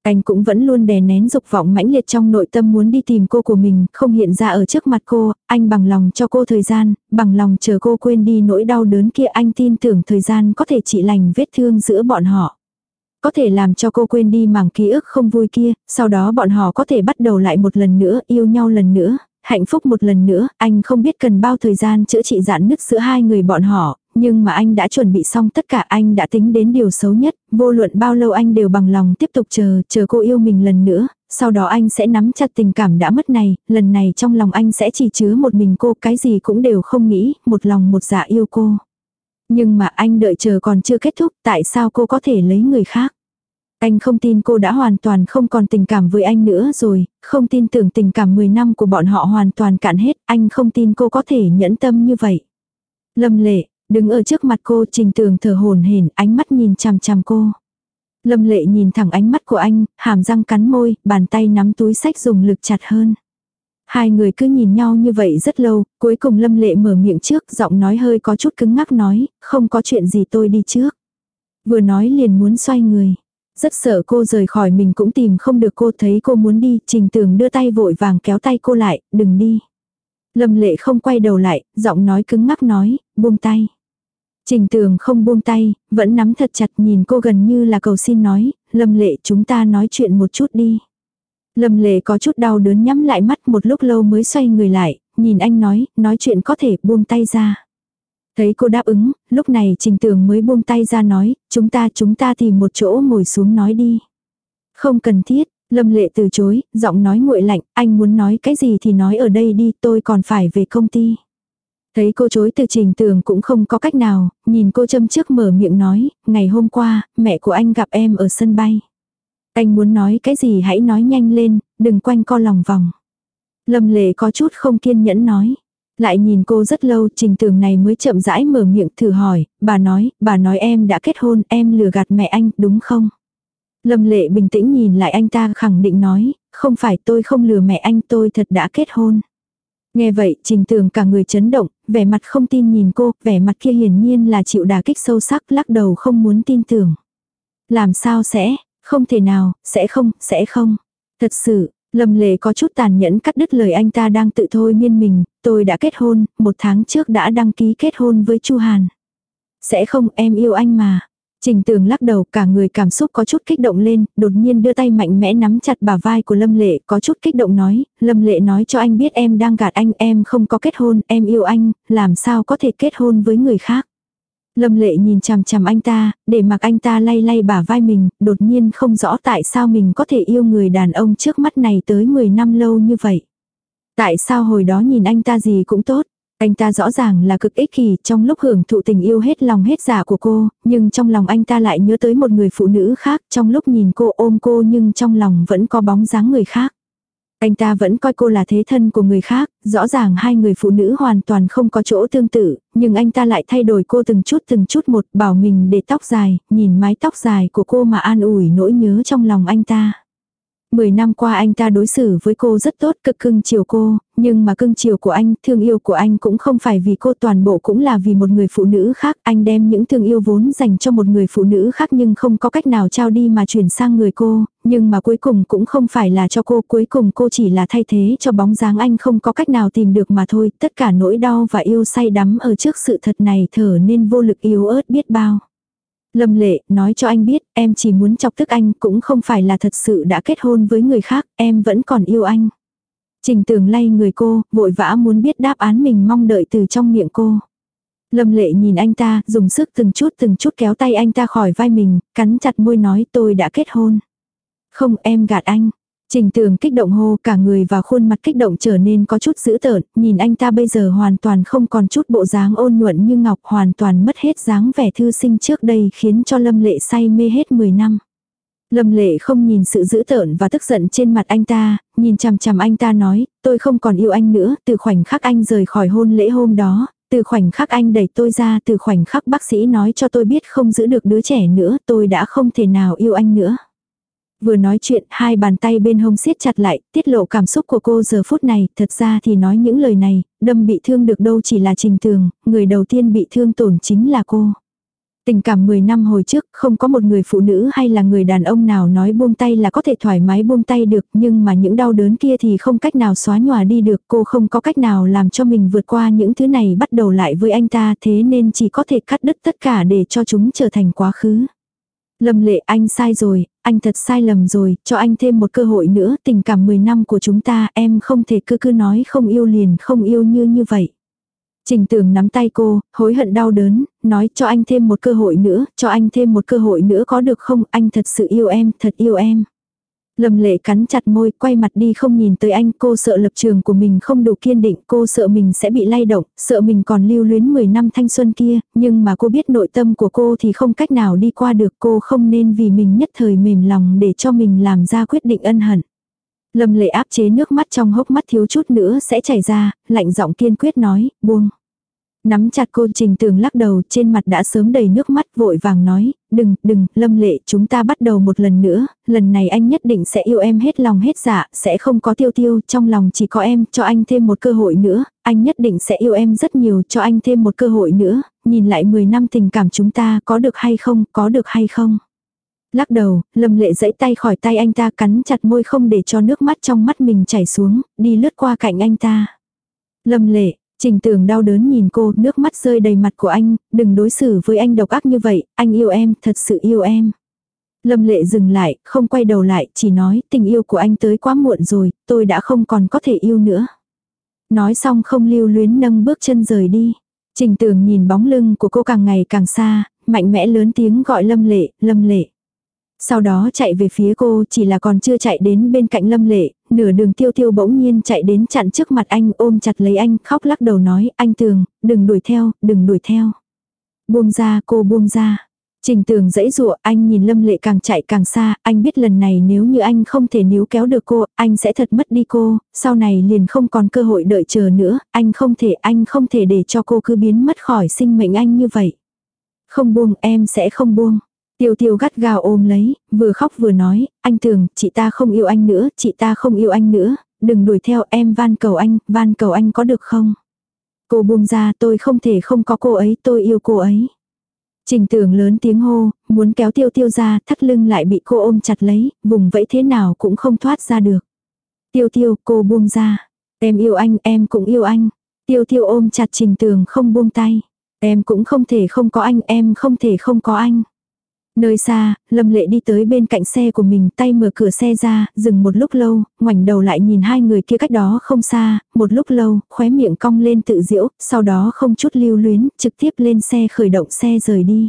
Anh cũng vẫn luôn đè nén dục vọng mãnh liệt trong nội tâm muốn đi tìm cô của mình, không hiện ra ở trước mặt cô, anh bằng lòng cho cô thời gian, bằng lòng chờ cô quên đi nỗi đau đớn kia. Anh tin tưởng thời gian có thể trị lành vết thương giữa bọn họ. Có thể làm cho cô quên đi mảng ký ức không vui kia, sau đó bọn họ có thể bắt đầu lại một lần nữa, yêu nhau lần nữa, hạnh phúc một lần nữa, anh không biết cần bao thời gian chữa trị giãn nứt giữa hai người bọn họ, nhưng mà anh đã chuẩn bị xong tất cả anh đã tính đến điều xấu nhất, vô luận bao lâu anh đều bằng lòng tiếp tục chờ, chờ cô yêu mình lần nữa, sau đó anh sẽ nắm chặt tình cảm đã mất này, lần này trong lòng anh sẽ chỉ chứa một mình cô, cái gì cũng đều không nghĩ, một lòng một dạ yêu cô. Nhưng mà anh đợi chờ còn chưa kết thúc, tại sao cô có thể lấy người khác? Anh không tin cô đã hoàn toàn không còn tình cảm với anh nữa rồi, không tin tưởng tình cảm 10 năm của bọn họ hoàn toàn cạn hết, anh không tin cô có thể nhẫn tâm như vậy. Lâm lệ, đứng ở trước mặt cô trình tường thở hồn hển ánh mắt nhìn chằm chằm cô. Lâm lệ nhìn thẳng ánh mắt của anh, hàm răng cắn môi, bàn tay nắm túi sách dùng lực chặt hơn. Hai người cứ nhìn nhau như vậy rất lâu, cuối cùng Lâm Lệ mở miệng trước, giọng nói hơi có chút cứng ngắc nói, không có chuyện gì tôi đi trước. Vừa nói liền muốn xoay người. Rất sợ cô rời khỏi mình cũng tìm không được cô thấy cô muốn đi, trình tường đưa tay vội vàng kéo tay cô lại, đừng đi. Lâm lệ không quay đầu lại, giọng nói cứng ngắc nói, buông tay. Trình tường không buông tay, vẫn nắm thật chặt nhìn cô gần như là cầu xin nói, lâm lệ chúng ta nói chuyện một chút đi. Lâm lệ có chút đau đớn nhắm lại mắt một lúc lâu mới xoay người lại, nhìn anh nói, nói chuyện có thể buông tay ra. Thấy cô đáp ứng, lúc này trình tường mới buông tay ra nói, chúng ta chúng ta tìm một chỗ ngồi xuống nói đi. Không cần thiết, lâm lệ từ chối, giọng nói nguội lạnh, anh muốn nói cái gì thì nói ở đây đi, tôi còn phải về công ty. Thấy cô chối từ trình tường cũng không có cách nào, nhìn cô châm trước mở miệng nói, ngày hôm qua, mẹ của anh gặp em ở sân bay. Anh muốn nói cái gì hãy nói nhanh lên, đừng quanh co lòng vòng. Lâm lệ có chút không kiên nhẫn nói. Lại nhìn cô rất lâu, trình tường này mới chậm rãi mở miệng thử hỏi, bà nói, bà nói em đã kết hôn, em lừa gạt mẹ anh, đúng không? Lâm lệ bình tĩnh nhìn lại anh ta khẳng định nói, không phải tôi không lừa mẹ anh tôi thật đã kết hôn. Nghe vậy, trình tường cả người chấn động, vẻ mặt không tin nhìn cô, vẻ mặt kia hiển nhiên là chịu đả kích sâu sắc, lắc đầu không muốn tin tưởng. Làm sao sẽ, không thể nào, sẽ không, sẽ không. Thật sự, Lâm lệ có chút tàn nhẫn cắt đứt lời anh ta đang tự thôi miên mình, tôi đã kết hôn, một tháng trước đã đăng ký kết hôn với Chu Hàn. Sẽ không, em yêu anh mà. Trình tường lắc đầu cả người cảm xúc có chút kích động lên, đột nhiên đưa tay mạnh mẽ nắm chặt bả vai của Lâm Lệ, có chút kích động nói, Lâm Lệ nói cho anh biết em đang gạt anh, em không có kết hôn, em yêu anh, làm sao có thể kết hôn với người khác. Lâm Lệ nhìn chằm chằm anh ta, để mặc anh ta lay lay bả vai mình, đột nhiên không rõ tại sao mình có thể yêu người đàn ông trước mắt này tới 10 năm lâu như vậy. Tại sao hồi đó nhìn anh ta gì cũng tốt, anh ta rõ ràng là cực ích kỷ trong lúc hưởng thụ tình yêu hết lòng hết dạ của cô, nhưng trong lòng anh ta lại nhớ tới một người phụ nữ khác trong lúc nhìn cô ôm cô nhưng trong lòng vẫn có bóng dáng người khác. Anh ta vẫn coi cô là thế thân của người khác, rõ ràng hai người phụ nữ hoàn toàn không có chỗ tương tự, nhưng anh ta lại thay đổi cô từng chút từng chút một bảo mình để tóc dài, nhìn mái tóc dài của cô mà an ủi nỗi nhớ trong lòng anh ta. Mười năm qua anh ta đối xử với cô rất tốt, cực cưng chiều cô, nhưng mà cưng chiều của anh, thương yêu của anh cũng không phải vì cô toàn bộ cũng là vì một người phụ nữ khác. Anh đem những thương yêu vốn dành cho một người phụ nữ khác nhưng không có cách nào trao đi mà chuyển sang người cô, nhưng mà cuối cùng cũng không phải là cho cô, cuối cùng cô chỉ là thay thế cho bóng dáng anh không có cách nào tìm được mà thôi. Tất cả nỗi đau và yêu say đắm ở trước sự thật này thở nên vô lực yếu ớt biết bao. Lâm lệ, nói cho anh biết, em chỉ muốn chọc tức anh cũng không phải là thật sự đã kết hôn với người khác, em vẫn còn yêu anh. Trình tường lay người cô, vội vã muốn biết đáp án mình mong đợi từ trong miệng cô. Lâm lệ nhìn anh ta, dùng sức từng chút từng chút kéo tay anh ta khỏi vai mình, cắn chặt môi nói tôi đã kết hôn. Không em gạt anh, Trình tường kích động hô cả người và khuôn mặt kích động trở nên có chút dữ tợn, nhìn anh ta bây giờ hoàn toàn không còn chút bộ dáng ôn nhuận như ngọc hoàn toàn mất hết dáng vẻ thư sinh trước đây khiến cho lâm lệ say mê hết 10 năm. Lâm lệ không nhìn sự dữ tợn và tức giận trên mặt anh ta, nhìn chằm chằm anh ta nói, tôi không còn yêu anh nữa, từ khoảnh khắc anh rời khỏi hôn lễ hôm đó, từ khoảnh khắc anh đẩy tôi ra, từ khoảnh khắc bác sĩ nói cho tôi biết không giữ được đứa trẻ nữa, tôi đã không thể nào yêu anh nữa. Vừa nói chuyện, hai bàn tay bên hông siết chặt lại, tiết lộ cảm xúc của cô giờ phút này, thật ra thì nói những lời này, đâm bị thương được đâu chỉ là trình tường, người đầu tiên bị thương tổn chính là cô. Tình cảm 10 năm hồi trước, không có một người phụ nữ hay là người đàn ông nào nói buông tay là có thể thoải mái buông tay được, nhưng mà những đau đớn kia thì không cách nào xóa nhòa đi được, cô không có cách nào làm cho mình vượt qua những thứ này bắt đầu lại với anh ta, thế nên chỉ có thể cắt đứt tất cả để cho chúng trở thành quá khứ. Lâm lệ anh sai rồi, anh thật sai lầm rồi, cho anh thêm một cơ hội nữa, tình cảm 10 năm của chúng ta em không thể cứ cứ nói không yêu liền không yêu như như vậy. Trình tường nắm tay cô, hối hận đau đớn, nói cho anh thêm một cơ hội nữa, cho anh thêm một cơ hội nữa có được không, anh thật sự yêu em, thật yêu em. Lâm lệ cắn chặt môi, quay mặt đi không nhìn tới anh, cô sợ lập trường của mình không đủ kiên định, cô sợ mình sẽ bị lay động, sợ mình còn lưu luyến 10 năm thanh xuân kia, nhưng mà cô biết nội tâm của cô thì không cách nào đi qua được, cô không nên vì mình nhất thời mềm lòng để cho mình làm ra quyết định ân hận. Lâm lệ áp chế nước mắt trong hốc mắt thiếu chút nữa sẽ chảy ra, lạnh giọng kiên quyết nói, buông. Nắm chặt cô trình tường lắc đầu trên mặt đã sớm đầy nước mắt vội vàng nói, đừng, đừng, lâm lệ chúng ta bắt đầu một lần nữa, lần này anh nhất định sẽ yêu em hết lòng hết dạ, sẽ không có tiêu tiêu, trong lòng chỉ có em, cho anh thêm một cơ hội nữa, anh nhất định sẽ yêu em rất nhiều, cho anh thêm một cơ hội nữa, nhìn lại 10 năm tình cảm chúng ta có được hay không, có được hay không. Lắc đầu, lâm lệ giãy tay khỏi tay anh ta cắn chặt môi không để cho nước mắt trong mắt mình chảy xuống, đi lướt qua cạnh anh ta. Lâm lệ, Trình tường đau đớn nhìn cô, nước mắt rơi đầy mặt của anh, đừng đối xử với anh độc ác như vậy, anh yêu em, thật sự yêu em. Lâm lệ dừng lại, không quay đầu lại, chỉ nói tình yêu của anh tới quá muộn rồi, tôi đã không còn có thể yêu nữa. Nói xong không lưu luyến nâng bước chân rời đi. Trình tường nhìn bóng lưng của cô càng ngày càng xa, mạnh mẽ lớn tiếng gọi lâm lệ, lâm lệ. Sau đó chạy về phía cô chỉ là còn chưa chạy đến bên cạnh lâm lệ, nửa đường tiêu tiêu bỗng nhiên chạy đến chặn trước mặt anh ôm chặt lấy anh khóc lắc đầu nói anh tường, đừng đuổi theo, đừng đuổi theo. Buông ra cô buông ra. Trình tường dãy dụa, anh nhìn lâm lệ càng chạy càng xa, anh biết lần này nếu như anh không thể níu kéo được cô, anh sẽ thật mất đi cô, sau này liền không còn cơ hội đợi chờ nữa, anh không thể, anh không thể để cho cô cứ biến mất khỏi sinh mệnh anh như vậy. Không buông, em sẽ không buông. Tiêu tiêu gắt gao ôm lấy, vừa khóc vừa nói, anh tưởng, chị ta không yêu anh nữa, chị ta không yêu anh nữa, đừng đuổi theo em van cầu anh, van cầu anh có được không? Cô buông ra tôi không thể không có cô ấy, tôi yêu cô ấy. Trình tưởng lớn tiếng hô, muốn kéo tiêu tiêu ra, thắt lưng lại bị cô ôm chặt lấy, vùng vẫy thế nào cũng không thoát ra được. Tiêu tiêu, cô buông ra. Em yêu anh, em cũng yêu anh. Tiêu tiêu ôm chặt trình tường không buông tay. Em cũng không thể không có anh, em không thể không có anh. Nơi xa, Lâm Lệ đi tới bên cạnh xe của mình, tay mở cửa xe ra, dừng một lúc lâu, ngoảnh đầu lại nhìn hai người kia cách đó không xa, một lúc lâu, khóe miệng cong lên tự diễu, sau đó không chút lưu luyến, trực tiếp lên xe khởi động xe rời đi.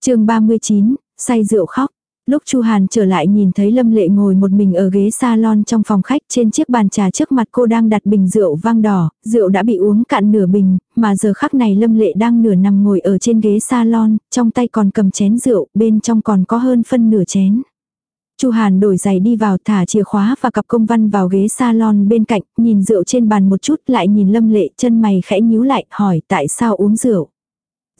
chương 39, say rượu khóc. Lúc Chu Hàn trở lại nhìn thấy Lâm Lệ ngồi một mình ở ghế salon trong phòng khách trên chiếc bàn trà trước mặt cô đang đặt bình rượu vang đỏ, rượu đã bị uống cạn nửa bình, mà giờ khắc này Lâm Lệ đang nửa nằm ngồi ở trên ghế salon, trong tay còn cầm chén rượu, bên trong còn có hơn phân nửa chén. Chu Hàn đổi giày đi vào thả chìa khóa và cặp công văn vào ghế salon bên cạnh, nhìn rượu trên bàn một chút lại nhìn Lâm Lệ chân mày khẽ nhíu lại, hỏi tại sao uống rượu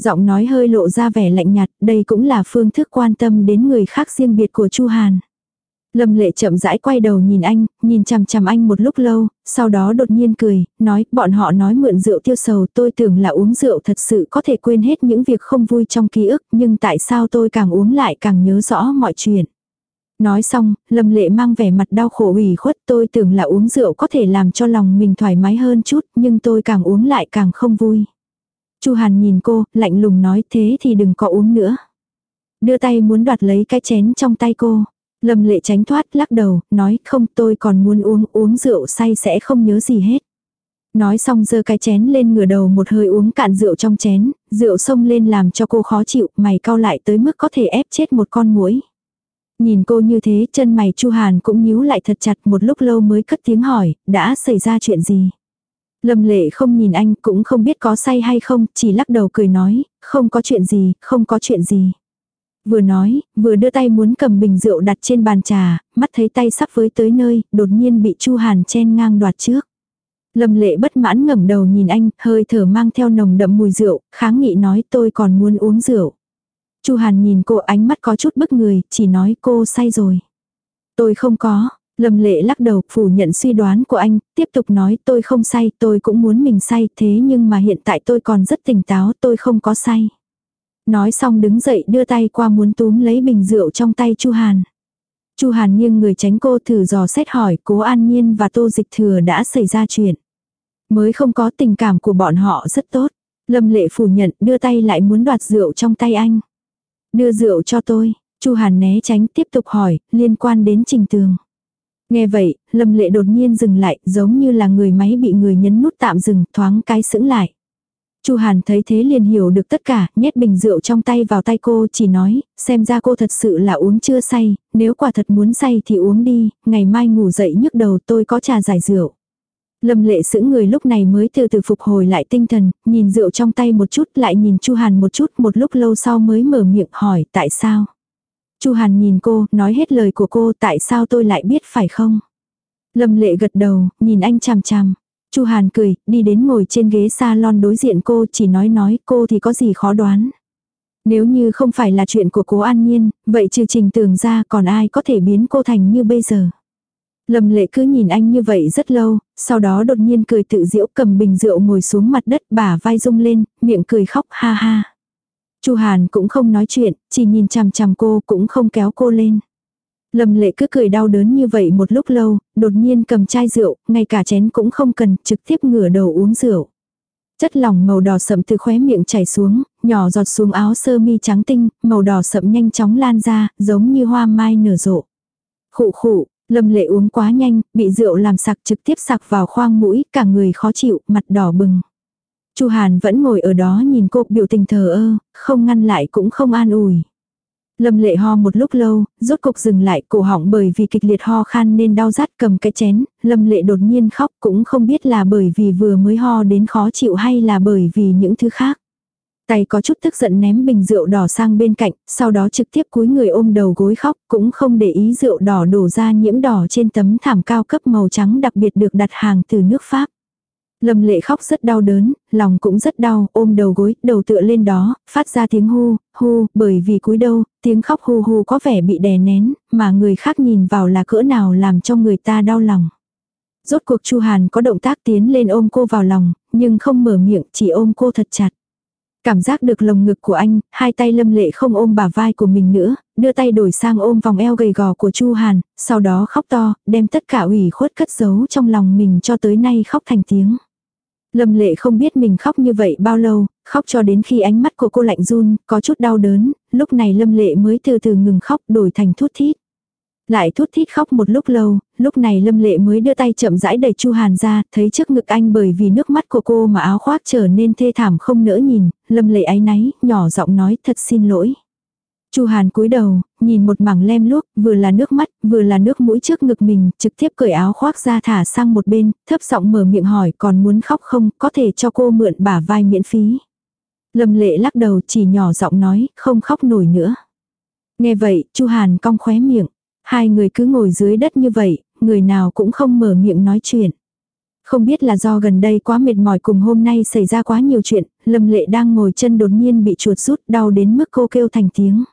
giọng nói hơi lộ ra vẻ lạnh nhạt, đây cũng là phương thức quan tâm đến người khác riêng biệt của Chu Hàn. Lâm lệ chậm rãi quay đầu nhìn anh, nhìn chằm chằm anh một lúc lâu, sau đó đột nhiên cười, nói, bọn họ nói mượn rượu tiêu sầu, tôi tưởng là uống rượu thật sự có thể quên hết những việc không vui trong ký ức, nhưng tại sao tôi càng uống lại càng nhớ rõ mọi chuyện. Nói xong, Lâm lệ mang vẻ mặt đau khổ ủy khuất, tôi tưởng là uống rượu có thể làm cho lòng mình thoải mái hơn chút, nhưng tôi càng uống lại càng không vui. Chu Hàn nhìn cô, lạnh lùng nói thế thì đừng có uống nữa. Đưa tay muốn đoạt lấy cái chén trong tay cô. Lâm lệ tránh thoát lắc đầu, nói không tôi còn muốn uống uống rượu say sẽ không nhớ gì hết. Nói xong giơ cái chén lên ngửa đầu một hơi uống cạn rượu trong chén, rượu xông lên làm cho cô khó chịu, mày cau lại tới mức có thể ép chết một con muỗi. Nhìn cô như thế, chân mày Chu Hàn cũng nhíu lại thật chặt một lúc lâu mới cất tiếng hỏi, đã xảy ra chuyện gì? Lâm lệ không nhìn anh cũng không biết có say hay không, chỉ lắc đầu cười nói, không có chuyện gì, không có chuyện gì. Vừa nói, vừa đưa tay muốn cầm bình rượu đặt trên bàn trà, mắt thấy tay sắp với tới nơi, đột nhiên bị Chu Hàn chen ngang đoạt trước. Lâm lệ bất mãn ngẩng đầu nhìn anh, hơi thở mang theo nồng đậm mùi rượu, kháng nghị nói tôi còn muốn uống rượu. Chu Hàn nhìn cô ánh mắt có chút bức người, chỉ nói cô say rồi. Tôi không có, Lâm lệ lắc đầu phủ nhận suy đoán của anh, tiếp tục nói tôi không say, tôi cũng muốn mình say, thế nhưng mà hiện tại tôi còn rất tỉnh táo, tôi không có say. Nói xong đứng dậy đưa tay qua muốn túm lấy bình rượu trong tay Chu Hàn. Chu Hàn nghiêng người tránh cô thử dò xét hỏi cố an nhiên và tô dịch thừa đã xảy ra chuyện. Mới không có tình cảm của bọn họ rất tốt. Lâm lệ phủ nhận đưa tay lại muốn đoạt rượu trong tay anh. Đưa rượu cho tôi. Chu Hàn né tránh tiếp tục hỏi liên quan đến trình tường. Nghe vậy, Lâm Lệ đột nhiên dừng lại, giống như là người máy bị người nhấn nút tạm dừng, thoáng cái sững lại. Chu Hàn thấy thế liền hiểu được tất cả, nhét bình rượu trong tay vào tay cô, chỉ nói, xem ra cô thật sự là uống chưa say, nếu quả thật muốn say thì uống đi, ngày mai ngủ dậy nhức đầu tôi có trà giải rượu. Lâm lệ sững người lúc này mới từ từ phục hồi lại tinh thần, nhìn rượu trong tay một chút lại nhìn Chu Hàn một chút một lúc lâu sau mới mở miệng hỏi tại sao. Chu Hàn nhìn cô, nói hết lời của cô tại sao tôi lại biết phải không? Lâm lệ gật đầu, nhìn anh chằm chằm. Chu Hàn cười, đi đến ngồi trên ghế salon đối diện cô chỉ nói nói cô thì có gì khó đoán. Nếu như không phải là chuyện của cố an nhiên, vậy trừ trình tường ra còn ai có thể biến cô thành như bây giờ. Lâm lệ cứ nhìn anh như vậy rất lâu, sau đó đột nhiên cười tự diễu cầm bình rượu ngồi xuống mặt đất bả vai rung lên, miệng cười khóc ha ha. Chu Hàn cũng không nói chuyện, chỉ nhìn chằm chằm cô cũng không kéo cô lên. Lâm lệ cứ cười đau đớn như vậy một lúc lâu, đột nhiên cầm chai rượu, ngay cả chén cũng không cần, trực tiếp ngửa đầu uống rượu. Chất lỏng màu đỏ sậm từ khóe miệng chảy xuống, nhỏ giọt xuống áo sơ mi trắng tinh, màu đỏ sậm nhanh chóng lan ra, giống như hoa mai nở rộ. Khụ khụ, lâm lệ uống quá nhanh, bị rượu làm sặc trực tiếp sặc vào khoang mũi, cả người khó chịu, mặt đỏ bừng. Chu Hàn vẫn ngồi ở đó nhìn cô biểu tình thờ ơ, không ngăn lại cũng không an ủi. Lâm lệ ho một lúc lâu, rốt cục dừng lại, cổ họng bởi vì kịch liệt ho khan nên đau rát cầm cái chén, lâm lệ đột nhiên khóc cũng không biết là bởi vì vừa mới ho đến khó chịu hay là bởi vì những thứ khác. Tay có chút tức giận ném bình rượu đỏ sang bên cạnh, sau đó trực tiếp cúi người ôm đầu gối khóc, cũng không để ý rượu đỏ đổ ra nhiễm đỏ trên tấm thảm cao cấp màu trắng đặc biệt được đặt hàng từ nước Pháp. Lâm lệ khóc rất đau đớn, lòng cũng rất đau, ôm đầu gối, đầu tựa lên đó, phát ra tiếng hu, hu, bởi vì cúi đâu, tiếng khóc hu hu có vẻ bị đè nén, mà người khác nhìn vào là cỡ nào làm cho người ta đau lòng. Rốt cuộc Chu Hàn có động tác tiến lên ôm cô vào lòng, nhưng không mở miệng, chỉ ôm cô thật chặt. Cảm giác được lồng ngực của anh, hai tay lâm lệ không ôm bả vai của mình nữa, đưa tay đổi sang ôm vòng eo gầy gò của Chu Hàn, sau đó khóc to, đem tất cả ủy khuất cất giấu trong lòng mình cho tới nay khóc thành tiếng. Lâm lệ không biết mình khóc như vậy bao lâu, khóc cho đến khi ánh mắt của cô lạnh run, có chút đau đớn, lúc này lâm lệ mới từ từ ngừng khóc đổi thành thút thít. Lại thút thít khóc một lúc lâu, lúc này lâm lệ mới đưa tay chậm rãi đẩy chu hàn ra, thấy trước ngực anh bởi vì nước mắt của cô mà áo khoác trở nên thê thảm không nỡ nhìn, lâm lệ áy náy, nhỏ giọng nói thật xin lỗi. Chu Hàn cúi đầu, nhìn một mảng lem luốc, vừa là nước mắt, vừa là nước mũi trước ngực mình, trực tiếp cởi áo khoác ra thả sang một bên, thấp giọng mở miệng hỏi còn muốn khóc không, có thể cho cô mượn bả vai miễn phí. Lâm lệ lắc đầu chỉ nhỏ giọng nói, không khóc nổi nữa. Nghe vậy, Chu Hàn cong khóe miệng. Hai người cứ ngồi dưới đất như vậy, người nào cũng không mở miệng nói chuyện. Không biết là do gần đây quá mệt mỏi cùng hôm nay xảy ra quá nhiều chuyện, Lâm Lệ đang ngồi chân đột nhiên bị chuột rút đau đến mức cô kêu thành tiếng.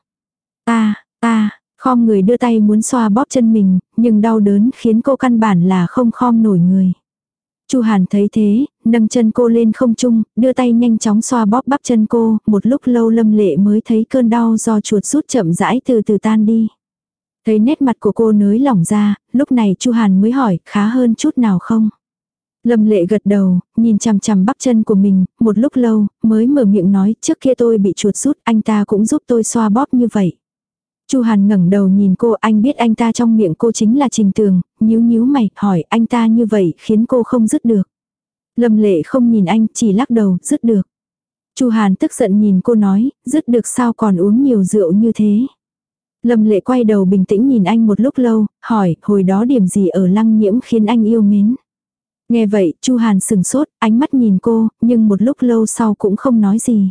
Ta, ta, khom người đưa tay muốn xoa bóp chân mình, nhưng đau đớn khiến cô căn bản là không khom nổi người. Chu Hàn thấy thế, nâng chân cô lên không trung, đưa tay nhanh chóng xoa bóp bắp chân cô, một lúc lâu lâm lệ mới thấy cơn đau do chuột rút chậm rãi từ từ tan đi. Thấy nét mặt của cô nới lỏng ra, lúc này Chu Hàn mới hỏi, khá hơn chút nào không? Lâm lệ gật đầu, nhìn chằm chằm bắp chân của mình, một lúc lâu, mới mở miệng nói, trước kia tôi bị chuột rút, anh ta cũng giúp tôi xoa bóp như vậy. Chu Hàn ngẩng đầu nhìn cô, anh biết anh ta trong miệng cô chính là Trình Tường, nhíu nhíu mày, hỏi anh ta như vậy khiến cô không dứt được. Lâm lệ không nhìn anh, chỉ lắc đầu, dứt được. Chu Hàn tức giận nhìn cô nói, dứt được sao còn uống nhiều rượu như thế. Lâm lệ quay đầu bình tĩnh nhìn anh một lúc lâu, hỏi, hồi đó điểm gì ở lăng nhiễm khiến anh yêu mến. Nghe vậy, Chu Hàn sừng sốt, ánh mắt nhìn cô, nhưng một lúc lâu sau cũng không nói gì.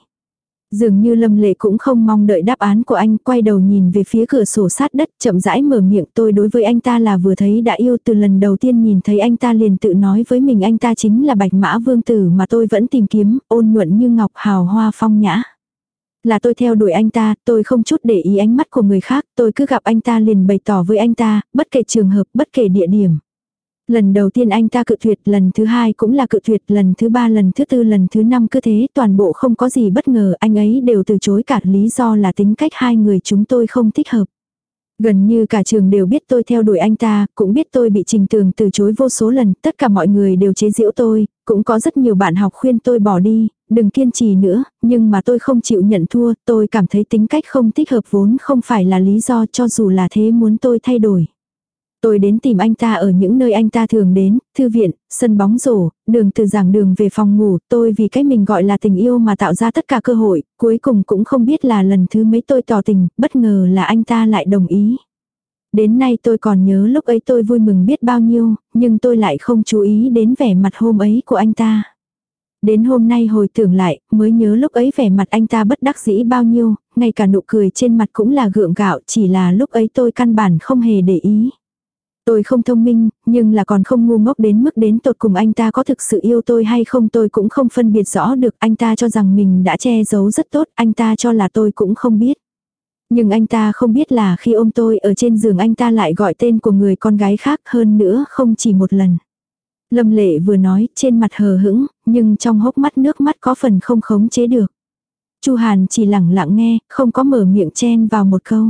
Dường như Lâm Lệ cũng không mong đợi đáp án của anh, quay đầu nhìn về phía cửa sổ sát đất, chậm rãi mở miệng tôi đối với anh ta là vừa thấy đã yêu từ lần đầu tiên nhìn thấy anh ta liền tự nói với mình anh ta chính là bạch mã vương tử mà tôi vẫn tìm kiếm, ôn nhuận như ngọc hào hoa phong nhã. Là tôi theo đuổi anh ta, tôi không chút để ý ánh mắt của người khác, tôi cứ gặp anh ta liền bày tỏ với anh ta, bất kể trường hợp, bất kể địa điểm. Lần đầu tiên anh ta cự tuyệt, lần thứ hai cũng là cự tuyệt, lần thứ ba, lần thứ tư, lần thứ năm cứ thế, toàn bộ không có gì bất ngờ, anh ấy đều từ chối cả lý do là tính cách hai người chúng tôi không thích hợp. Gần như cả trường đều biết tôi theo đuổi anh ta, cũng biết tôi bị trình tường từ chối vô số lần, tất cả mọi người đều chế giễu tôi, cũng có rất nhiều bạn học khuyên tôi bỏ đi, đừng kiên trì nữa, nhưng mà tôi không chịu nhận thua, tôi cảm thấy tính cách không thích hợp vốn không phải là lý do cho dù là thế muốn tôi thay đổi. Tôi đến tìm anh ta ở những nơi anh ta thường đến, thư viện, sân bóng rổ, đường từ giảng đường về phòng ngủ, tôi vì cái mình gọi là tình yêu mà tạo ra tất cả cơ hội, cuối cùng cũng không biết là lần thứ mấy tôi tỏ tình, bất ngờ là anh ta lại đồng ý. Đến nay tôi còn nhớ lúc ấy tôi vui mừng biết bao nhiêu, nhưng tôi lại không chú ý đến vẻ mặt hôm ấy của anh ta. Đến hôm nay hồi tưởng lại, mới nhớ lúc ấy vẻ mặt anh ta bất đắc dĩ bao nhiêu, ngay cả nụ cười trên mặt cũng là gượng gạo, chỉ là lúc ấy tôi căn bản không hề để ý. Tôi không thông minh, nhưng là còn không ngu ngốc đến mức đến tột cùng anh ta có thực sự yêu tôi hay không tôi cũng không phân biệt rõ được. Anh ta cho rằng mình đã che giấu rất tốt, anh ta cho là tôi cũng không biết. Nhưng anh ta không biết là khi ôm tôi ở trên giường anh ta lại gọi tên của người con gái khác hơn nữa không chỉ một lần. Lâm lệ vừa nói trên mặt hờ hững, nhưng trong hốc mắt nước mắt có phần không khống chế được. Chu Hàn chỉ lặng lặng nghe, không có mở miệng chen vào một câu.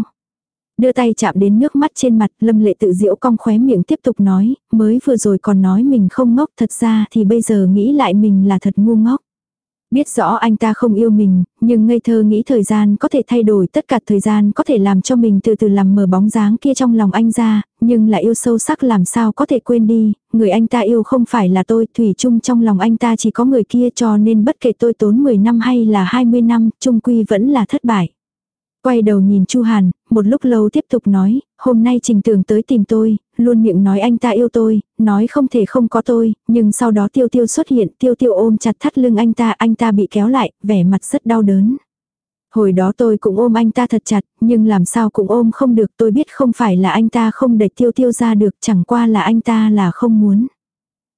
Đưa tay chạm đến nước mắt trên mặt, lâm lệ tự diễu cong khóe miệng tiếp tục nói, mới vừa rồi còn nói mình không ngốc thật ra thì bây giờ nghĩ lại mình là thật ngu ngốc. Biết rõ anh ta không yêu mình, nhưng ngây thơ nghĩ thời gian có thể thay đổi tất cả thời gian có thể làm cho mình từ từ làm mờ bóng dáng kia trong lòng anh ra, nhưng lại yêu sâu sắc làm sao có thể quên đi, người anh ta yêu không phải là tôi, thủy chung trong lòng anh ta chỉ có người kia cho nên bất kể tôi tốn 10 năm hay là 20 năm, chung quy vẫn là thất bại. Quay đầu nhìn Chu Hàn, một lúc lâu tiếp tục nói, hôm nay Trình Tường tới tìm tôi, luôn miệng nói anh ta yêu tôi, nói không thể không có tôi, nhưng sau đó Tiêu Tiêu xuất hiện, Tiêu Tiêu ôm chặt thắt lưng anh ta, anh ta bị kéo lại, vẻ mặt rất đau đớn. Hồi đó tôi cũng ôm anh ta thật chặt, nhưng làm sao cũng ôm không được, tôi biết không phải là anh ta không đẩy Tiêu Tiêu ra được, chẳng qua là anh ta là không muốn.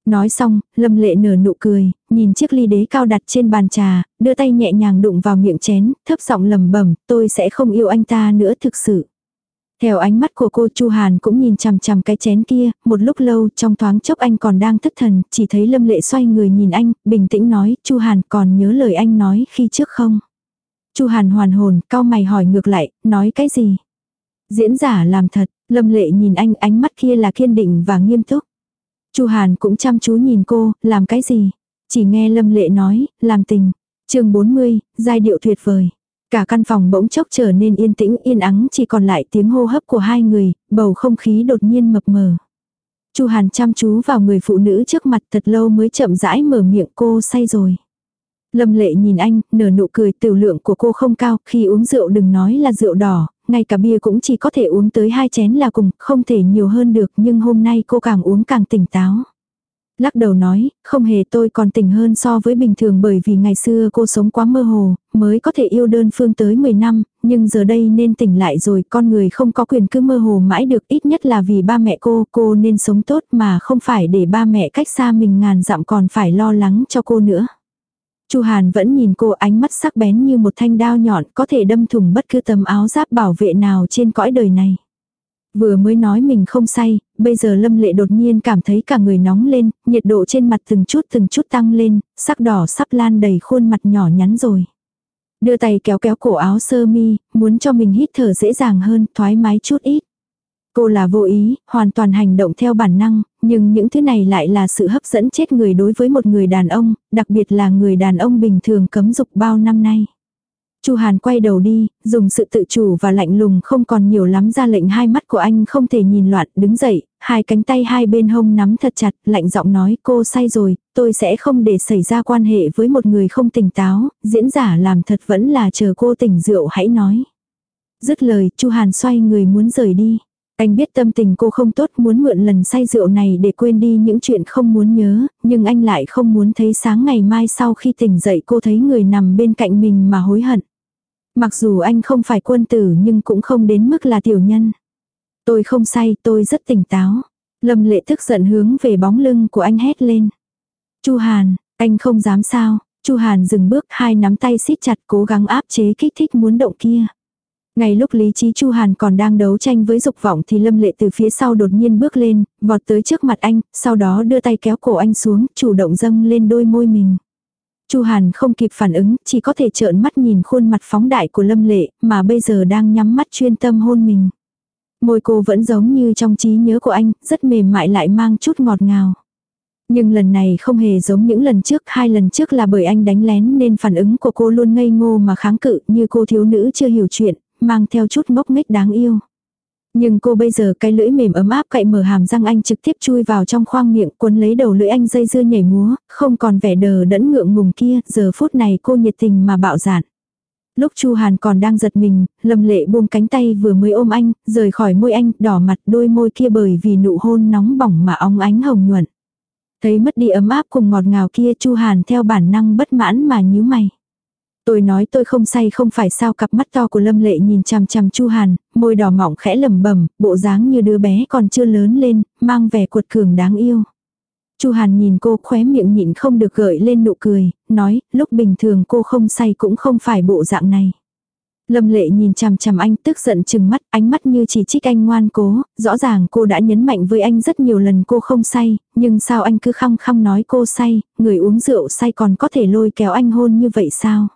Nói xong, Lâm Lệ nở nụ cười, nhìn chiếc ly đế cao đặt trên bàn trà, đưa tay nhẹ nhàng đụng vào miệng chén, thấp giọng lầm bẩm tôi sẽ không yêu anh ta nữa thực sự. Theo ánh mắt của cô Chu Hàn cũng nhìn chằm chằm cái chén kia, một lúc lâu trong thoáng chốc anh còn đang thất thần, chỉ thấy Lâm Lệ xoay người nhìn anh, bình tĩnh nói, Chu Hàn còn nhớ lời anh nói khi trước không? Chu Hàn hoàn hồn, cao mày hỏi ngược lại, nói cái gì? Diễn giả làm thật, Lâm Lệ nhìn anh ánh mắt kia là kiên định và nghiêm túc. Chu Hàn cũng chăm chú nhìn cô, làm cái gì? Chỉ nghe Lâm Lệ nói, làm tình. chương 40, giai điệu tuyệt vời. Cả căn phòng bỗng chốc trở nên yên tĩnh yên ắng chỉ còn lại tiếng hô hấp của hai người, bầu không khí đột nhiên mập mờ. Chu Hàn chăm chú vào người phụ nữ trước mặt thật lâu mới chậm rãi mở miệng cô say rồi. Lâm lệ nhìn anh, nở nụ cười tiểu lượng của cô không cao, khi uống rượu đừng nói là rượu đỏ, ngay cả bia cũng chỉ có thể uống tới hai chén là cùng, không thể nhiều hơn được nhưng hôm nay cô càng uống càng tỉnh táo. Lắc đầu nói, không hề tôi còn tỉnh hơn so với bình thường bởi vì ngày xưa cô sống quá mơ hồ, mới có thể yêu đơn phương tới 10 năm, nhưng giờ đây nên tỉnh lại rồi, con người không có quyền cứ mơ hồ mãi được ít nhất là vì ba mẹ cô, cô nên sống tốt mà không phải để ba mẹ cách xa mình ngàn dặm còn phải lo lắng cho cô nữa. Chu Hàn vẫn nhìn cô ánh mắt sắc bén như một thanh đao nhọn có thể đâm thủng bất cứ tấm áo giáp bảo vệ nào trên cõi đời này. Vừa mới nói mình không say, bây giờ Lâm Lệ đột nhiên cảm thấy cả người nóng lên, nhiệt độ trên mặt từng chút từng chút tăng lên, sắc đỏ sắp lan đầy khuôn mặt nhỏ nhắn rồi. Đưa tay kéo kéo cổ áo sơ mi, muốn cho mình hít thở dễ dàng hơn, thoải mái chút ít. Cô là vô ý, hoàn toàn hành động theo bản năng, nhưng những thứ này lại là sự hấp dẫn chết người đối với một người đàn ông, đặc biệt là người đàn ông bình thường cấm dục bao năm nay. Chu Hàn quay đầu đi, dùng sự tự chủ và lạnh lùng không còn nhiều lắm ra lệnh hai mắt của anh không thể nhìn loạn, đứng dậy, hai cánh tay hai bên hông nắm thật chặt, lạnh giọng nói cô say rồi, tôi sẽ không để xảy ra quan hệ với một người không tỉnh táo, diễn giả làm thật vẫn là chờ cô tỉnh rượu hãy nói. Dứt lời, Chu Hàn xoay người muốn rời đi. Anh biết tâm tình cô không tốt muốn mượn lần say rượu này để quên đi những chuyện không muốn nhớ, nhưng anh lại không muốn thấy sáng ngày mai sau khi tỉnh dậy cô thấy người nằm bên cạnh mình mà hối hận. Mặc dù anh không phải quân tử nhưng cũng không đến mức là tiểu nhân. Tôi không say, tôi rất tỉnh táo. Lâm lệ tức giận hướng về bóng lưng của anh hét lên. Chu Hàn, anh không dám sao. Chu Hàn dừng bước hai nắm tay siết chặt cố gắng áp chế kích thích muốn động kia. Ngay lúc lý trí Chu Hàn còn đang đấu tranh với dục vọng thì Lâm Lệ từ phía sau đột nhiên bước lên, vọt tới trước mặt anh, sau đó đưa tay kéo cổ anh xuống, chủ động dâng lên đôi môi mình. Chu Hàn không kịp phản ứng, chỉ có thể trợn mắt nhìn khuôn mặt phóng đại của Lâm Lệ, mà bây giờ đang nhắm mắt chuyên tâm hôn mình. Môi cô vẫn giống như trong trí nhớ của anh, rất mềm mại lại mang chút ngọt ngào. Nhưng lần này không hề giống những lần trước, hai lần trước là bởi anh đánh lén nên phản ứng của cô luôn ngây ngô mà kháng cự như cô thiếu nữ chưa hiểu chuyện, mang theo chút ngốc nghếch đáng yêu. Nhưng cô bây giờ cái lưỡi mềm ấm áp cậy mở hàm răng anh trực tiếp chui vào trong khoang miệng cuốn lấy đầu lưỡi anh dây dưa nhảy múa, không còn vẻ đờ đẫn ngượng ngùng kia, giờ phút này cô nhiệt tình mà bạo dạn. Lúc Chu Hàn còn đang giật mình, Lâm Lệ buông cánh tay vừa mới ôm anh, rời khỏi môi anh, đỏ mặt đôi môi kia bởi vì nụ hôn nóng bỏng mà óng ánh hồng nhuận. Thấy mất đi ấm áp cùng ngọt ngào kia Chu Hàn theo bản năng bất mãn mà nhíu mày. Tôi nói tôi không say không phải sao cặp mắt to của Lâm Lệ nhìn chằm chằm Chu Hàn, môi đỏ mỏng khẽ lẩm bẩm, bộ dáng như đứa bé còn chưa lớn lên, mang vẻ cuột cường đáng yêu. Chu Hàn nhìn cô khóe miệng nhịn không được gợi lên nụ cười, nói, lúc bình thường cô không say cũng không phải bộ dạng này. Lâm lệ nhìn chằm chằm anh tức giận chừng mắt, ánh mắt như chỉ trích anh ngoan cố, rõ ràng cô đã nhấn mạnh với anh rất nhiều lần cô không say, nhưng sao anh cứ khăng khăng nói cô say, người uống rượu say còn có thể lôi kéo anh hôn như vậy sao?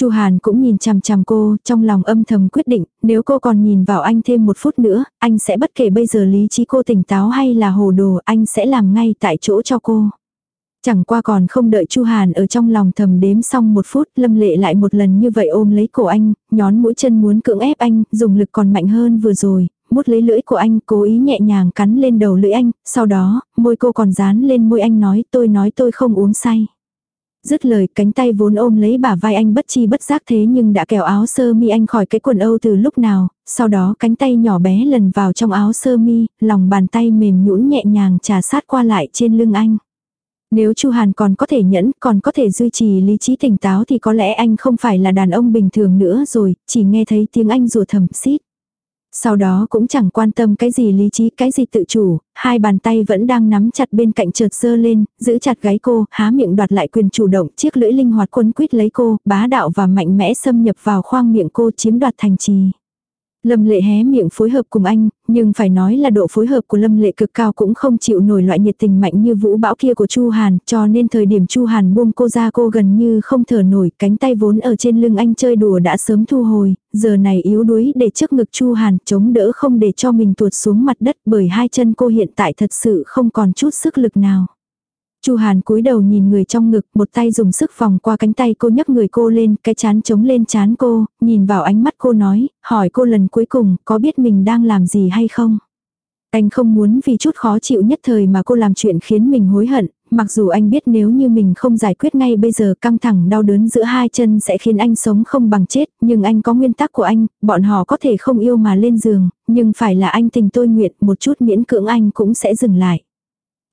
Chu Hàn cũng nhìn chằm chằm cô, trong lòng âm thầm quyết định, nếu cô còn nhìn vào anh thêm một phút nữa, anh sẽ bất kể bây giờ lý trí cô tỉnh táo hay là hồ đồ, anh sẽ làm ngay tại chỗ cho cô. Chẳng qua còn không đợi Chu Hàn ở trong lòng thầm đếm xong một phút, Lâm Lệ lại một lần như vậy ôm lấy cổ anh, nhón mũi chân muốn cưỡng ép anh, dùng lực còn mạnh hơn vừa rồi, mút lấy lưỡi của anh, cố ý nhẹ nhàng cắn lên đầu lưỡi anh, sau đó, môi cô còn dán lên môi anh nói tôi nói tôi không uống say. Dứt lời cánh tay vốn ôm lấy bả vai anh bất chi bất giác thế nhưng đã kéo áo sơ mi anh khỏi cái quần âu từ lúc nào, sau đó cánh tay nhỏ bé lần vào trong áo sơ mi, lòng bàn tay mềm nhũn nhẹ nhàng trà sát qua lại trên lưng anh. Nếu Chu Hàn còn có thể nhẫn, còn có thể duy trì lý trí tỉnh táo thì có lẽ anh không phải là đàn ông bình thường nữa rồi, chỉ nghe thấy tiếng anh rùa thầm xít. Sau đó cũng chẳng quan tâm cái gì lý trí, cái gì tự chủ, hai bàn tay vẫn đang nắm chặt bên cạnh chợt dơ lên, giữ chặt gáy cô, há miệng đoạt lại quyền chủ động, chiếc lưỡi linh hoạt quấn quýt lấy cô, bá đạo và mạnh mẽ xâm nhập vào khoang miệng cô chiếm đoạt thành trì. Lâm lệ hé miệng phối hợp cùng anh, nhưng phải nói là độ phối hợp của Lâm lệ cực cao cũng không chịu nổi loại nhiệt tình mạnh như vũ bão kia của Chu Hàn, cho nên thời điểm Chu Hàn buông cô ra cô gần như không thở nổi, cánh tay vốn ở trên lưng anh chơi đùa đã sớm thu hồi, giờ này yếu đuối để trước ngực Chu Hàn chống đỡ không để cho mình tuột xuống mặt đất bởi hai chân cô hiện tại thật sự không còn chút sức lực nào. Chu Hàn cúi đầu nhìn người trong ngực, một tay dùng sức vòng qua cánh tay cô nhấc người cô lên, cái chán chống lên chán cô, nhìn vào ánh mắt cô nói, hỏi cô lần cuối cùng, có biết mình đang làm gì hay không? Anh không muốn vì chút khó chịu nhất thời mà cô làm chuyện khiến mình hối hận, mặc dù anh biết nếu như mình không giải quyết ngay bây giờ căng thẳng đau đớn giữa hai chân sẽ khiến anh sống không bằng chết, nhưng anh có nguyên tắc của anh, bọn họ có thể không yêu mà lên giường, nhưng phải là anh tình tôi nguyện, một chút miễn cưỡng anh cũng sẽ dừng lại.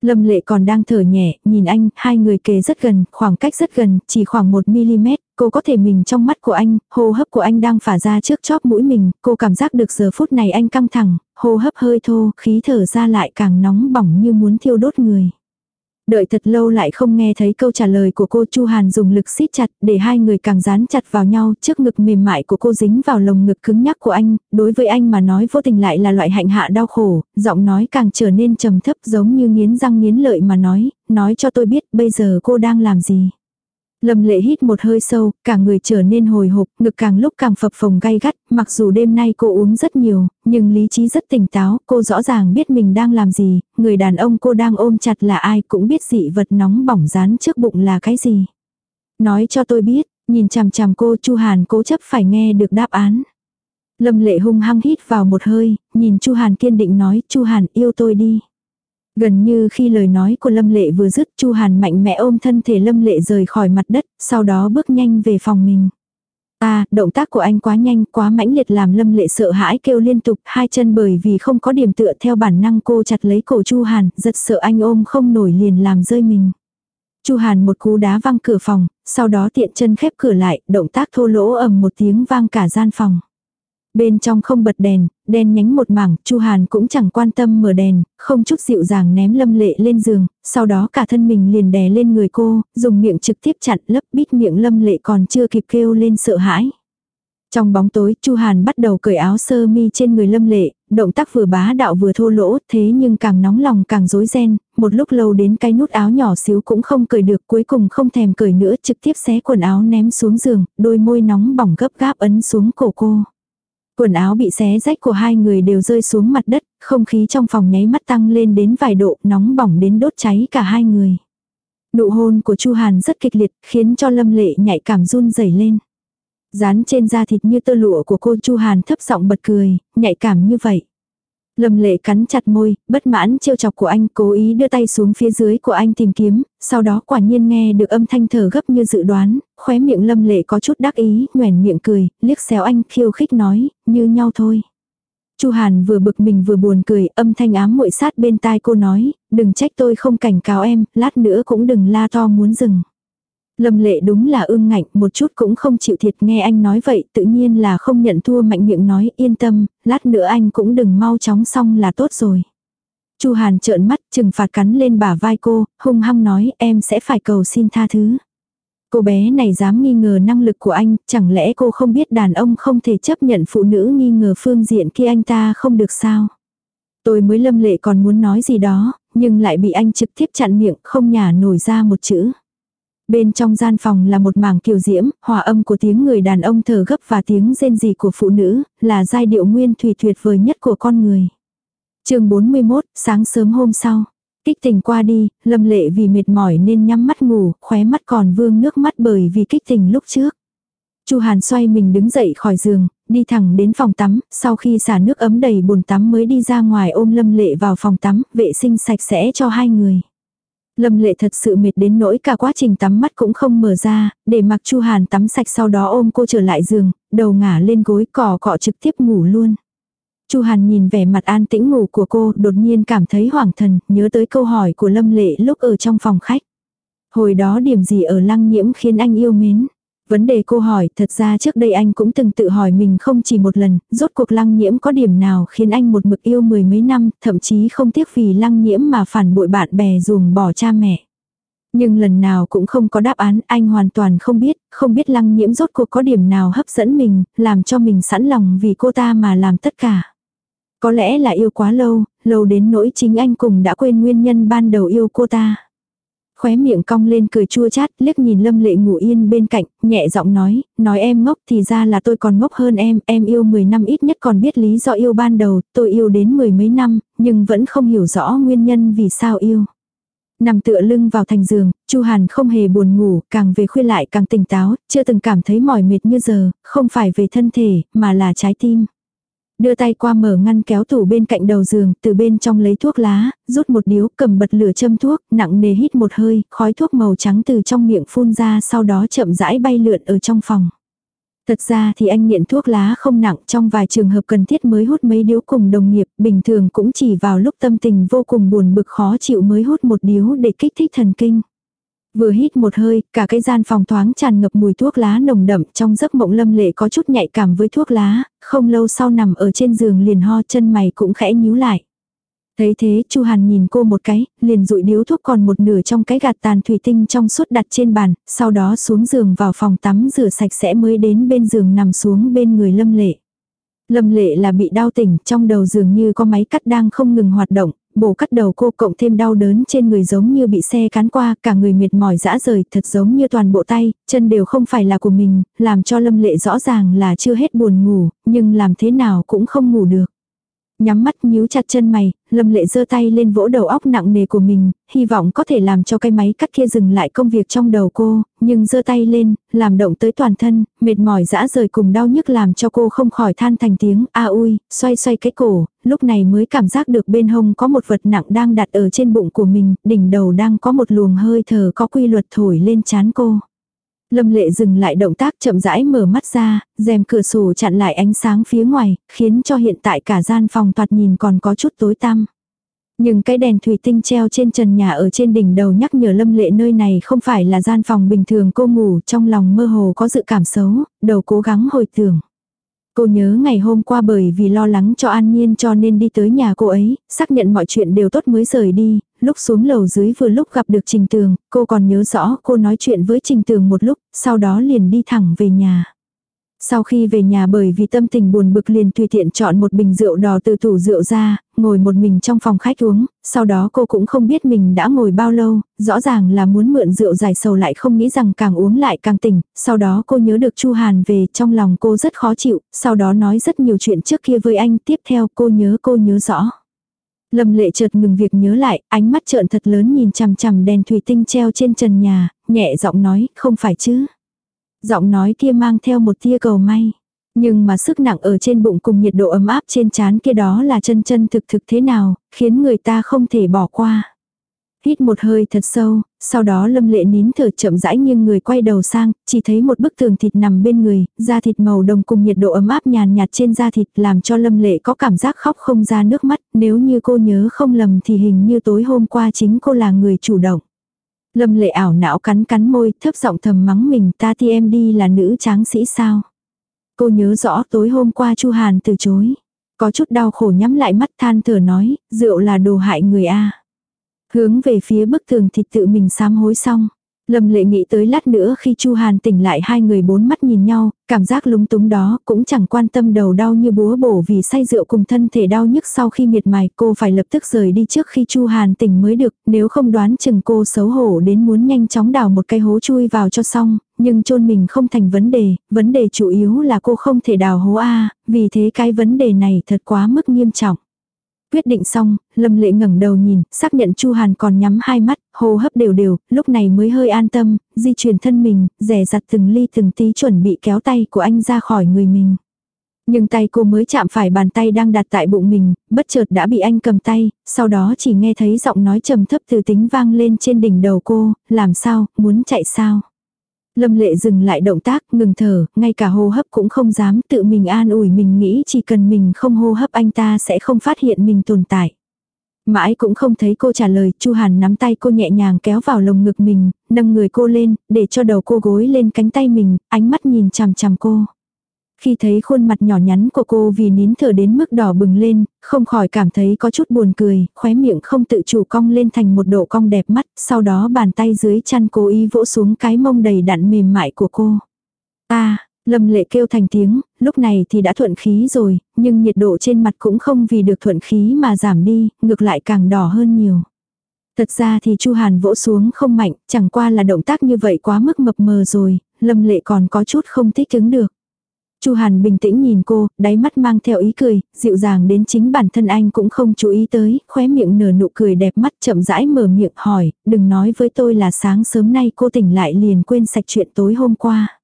Lâm lệ còn đang thở nhẹ, nhìn anh, hai người kề rất gần, khoảng cách rất gần, chỉ khoảng 1mm, cô có thể mình trong mắt của anh, hô hấp của anh đang phả ra trước chóp mũi mình, cô cảm giác được giờ phút này anh căng thẳng, hô hấp hơi thô, khí thở ra lại càng nóng bỏng như muốn thiêu đốt người. Đợi thật lâu lại không nghe thấy câu trả lời của cô Chu Hàn dùng lực siết chặt để hai người càng dán chặt vào nhau trước ngực mềm mại của cô dính vào lồng ngực cứng nhắc của anh, đối với anh mà nói vô tình lại là loại hạnh hạ đau khổ, giọng nói càng trở nên trầm thấp giống như nghiến răng nghiến lợi mà nói, nói cho tôi biết bây giờ cô đang làm gì. Lâm lệ hít một hơi sâu, cả người trở nên hồi hộp, ngực càng lúc càng phập phồng gay gắt, mặc dù đêm nay cô uống rất nhiều, nhưng lý trí rất tỉnh táo, cô rõ ràng biết mình đang làm gì, người đàn ông cô đang ôm chặt là ai cũng biết dị vật nóng bỏng rán trước bụng là cái gì. Nói cho tôi biết, nhìn chằm chằm cô Chu Hàn cố chấp phải nghe được đáp án. Lâm lệ hung hăng hít vào một hơi, nhìn Chu Hàn kiên định nói, Chu Hàn yêu tôi đi. Gần như khi lời nói của Lâm Lệ vừa dứt Chu Hàn mạnh mẽ ôm thân thể Lâm Lệ rời khỏi mặt đất, sau đó bước nhanh về phòng mình. À, động tác của anh quá nhanh, quá mãnh liệt làm Lâm Lệ sợ hãi kêu liên tục, hai chân bởi vì không có điểm tựa theo bản năng cô chặt lấy cổ Chu Hàn, rất sợ anh ôm không nổi liền làm rơi mình. Chu Hàn một cú đá văng cửa phòng, sau đó tiện chân khép cửa lại, động tác thô lỗ ầm một tiếng vang cả gian phòng. Bên trong không bật đèn, đen nhánh một mảng, Chu Hàn cũng chẳng quan tâm mở đèn, không chút dịu dàng ném Lâm Lệ lên giường, sau đó cả thân mình liền đè lên người cô, dùng miệng trực tiếp chặn lấp bít miệng Lâm Lệ còn chưa kịp kêu lên sợ hãi. Trong bóng tối, Chu Hàn bắt đầu cởi áo sơ mi trên người Lâm Lệ, động tác vừa bá đạo vừa thô lỗ, thế nhưng càng nóng lòng càng rối ren, một lúc lâu đến cái nút áo nhỏ xíu cũng không cởi được, cuối cùng không thèm cởi nữa, trực tiếp xé quần áo ném xuống giường, đôi môi nóng bỏng gấp gáp ấn xuống cổ cô. Quần áo bị xé rách của hai người đều rơi xuống mặt đất, không khí trong phòng nháy mắt tăng lên đến vài độ, nóng bỏng đến đốt cháy cả hai người. Nụ hôn của Chu Hàn rất kịch liệt, khiến cho Lâm Lệ nhạy cảm run rẩy lên. Dán trên da thịt như tơ lụa của cô Chu Hàn thấp giọng bật cười, nhạy cảm như vậy. Lâm lệ cắn chặt môi, bất mãn trêu chọc của anh cố ý đưa tay xuống phía dưới của anh tìm kiếm, sau đó quả nhiên nghe được âm thanh thở gấp như dự đoán, khóe miệng lâm lệ có chút đắc ý, nhoẻn miệng cười, liếc xéo anh khiêu khích nói, như nhau thôi. Chu Hàn vừa bực mình vừa buồn cười, âm thanh ám muội sát bên tai cô nói, đừng trách tôi không cảnh cáo em, lát nữa cũng đừng la to muốn dừng. Lâm lệ đúng là ương ngạnh, một chút cũng không chịu thiệt nghe anh nói vậy, tự nhiên là không nhận thua mạnh miệng nói, yên tâm, lát nữa anh cũng đừng mau chóng xong là tốt rồi. Chu Hàn trợn mắt, trừng phạt cắn lên bả vai cô, hung hăng nói, em sẽ phải cầu xin tha thứ. Cô bé này dám nghi ngờ năng lực của anh, chẳng lẽ cô không biết đàn ông không thể chấp nhận phụ nữ nghi ngờ phương diện kia anh ta không được sao? Tôi mới lâm lệ còn muốn nói gì đó, nhưng lại bị anh trực tiếp chặn miệng, không nhả nổi ra một chữ. Bên trong gian phòng là một mảng kiều diễm, hòa âm của tiếng người đàn ông thở gấp và tiếng rên rỉ của phụ nữ, là giai điệu nguyên thủy tuyệt vời nhất của con người. chương 41, sáng sớm hôm sau. Kích tình qua đi, lâm lệ vì mệt mỏi nên nhắm mắt ngủ, khóe mắt còn vương nước mắt bởi vì kích tình lúc trước. Chu Hàn xoay mình đứng dậy khỏi giường, đi thẳng đến phòng tắm, sau khi xả nước ấm đầy bồn tắm mới đi ra ngoài ôm lâm lệ vào phòng tắm, vệ sinh sạch sẽ cho hai người. Lâm lệ thật sự mệt đến nỗi cả quá trình tắm mắt cũng không mở ra, để mặc Chu Hàn tắm sạch sau đó ôm cô trở lại giường, đầu ngả lên gối cỏ cọ trực tiếp ngủ luôn. Chu Hàn nhìn vẻ mặt an tĩnh ngủ của cô, đột nhiên cảm thấy hoảng thần, nhớ tới câu hỏi của Lâm Lệ lúc ở trong phòng khách. Hồi đó điểm gì ở lăng nhiễm khiến anh yêu mến? Vấn đề cô hỏi, thật ra trước đây anh cũng từng tự hỏi mình không chỉ một lần, rốt cuộc lăng nhiễm có điểm nào khiến anh một mực yêu mười mấy năm, thậm chí không tiếc vì lăng nhiễm mà phản bội bạn bè ruồng bỏ cha mẹ. Nhưng lần nào cũng không có đáp án, anh hoàn toàn không biết, không biết lăng nhiễm rốt cuộc có điểm nào hấp dẫn mình, làm cho mình sẵn lòng vì cô ta mà làm tất cả. Có lẽ là yêu quá lâu, lâu đến nỗi chính anh cùng đã quên nguyên nhân ban đầu yêu cô ta. Khóe miệng cong lên cười chua chát, liếc nhìn Lâm Lệ ngủ yên bên cạnh, nhẹ giọng nói, nói em ngốc thì ra là tôi còn ngốc hơn em, em yêu 10 năm ít nhất còn biết lý do yêu ban đầu, tôi yêu đến mười mấy năm, nhưng vẫn không hiểu rõ nguyên nhân vì sao yêu. Nằm tựa lưng vào thành giường, Chu Hàn không hề buồn ngủ, càng về khuya lại càng tỉnh táo, chưa từng cảm thấy mỏi mệt như giờ, không phải về thân thể, mà là trái tim. Đưa tay qua mở ngăn kéo tủ bên cạnh đầu giường, từ bên trong lấy thuốc lá, rút một điếu, cầm bật lửa châm thuốc, nặng nề hít một hơi, khói thuốc màu trắng từ trong miệng phun ra sau đó chậm rãi bay lượn ở trong phòng. Thật ra thì anh nghiện thuốc lá không nặng trong vài trường hợp cần thiết mới hút mấy điếu cùng đồng nghiệp, bình thường cũng chỉ vào lúc tâm tình vô cùng buồn bực khó chịu mới hút một điếu để kích thích thần kinh. Vừa hít một hơi, cả cái gian phòng thoáng tràn ngập mùi thuốc lá nồng đậm trong giấc mộng lâm lệ có chút nhạy cảm với thuốc lá, không lâu sau nằm ở trên giường liền ho chân mày cũng khẽ nhíu lại. Thấy thế Chu Hàn nhìn cô một cái, liền rụi điếu thuốc còn một nửa trong cái gạt tàn thủy tinh trong suốt đặt trên bàn, sau đó xuống giường vào phòng tắm rửa sạch sẽ mới đến bên giường nằm xuống bên người lâm lệ. Lâm lệ là bị đau tỉnh, trong đầu dường như có máy cắt đang không ngừng hoạt động, bổ cắt đầu cô cộng thêm đau đớn trên người giống như bị xe cán qua, cả người mệt mỏi dã rời, thật giống như toàn bộ tay, chân đều không phải là của mình, làm cho lâm lệ rõ ràng là chưa hết buồn ngủ, nhưng làm thế nào cũng không ngủ được. Nhắm mắt nhíu chặt chân mày, lâm lệ giơ tay lên vỗ đầu óc nặng nề của mình, hy vọng có thể làm cho cái máy cắt kia dừng lại công việc trong đầu cô, nhưng giơ tay lên, làm động tới toàn thân, mệt mỏi dã rời cùng đau nhức làm cho cô không khỏi than thành tiếng a ui, xoay xoay cái cổ, lúc này mới cảm giác được bên hông có một vật nặng đang đặt ở trên bụng của mình, đỉnh đầu đang có một luồng hơi thở có quy luật thổi lên chán cô. Lâm lệ dừng lại động tác chậm rãi mở mắt ra, rèm cửa sổ chặn lại ánh sáng phía ngoài, khiến cho hiện tại cả gian phòng toạt nhìn còn có chút tối tăm. Nhưng cái đèn thủy tinh treo trên trần nhà ở trên đỉnh đầu nhắc nhở lâm lệ nơi này không phải là gian phòng bình thường cô ngủ trong lòng mơ hồ có dự cảm xấu, đầu cố gắng hồi tưởng. Cô nhớ ngày hôm qua bởi vì lo lắng cho An Nhiên cho nên đi tới nhà cô ấy, xác nhận mọi chuyện đều tốt mới rời đi, lúc xuống lầu dưới vừa lúc gặp được Trình Tường, cô còn nhớ rõ cô nói chuyện với Trình Tường một lúc, sau đó liền đi thẳng về nhà. Sau khi về nhà bởi vì tâm tình buồn bực liền tùy tiện chọn một bình rượu đỏ từ tủ rượu ra, ngồi một mình trong phòng khách uống, sau đó cô cũng không biết mình đã ngồi bao lâu, rõ ràng là muốn mượn rượu giải sầu lại không nghĩ rằng càng uống lại càng tỉnh, sau đó cô nhớ được Chu Hàn về trong lòng cô rất khó chịu, sau đó nói rất nhiều chuyện trước kia với anh, tiếp theo cô nhớ cô nhớ rõ. Lâm lệ chợt ngừng việc nhớ lại, ánh mắt trợn thật lớn nhìn chằm chằm đèn thủy tinh treo trên trần nhà, nhẹ giọng nói, không phải chứ. Giọng nói kia mang theo một tia cầu may. Nhưng mà sức nặng ở trên bụng cùng nhiệt độ ấm áp trên trán kia đó là chân chân thực thực thế nào, khiến người ta không thể bỏ qua. Hít một hơi thật sâu, sau đó lâm lệ nín thở chậm rãi nhưng người quay đầu sang, chỉ thấy một bức tường thịt nằm bên người, da thịt màu đồng cùng nhiệt độ ấm áp nhàn nhạt trên da thịt làm cho lâm lệ có cảm giác khóc không ra nước mắt, nếu như cô nhớ không lầm thì hình như tối hôm qua chính cô là người chủ động. Lâm lệ ảo não cắn cắn môi, thấp giọng thầm mắng mình ta thì em đi là nữ tráng sĩ sao. Cô nhớ rõ tối hôm qua Chu Hàn từ chối. Có chút đau khổ nhắm lại mắt than thở nói, rượu là đồ hại người a. Hướng về phía bức tường thịt tự mình sám hối xong. Lâm lệ nghĩ tới lát nữa khi Chu Hàn tỉnh lại hai người bốn mắt nhìn nhau, cảm giác lúng túng đó cũng chẳng quan tâm đầu đau như búa bổ vì say rượu cùng thân thể đau nhức sau khi miệt mài cô phải lập tức rời đi trước khi Chu Hàn tỉnh mới được, nếu không đoán chừng cô xấu hổ đến muốn nhanh chóng đào một cái hố chui vào cho xong, nhưng chôn mình không thành vấn đề, vấn đề chủ yếu là cô không thể đào hố A, vì thế cái vấn đề này thật quá mức nghiêm trọng. Quyết định xong, Lâm Lệ ngẩng đầu nhìn, xác nhận Chu Hàn còn nhắm hai mắt, hô hấp đều đều, lúc này mới hơi an tâm, di chuyển thân mình, rẻ rặt từng ly từng tí chuẩn bị kéo tay của anh ra khỏi người mình. Nhưng tay cô mới chạm phải bàn tay đang đặt tại bụng mình, bất chợt đã bị anh cầm tay, sau đó chỉ nghe thấy giọng nói trầm thấp từ tính vang lên trên đỉnh đầu cô, làm sao, muốn chạy sao. Lâm lệ dừng lại động tác, ngừng thở, ngay cả hô hấp cũng không dám tự mình an ủi mình nghĩ chỉ cần mình không hô hấp anh ta sẽ không phát hiện mình tồn tại. Mãi cũng không thấy cô trả lời, Chu Hàn nắm tay cô nhẹ nhàng kéo vào lồng ngực mình, nâng người cô lên, để cho đầu cô gối lên cánh tay mình, ánh mắt nhìn chằm chằm cô. Khi thấy khuôn mặt nhỏ nhắn của cô vì nín thở đến mức đỏ bừng lên, không khỏi cảm thấy có chút buồn cười, khóe miệng không tự chủ cong lên thành một độ cong đẹp mắt, sau đó bàn tay dưới chăn cố ý vỗ xuống cái mông đầy đặn mềm mại của cô. Ta, Lâm lệ kêu thành tiếng, lúc này thì đã thuận khí rồi, nhưng nhiệt độ trên mặt cũng không vì được thuận khí mà giảm đi, ngược lại càng đỏ hơn nhiều. Thật ra thì Chu Hàn vỗ xuống không mạnh, chẳng qua là động tác như vậy quá mức mập mờ rồi, Lâm lệ còn có chút không thích ứng được. Chu Hàn bình tĩnh nhìn cô, đáy mắt mang theo ý cười, dịu dàng đến chính bản thân anh cũng không chú ý tới, khóe miệng nở nụ cười đẹp mắt chậm rãi mở miệng hỏi, đừng nói với tôi là sáng sớm nay cô tỉnh lại liền quên sạch chuyện tối hôm qua.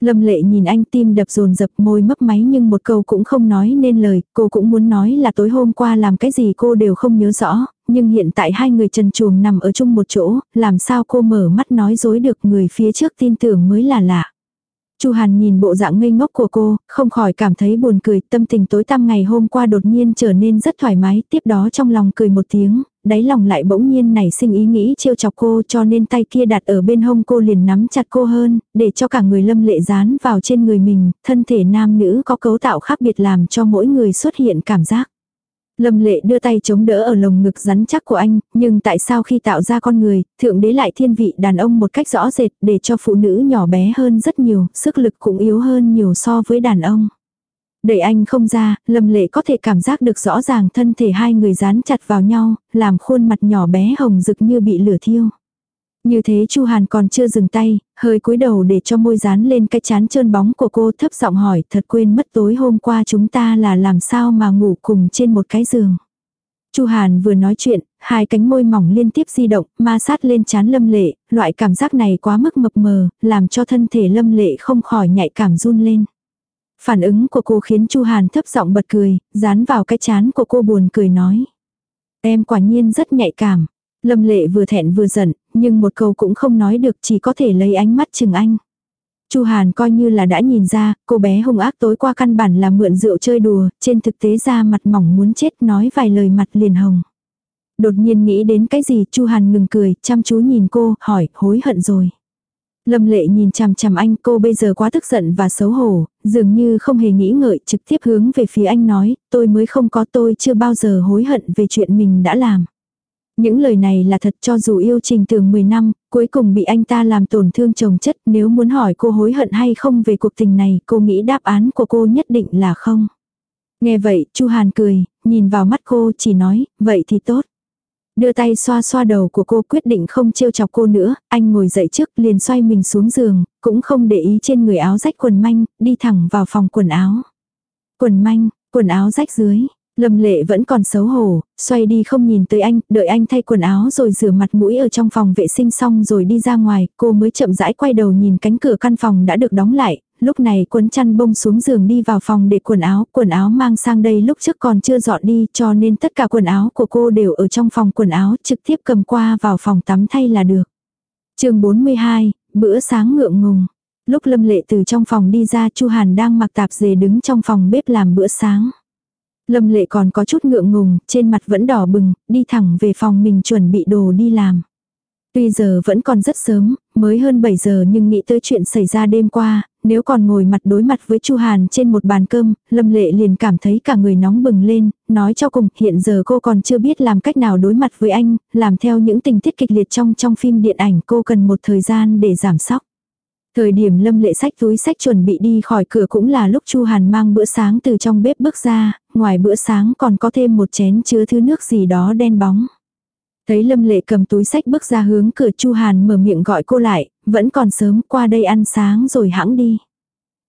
Lâm lệ nhìn anh tim đập dồn dập môi mấp máy nhưng một câu cũng không nói nên lời, cô cũng muốn nói là tối hôm qua làm cái gì cô đều không nhớ rõ, nhưng hiện tại hai người trần chuồng nằm ở chung một chỗ, làm sao cô mở mắt nói dối được người phía trước tin tưởng mới là lạ. Chu Hàn nhìn bộ dạng ngây ngốc của cô, không khỏi cảm thấy buồn cười, tâm tình tối tăm ngày hôm qua đột nhiên trở nên rất thoải mái, tiếp đó trong lòng cười một tiếng, đáy lòng lại bỗng nhiên nảy sinh ý nghĩ trêu chọc cô cho nên tay kia đặt ở bên hông cô liền nắm chặt cô hơn, để cho cả người lâm lệ dán vào trên người mình, thân thể nam nữ có cấu tạo khác biệt làm cho mỗi người xuất hiện cảm giác. Lâm lệ đưa tay chống đỡ ở lồng ngực rắn chắc của anh, nhưng tại sao khi tạo ra con người, thượng đế lại thiên vị đàn ông một cách rõ rệt để cho phụ nữ nhỏ bé hơn rất nhiều, sức lực cũng yếu hơn nhiều so với đàn ông. Đẩy anh không ra, lâm lệ có thể cảm giác được rõ ràng thân thể hai người dán chặt vào nhau, làm khuôn mặt nhỏ bé hồng rực như bị lửa thiêu. Như thế Chu Hàn còn chưa dừng tay, hơi cúi đầu để cho môi dán lên cái chán trơn bóng của cô thấp giọng hỏi thật quên mất tối hôm qua chúng ta là làm sao mà ngủ cùng trên một cái giường. Chu Hàn vừa nói chuyện, hai cánh môi mỏng liên tiếp di động, ma sát lên chán lâm lệ, loại cảm giác này quá mức mập mờ, làm cho thân thể lâm lệ không khỏi nhạy cảm run lên. Phản ứng của cô khiến Chu Hàn thấp giọng bật cười, dán vào cái chán của cô buồn cười nói. Em quả nhiên rất nhạy cảm. Lâm lệ vừa thẹn vừa giận, nhưng một câu cũng không nói được chỉ có thể lấy ánh mắt chừng anh. Chu Hàn coi như là đã nhìn ra, cô bé hung ác tối qua căn bản là mượn rượu chơi đùa, trên thực tế ra mặt mỏng muốn chết nói vài lời mặt liền hồng. Đột nhiên nghĩ đến cái gì Chu Hàn ngừng cười, chăm chú nhìn cô, hỏi, hối hận rồi. Lâm lệ nhìn chằm chằm anh cô bây giờ quá tức giận và xấu hổ, dường như không hề nghĩ ngợi trực tiếp hướng về phía anh nói, tôi mới không có tôi chưa bao giờ hối hận về chuyện mình đã làm. Những lời này là thật cho dù yêu trình tường 10 năm, cuối cùng bị anh ta làm tổn thương chồng chất nếu muốn hỏi cô hối hận hay không về cuộc tình này cô nghĩ đáp án của cô nhất định là không. Nghe vậy, Chu Hàn cười, nhìn vào mắt cô chỉ nói, vậy thì tốt. Đưa tay xoa xoa đầu của cô quyết định không trêu chọc cô nữa, anh ngồi dậy trước liền xoay mình xuống giường, cũng không để ý trên người áo rách quần manh, đi thẳng vào phòng quần áo. Quần manh, quần áo rách dưới, Lâm lệ vẫn còn xấu hổ, xoay đi không nhìn tới anh, đợi anh thay quần áo rồi rửa mặt mũi ở trong phòng vệ sinh xong rồi đi ra ngoài, cô mới chậm rãi quay đầu nhìn cánh cửa căn phòng đã được đóng lại, lúc này quấn chăn bông xuống giường đi vào phòng để quần áo, quần áo mang sang đây lúc trước còn chưa dọn đi cho nên tất cả quần áo của cô đều ở trong phòng quần áo trực tiếp cầm qua vào phòng tắm thay là được. chương 42, bữa sáng ngượng ngùng. Lúc Lâm Lệ từ trong phòng đi ra Chu Hàn đang mặc tạp dề đứng trong phòng bếp làm bữa sáng. Lâm lệ còn có chút ngượng ngùng, trên mặt vẫn đỏ bừng, đi thẳng về phòng mình chuẩn bị đồ đi làm. Tuy giờ vẫn còn rất sớm, mới hơn 7 giờ nhưng nghĩ tới chuyện xảy ra đêm qua, nếu còn ngồi mặt đối mặt với Chu Hàn trên một bàn cơm, Lâm Lệ liền cảm thấy cả người nóng bừng lên, nói cho cùng, hiện giờ cô còn chưa biết làm cách nào đối mặt với anh, làm theo những tình tiết kịch liệt trong trong phim điện ảnh cô cần một thời gian để giảm sóc. Thời điểm lâm lệ sách túi sách chuẩn bị đi khỏi cửa cũng là lúc Chu Hàn mang bữa sáng từ trong bếp bước ra, ngoài bữa sáng còn có thêm một chén chứa thứ nước gì đó đen bóng. Thấy lâm lệ cầm túi sách bước ra hướng cửa Chu Hàn mở miệng gọi cô lại, vẫn còn sớm qua đây ăn sáng rồi hãng đi.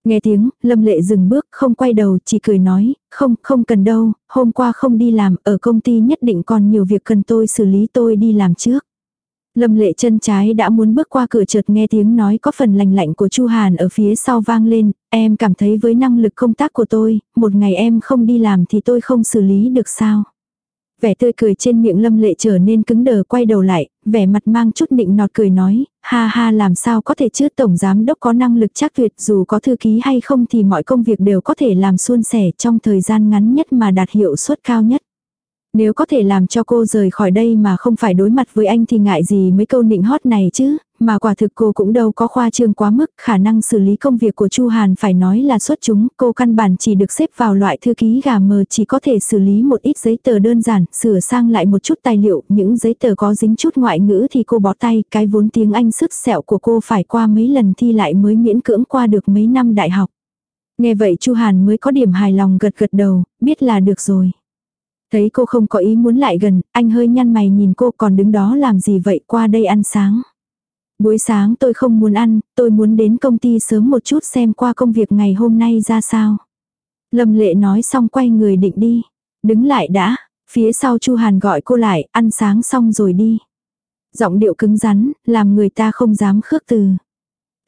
Nghe tiếng, lâm lệ dừng bước không quay đầu chỉ cười nói, không, không cần đâu, hôm qua không đi làm, ở công ty nhất định còn nhiều việc cần tôi xử lý tôi đi làm trước. Lâm lệ chân trái đã muốn bước qua cửa chợt nghe tiếng nói có phần lành lạnh của Chu Hàn ở phía sau vang lên, em cảm thấy với năng lực công tác của tôi, một ngày em không đi làm thì tôi không xử lý được sao. Vẻ tươi cười trên miệng lâm lệ trở nên cứng đờ quay đầu lại, vẻ mặt mang chút nịnh nọt cười nói, ha ha làm sao có thể chứ tổng giám đốc có năng lực chắc tuyệt dù có thư ký hay không thì mọi công việc đều có thể làm suôn sẻ trong thời gian ngắn nhất mà đạt hiệu suất cao nhất. Nếu có thể làm cho cô rời khỏi đây mà không phải đối mặt với anh thì ngại gì mấy câu nịnh hót này chứ, mà quả thực cô cũng đâu có khoa trương quá mức, khả năng xử lý công việc của Chu Hàn phải nói là xuất chúng, cô căn bản chỉ được xếp vào loại thư ký gà mờ chỉ có thể xử lý một ít giấy tờ đơn giản, sửa sang lại một chút tài liệu, những giấy tờ có dính chút ngoại ngữ thì cô bỏ tay, cái vốn tiếng Anh sức sẹo của cô phải qua mấy lần thi lại mới miễn cưỡng qua được mấy năm đại học. Nghe vậy Chu Hàn mới có điểm hài lòng gật gật đầu, biết là được rồi. Thấy cô không có ý muốn lại gần, anh hơi nhăn mày nhìn cô còn đứng đó làm gì vậy qua đây ăn sáng. Buổi sáng tôi không muốn ăn, tôi muốn đến công ty sớm một chút xem qua công việc ngày hôm nay ra sao. Lâm lệ nói xong quay người định đi. Đứng lại đã, phía sau Chu Hàn gọi cô lại, ăn sáng xong rồi đi. Giọng điệu cứng rắn, làm người ta không dám khước từ.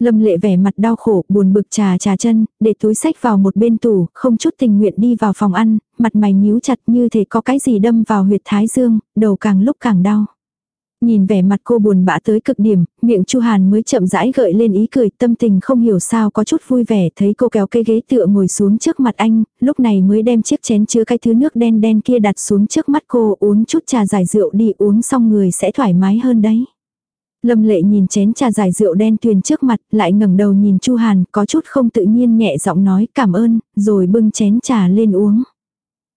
Lâm lệ vẻ mặt đau khổ, buồn bực trà trà chân, để túi sách vào một bên tủ, không chút tình nguyện đi vào phòng ăn, mặt mày nhíu chặt như thể có cái gì đâm vào huyệt thái dương, đầu càng lúc càng đau. Nhìn vẻ mặt cô buồn bã tới cực điểm, miệng Chu Hàn mới chậm rãi gợi lên ý cười, tâm tình không hiểu sao có chút vui vẻ, thấy cô kéo cây ghế tựa ngồi xuống trước mặt anh, lúc này mới đem chiếc chén chứa cái thứ nước đen đen kia đặt xuống trước mắt cô, uống chút trà giải rượu đi, uống xong người sẽ thoải mái hơn đấy. Lâm lệ nhìn chén trà giải rượu đen tuyền trước mặt, lại ngẩng đầu nhìn Chu Hàn, có chút không tự nhiên nhẹ giọng nói cảm ơn, rồi bưng chén trà lên uống.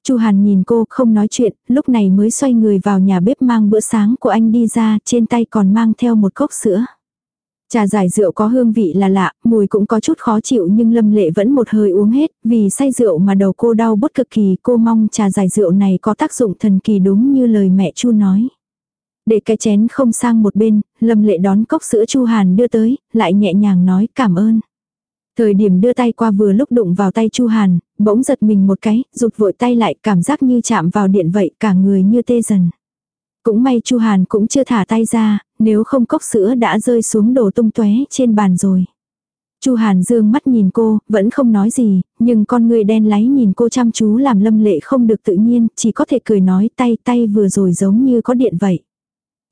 Chu Hàn nhìn cô không nói chuyện, lúc này mới xoay người vào nhà bếp mang bữa sáng của anh đi ra, trên tay còn mang theo một cốc sữa. Trà giải rượu có hương vị là lạ, mùi cũng có chút khó chịu nhưng Lâm Lệ vẫn một hơi uống hết, vì say rượu mà đầu cô đau bút cực kỳ, cô mong trà giải rượu này có tác dụng thần kỳ đúng như lời mẹ Chu nói. Để cái chén không sang một bên, Lâm Lệ đón cốc sữa Chu Hàn đưa tới, lại nhẹ nhàng nói cảm ơn. Thời điểm đưa tay qua vừa lúc đụng vào tay Chu Hàn, bỗng giật mình một cái, rụt vội tay lại, cảm giác như chạm vào điện vậy, cả người như tê dần. Cũng may Chu Hàn cũng chưa thả tay ra, nếu không cốc sữa đã rơi xuống đổ tung tóe trên bàn rồi. Chu Hàn dương mắt nhìn cô, vẫn không nói gì, nhưng con người đen láy nhìn cô chăm chú làm lâm lệ không được tự nhiên, chỉ có thể cười nói tay tay vừa rồi giống như có điện vậy.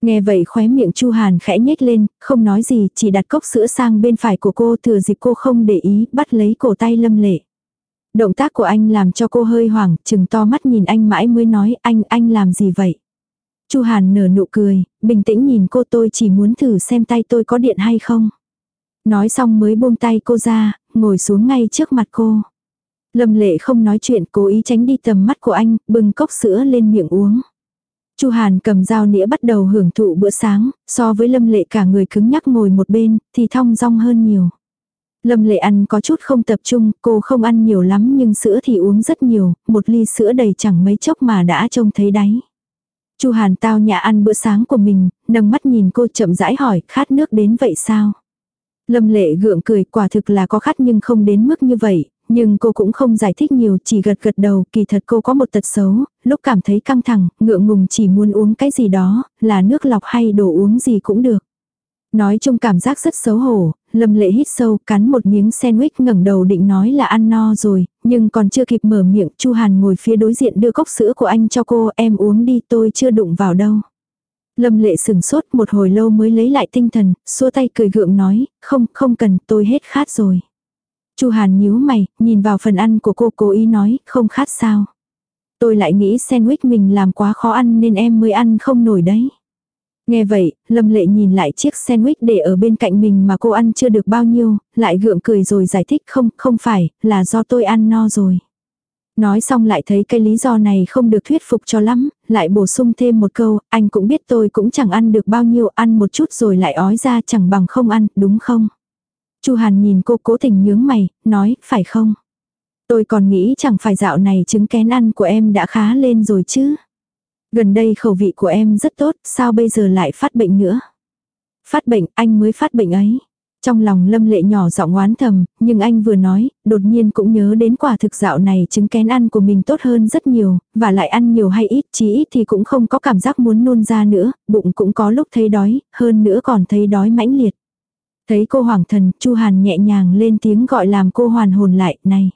Nghe vậy khóe miệng Chu Hàn khẽ nhếch lên, không nói gì, chỉ đặt cốc sữa sang bên phải của cô thừa dịp cô không để ý, bắt lấy cổ tay lâm lệ. Động tác của anh làm cho cô hơi hoảng, chừng to mắt nhìn anh mãi mới nói anh, anh làm gì vậy? Chu Hàn nở nụ cười, bình tĩnh nhìn cô tôi chỉ muốn thử xem tay tôi có điện hay không. Nói xong mới buông tay cô ra, ngồi xuống ngay trước mặt cô. Lâm lệ không nói chuyện cố ý tránh đi tầm mắt của anh, bưng cốc sữa lên miệng uống. Chu Hàn cầm dao nĩa bắt đầu hưởng thụ bữa sáng, so với Lâm Lệ cả người cứng nhắc ngồi một bên, thì thong dong hơn nhiều. Lâm Lệ ăn có chút không tập trung, cô không ăn nhiều lắm nhưng sữa thì uống rất nhiều, một ly sữa đầy chẳng mấy chốc mà đã trông thấy đáy. Chu Hàn tao nhã ăn bữa sáng của mình, nâng mắt nhìn cô chậm rãi hỏi, khát nước đến vậy sao? Lâm Lệ gượng cười quả thực là có khát nhưng không đến mức như vậy, nhưng cô cũng không giải thích nhiều, chỉ gật gật đầu, kỳ thật cô có một tật xấu, lúc cảm thấy căng thẳng, ngượng ngùng chỉ muốn uống cái gì đó, là nước lọc hay đồ uống gì cũng được. Nói chung cảm giác rất xấu hổ, lâm lệ hít sâu, cắn một miếng sandwich ngẩng đầu định nói là ăn no rồi, nhưng còn chưa kịp mở miệng, Chu Hàn ngồi phía đối diện đưa cốc sữa của anh cho cô, em uống đi tôi chưa đụng vào đâu. Lâm lệ sừng sốt một hồi lâu mới lấy lại tinh thần, xua tay cười gượng nói, không, không cần, tôi hết khát rồi. Chu Hàn nhíu mày, nhìn vào phần ăn của cô cố ý nói, không khát sao. Tôi lại nghĩ sandwich mình làm quá khó ăn nên em mới ăn không nổi đấy. Nghe vậy, Lâm Lệ nhìn lại chiếc sandwich để ở bên cạnh mình mà cô ăn chưa được bao nhiêu, lại gượng cười rồi giải thích không, không phải, là do tôi ăn no rồi. Nói xong lại thấy cái lý do này không được thuyết phục cho lắm, lại bổ sung thêm một câu, anh cũng biết tôi cũng chẳng ăn được bao nhiêu, ăn một chút rồi lại ói ra chẳng bằng không ăn, đúng không? Chu Hàn nhìn cô cố tình nhướng mày, nói, phải không? Tôi còn nghĩ chẳng phải dạo này trứng kén ăn của em đã khá lên rồi chứ. Gần đây khẩu vị của em rất tốt, sao bây giờ lại phát bệnh nữa? Phát bệnh, anh mới phát bệnh ấy. Trong lòng lâm lệ nhỏ giọng oán thầm, nhưng anh vừa nói, đột nhiên cũng nhớ đến quả thực dạo này trứng kén ăn của mình tốt hơn rất nhiều, và lại ăn nhiều hay ít chí ít thì cũng không có cảm giác muốn nôn ra nữa, bụng cũng có lúc thấy đói, hơn nữa còn thấy đói mãnh liệt. Thấy cô hoàng thần, Chu Hàn nhẹ nhàng lên tiếng gọi làm cô hoàn hồn lại, này.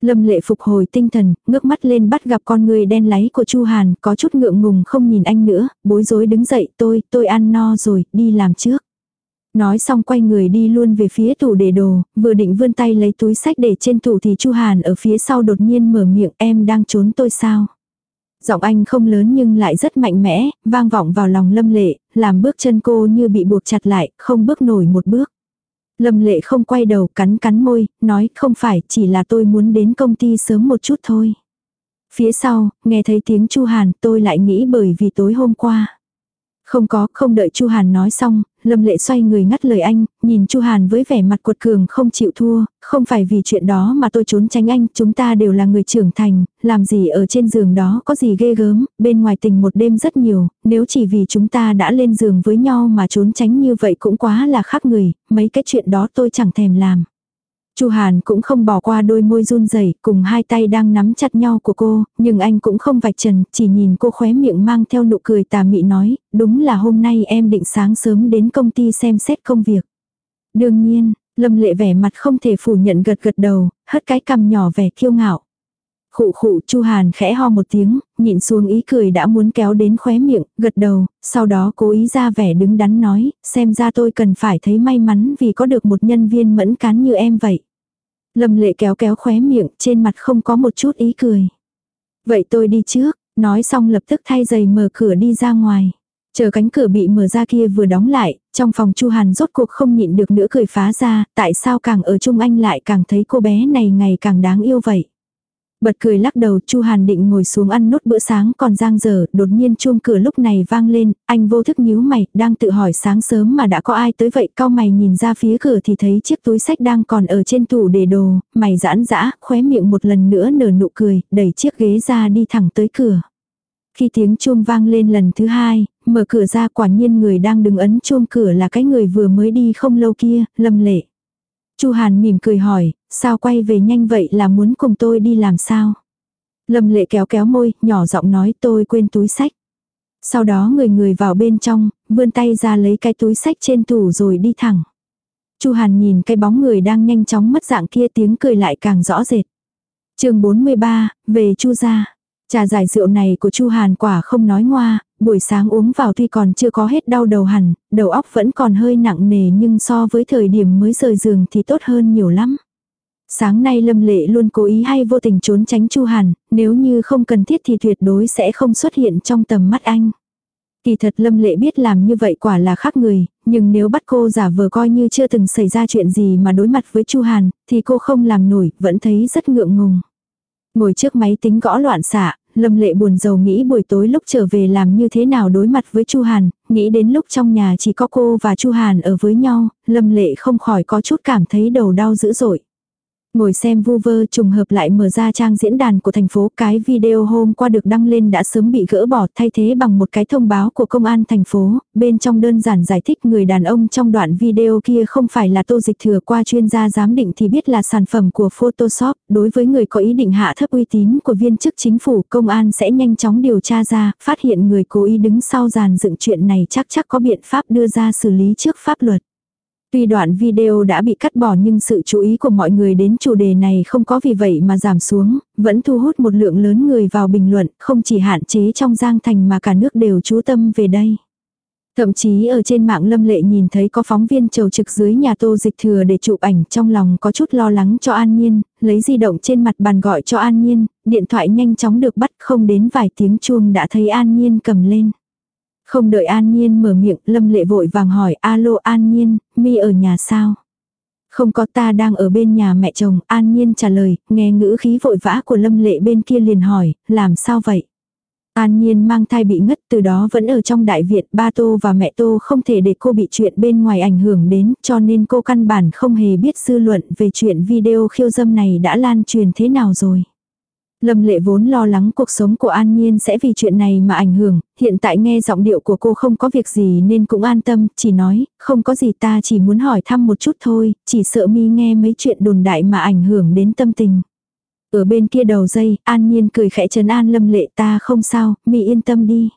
Lâm lệ phục hồi tinh thần, ngước mắt lên bắt gặp con người đen láy của Chu Hàn, có chút ngượng ngùng không nhìn anh nữa, bối rối đứng dậy, tôi, tôi ăn no rồi, đi làm trước. Nói xong quay người đi luôn về phía tủ để đồ, vừa định vươn tay lấy túi sách để trên tủ thì Chu Hàn ở phía sau đột nhiên mở miệng em đang trốn tôi sao. Giọng anh không lớn nhưng lại rất mạnh mẽ, vang vọng vào lòng lâm lệ, làm bước chân cô như bị buộc chặt lại, không bước nổi một bước. Lâm lệ không quay đầu cắn cắn môi, nói không phải chỉ là tôi muốn đến công ty sớm một chút thôi. Phía sau, nghe thấy tiếng Chu Hàn tôi lại nghĩ bởi vì tối hôm qua. Không có, không đợi Chu Hàn nói xong, Lâm Lệ xoay người ngắt lời anh, nhìn Chu Hàn với vẻ mặt cuột cường không chịu thua, không phải vì chuyện đó mà tôi trốn tránh anh, chúng ta đều là người trưởng thành, làm gì ở trên giường đó có gì ghê gớm, bên ngoài tình một đêm rất nhiều, nếu chỉ vì chúng ta đã lên giường với nhau mà trốn tránh như vậy cũng quá là khác người, mấy cái chuyện đó tôi chẳng thèm làm. Chu Hàn cũng không bỏ qua đôi môi run rẩy, cùng hai tay đang nắm chặt nhau của cô, nhưng anh cũng không vạch trần, chỉ nhìn cô khóe miệng mang theo nụ cười tà mị nói, đúng là hôm nay em định sáng sớm đến công ty xem xét công việc. Đương nhiên, Lâm Lệ vẻ mặt không thể phủ nhận gật gật đầu, hất cái cằm nhỏ vẻ kiêu ngạo. Khụ khụ Chu Hàn khẽ ho một tiếng, nhịn xuống ý cười đã muốn kéo đến khóe miệng, gật đầu, sau đó cố ý ra vẻ đứng đắn nói, xem ra tôi cần phải thấy may mắn vì có được một nhân viên mẫn cán như em vậy. Lâm lệ kéo kéo khóe miệng, trên mặt không có một chút ý cười. Vậy tôi đi trước, nói xong lập tức thay giày mở cửa đi ra ngoài. Chờ cánh cửa bị mở ra kia vừa đóng lại, trong phòng Chu Hàn rốt cuộc không nhịn được nữa cười phá ra, tại sao càng ở chung anh lại càng thấy cô bé này ngày càng đáng yêu vậy. Bật cười lắc đầu Chu Hàn định ngồi xuống ăn nốt bữa sáng còn giang dở, đột nhiên chuông cửa lúc này vang lên, anh vô thức nhíu mày, đang tự hỏi sáng sớm mà đã có ai tới vậy, cao mày nhìn ra phía cửa thì thấy chiếc túi sách đang còn ở trên tủ để đồ, mày giãn giã, khóe miệng một lần nữa nở nụ cười, đẩy chiếc ghế ra đi thẳng tới cửa. Khi tiếng chuông vang lên lần thứ hai, mở cửa ra quả nhiên người đang đứng ấn chuông cửa là cái người vừa mới đi không lâu kia, lâm lệ. Chu Hàn mỉm cười hỏi, sao quay về nhanh vậy là muốn cùng tôi đi làm sao? Lâm lệ kéo kéo môi, nhỏ giọng nói tôi quên túi sách. Sau đó người người vào bên trong, vươn tay ra lấy cái túi sách trên tủ rồi đi thẳng. Chu Hàn nhìn cái bóng người đang nhanh chóng mất dạng kia tiếng cười lại càng rõ rệt. chương 43, về Chu gia. Trà giải rượu này của Chu Hàn quả không nói ngoa, buổi sáng uống vào tuy còn chưa có hết đau đầu hẳn, đầu óc vẫn còn hơi nặng nề nhưng so với thời điểm mới rời giường thì tốt hơn nhiều lắm. Sáng nay Lâm Lệ luôn cố ý hay vô tình trốn tránh Chu Hàn, nếu như không cần thiết thì tuyệt đối sẽ không xuất hiện trong tầm mắt anh. Kỳ thật Lâm Lệ biết làm như vậy quả là khác người, nhưng nếu bắt cô giả vờ coi như chưa từng xảy ra chuyện gì mà đối mặt với Chu Hàn, thì cô không làm nổi, vẫn thấy rất ngượng ngùng. Ngồi trước máy tính gõ loạn xạ, Lâm Lệ buồn rầu nghĩ buổi tối lúc trở về làm như thế nào đối mặt với Chu Hàn, nghĩ đến lúc trong nhà chỉ có cô và Chu Hàn ở với nhau, Lâm Lệ không khỏi có chút cảm thấy đầu đau dữ dội. Ngồi xem vu vơ trùng hợp lại mở ra trang diễn đàn của thành phố. Cái video hôm qua được đăng lên đã sớm bị gỡ bỏ thay thế bằng một cái thông báo của công an thành phố, bên trong đơn giản giải thích người đàn ông trong đoạn video kia không phải là tô dịch thừa. Qua chuyên gia giám định thì biết là sản phẩm của Photoshop, đối với người có ý định hạ thấp uy tín của viên chức chính phủ công an sẽ nhanh chóng điều tra ra, phát hiện người cố ý đứng sau giàn dựng chuyện này chắc chắc có biện pháp đưa ra xử lý trước pháp luật. Tuy đoạn video đã bị cắt bỏ nhưng sự chú ý của mọi người đến chủ đề này không có vì vậy mà giảm xuống, vẫn thu hút một lượng lớn người vào bình luận, không chỉ hạn chế trong Giang Thành mà cả nước đều chú tâm về đây. Thậm chí ở trên mạng lâm lệ nhìn thấy có phóng viên trầu trực dưới nhà tô dịch thừa để chụp ảnh trong lòng có chút lo lắng cho An Nhiên, lấy di động trên mặt bàn gọi cho An Nhiên, điện thoại nhanh chóng được bắt không đến vài tiếng chuông đã thấy An Nhiên cầm lên. Không đợi An Nhiên mở miệng, Lâm Lệ vội vàng hỏi, alo An Nhiên, mi ở nhà sao? Không có ta đang ở bên nhà mẹ chồng, An Nhiên trả lời, nghe ngữ khí vội vã của Lâm Lệ bên kia liền hỏi, làm sao vậy? An Nhiên mang thai bị ngất từ đó vẫn ở trong đại viện, ba Tô và mẹ Tô không thể để cô bị chuyện bên ngoài ảnh hưởng đến, cho nên cô căn bản không hề biết dư luận về chuyện video khiêu dâm này đã lan truyền thế nào rồi. Lâm lệ vốn lo lắng cuộc sống của An Nhiên sẽ vì chuyện này mà ảnh hưởng, hiện tại nghe giọng điệu của cô không có việc gì nên cũng an tâm, chỉ nói, không có gì ta chỉ muốn hỏi thăm một chút thôi, chỉ sợ mi nghe mấy chuyện đồn đại mà ảnh hưởng đến tâm tình. Ở bên kia đầu dây, An Nhiên cười khẽ trấn an Lâm lệ ta không sao, mi yên tâm đi.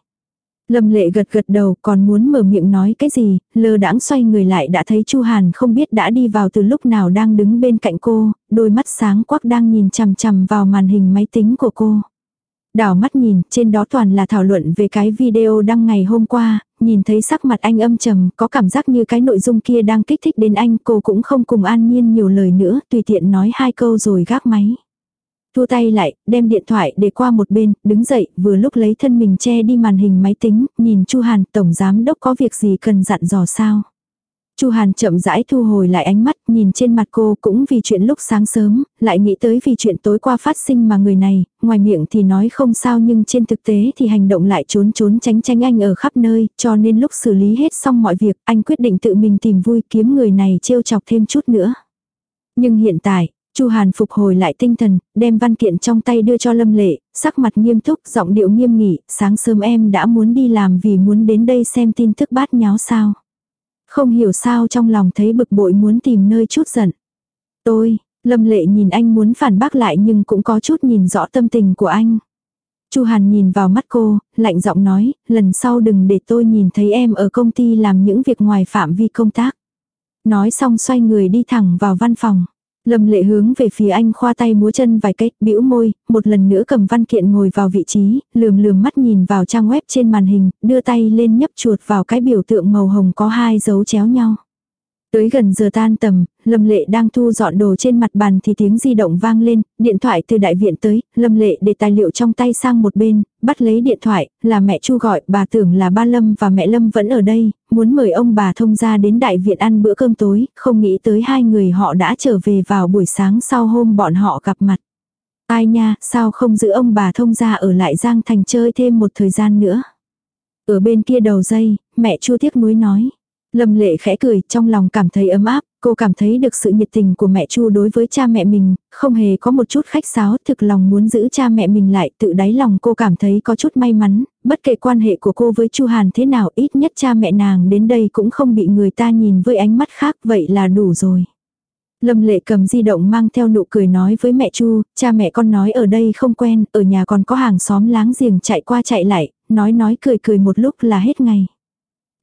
Lâm lệ gật gật đầu còn muốn mở miệng nói cái gì, lơ đãng xoay người lại đã thấy Chu Hàn không biết đã đi vào từ lúc nào đang đứng bên cạnh cô, đôi mắt sáng quắc đang nhìn chằm chằm vào màn hình máy tính của cô. Đảo mắt nhìn, trên đó toàn là thảo luận về cái video đăng ngày hôm qua, nhìn thấy sắc mặt anh âm trầm, có cảm giác như cái nội dung kia đang kích thích đến anh, cô cũng không cùng an nhiên nhiều lời nữa, tùy tiện nói hai câu rồi gác máy thu tay lại, đem điện thoại để qua một bên, đứng dậy, vừa lúc lấy thân mình che đi màn hình máy tính, nhìn Chu Hàn, tổng giám đốc có việc gì cần dặn dò sao. Chu Hàn chậm rãi thu hồi lại ánh mắt, nhìn trên mặt cô cũng vì chuyện lúc sáng sớm, lại nghĩ tới vì chuyện tối qua phát sinh mà người này, ngoài miệng thì nói không sao nhưng trên thực tế thì hành động lại trốn trốn tránh tránh anh ở khắp nơi, cho nên lúc xử lý hết xong mọi việc, anh quyết định tự mình tìm vui kiếm người này trêu chọc thêm chút nữa. Nhưng hiện tại, Chu Hàn phục hồi lại tinh thần, đem văn kiện trong tay đưa cho Lâm Lệ, sắc mặt nghiêm túc, giọng điệu nghiêm nghị, sáng sớm em đã muốn đi làm vì muốn đến đây xem tin tức bát nháo sao. Không hiểu sao trong lòng thấy bực bội muốn tìm nơi chút giận. Tôi, Lâm Lệ nhìn anh muốn phản bác lại nhưng cũng có chút nhìn rõ tâm tình của anh. Chu Hàn nhìn vào mắt cô, lạnh giọng nói, lần sau đừng để tôi nhìn thấy em ở công ty làm những việc ngoài phạm vi công tác. Nói xong xoay người đi thẳng vào văn phòng. Lâm lệ hướng về phía anh khoa tay múa chân vài cách, bĩu môi, một lần nữa cầm văn kiện ngồi vào vị trí, lườm lườm mắt nhìn vào trang web trên màn hình, đưa tay lên nhấp chuột vào cái biểu tượng màu hồng có hai dấu chéo nhau. Tới gần giờ tan tầm, Lâm Lệ đang thu dọn đồ trên mặt bàn thì tiếng di động vang lên, điện thoại từ đại viện tới, Lâm Lệ để tài liệu trong tay sang một bên, bắt lấy điện thoại, là mẹ Chu gọi, bà tưởng là ba Lâm và mẹ Lâm vẫn ở đây, muốn mời ông bà thông ra đến đại viện ăn bữa cơm tối, không nghĩ tới hai người họ đã trở về vào buổi sáng sau hôm bọn họ gặp mặt. Ai nha, sao không giữ ông bà thông ra ở lại Giang Thành chơi thêm một thời gian nữa. Ở bên kia đầu dây, mẹ Chu tiếc nuối nói. Lâm lệ khẽ cười, trong lòng cảm thấy ấm áp, cô cảm thấy được sự nhiệt tình của mẹ Chu đối với cha mẹ mình, không hề có một chút khách sáo, thực lòng muốn giữ cha mẹ mình lại, tự đáy lòng cô cảm thấy có chút may mắn, bất kể quan hệ của cô với Chu Hàn thế nào, ít nhất cha mẹ nàng đến đây cũng không bị người ta nhìn với ánh mắt khác, vậy là đủ rồi. Lâm lệ cầm di động mang theo nụ cười nói với mẹ Chu, cha mẹ con nói ở đây không quen, ở nhà còn có hàng xóm láng giềng chạy qua chạy lại, nói nói cười cười một lúc là hết ngày.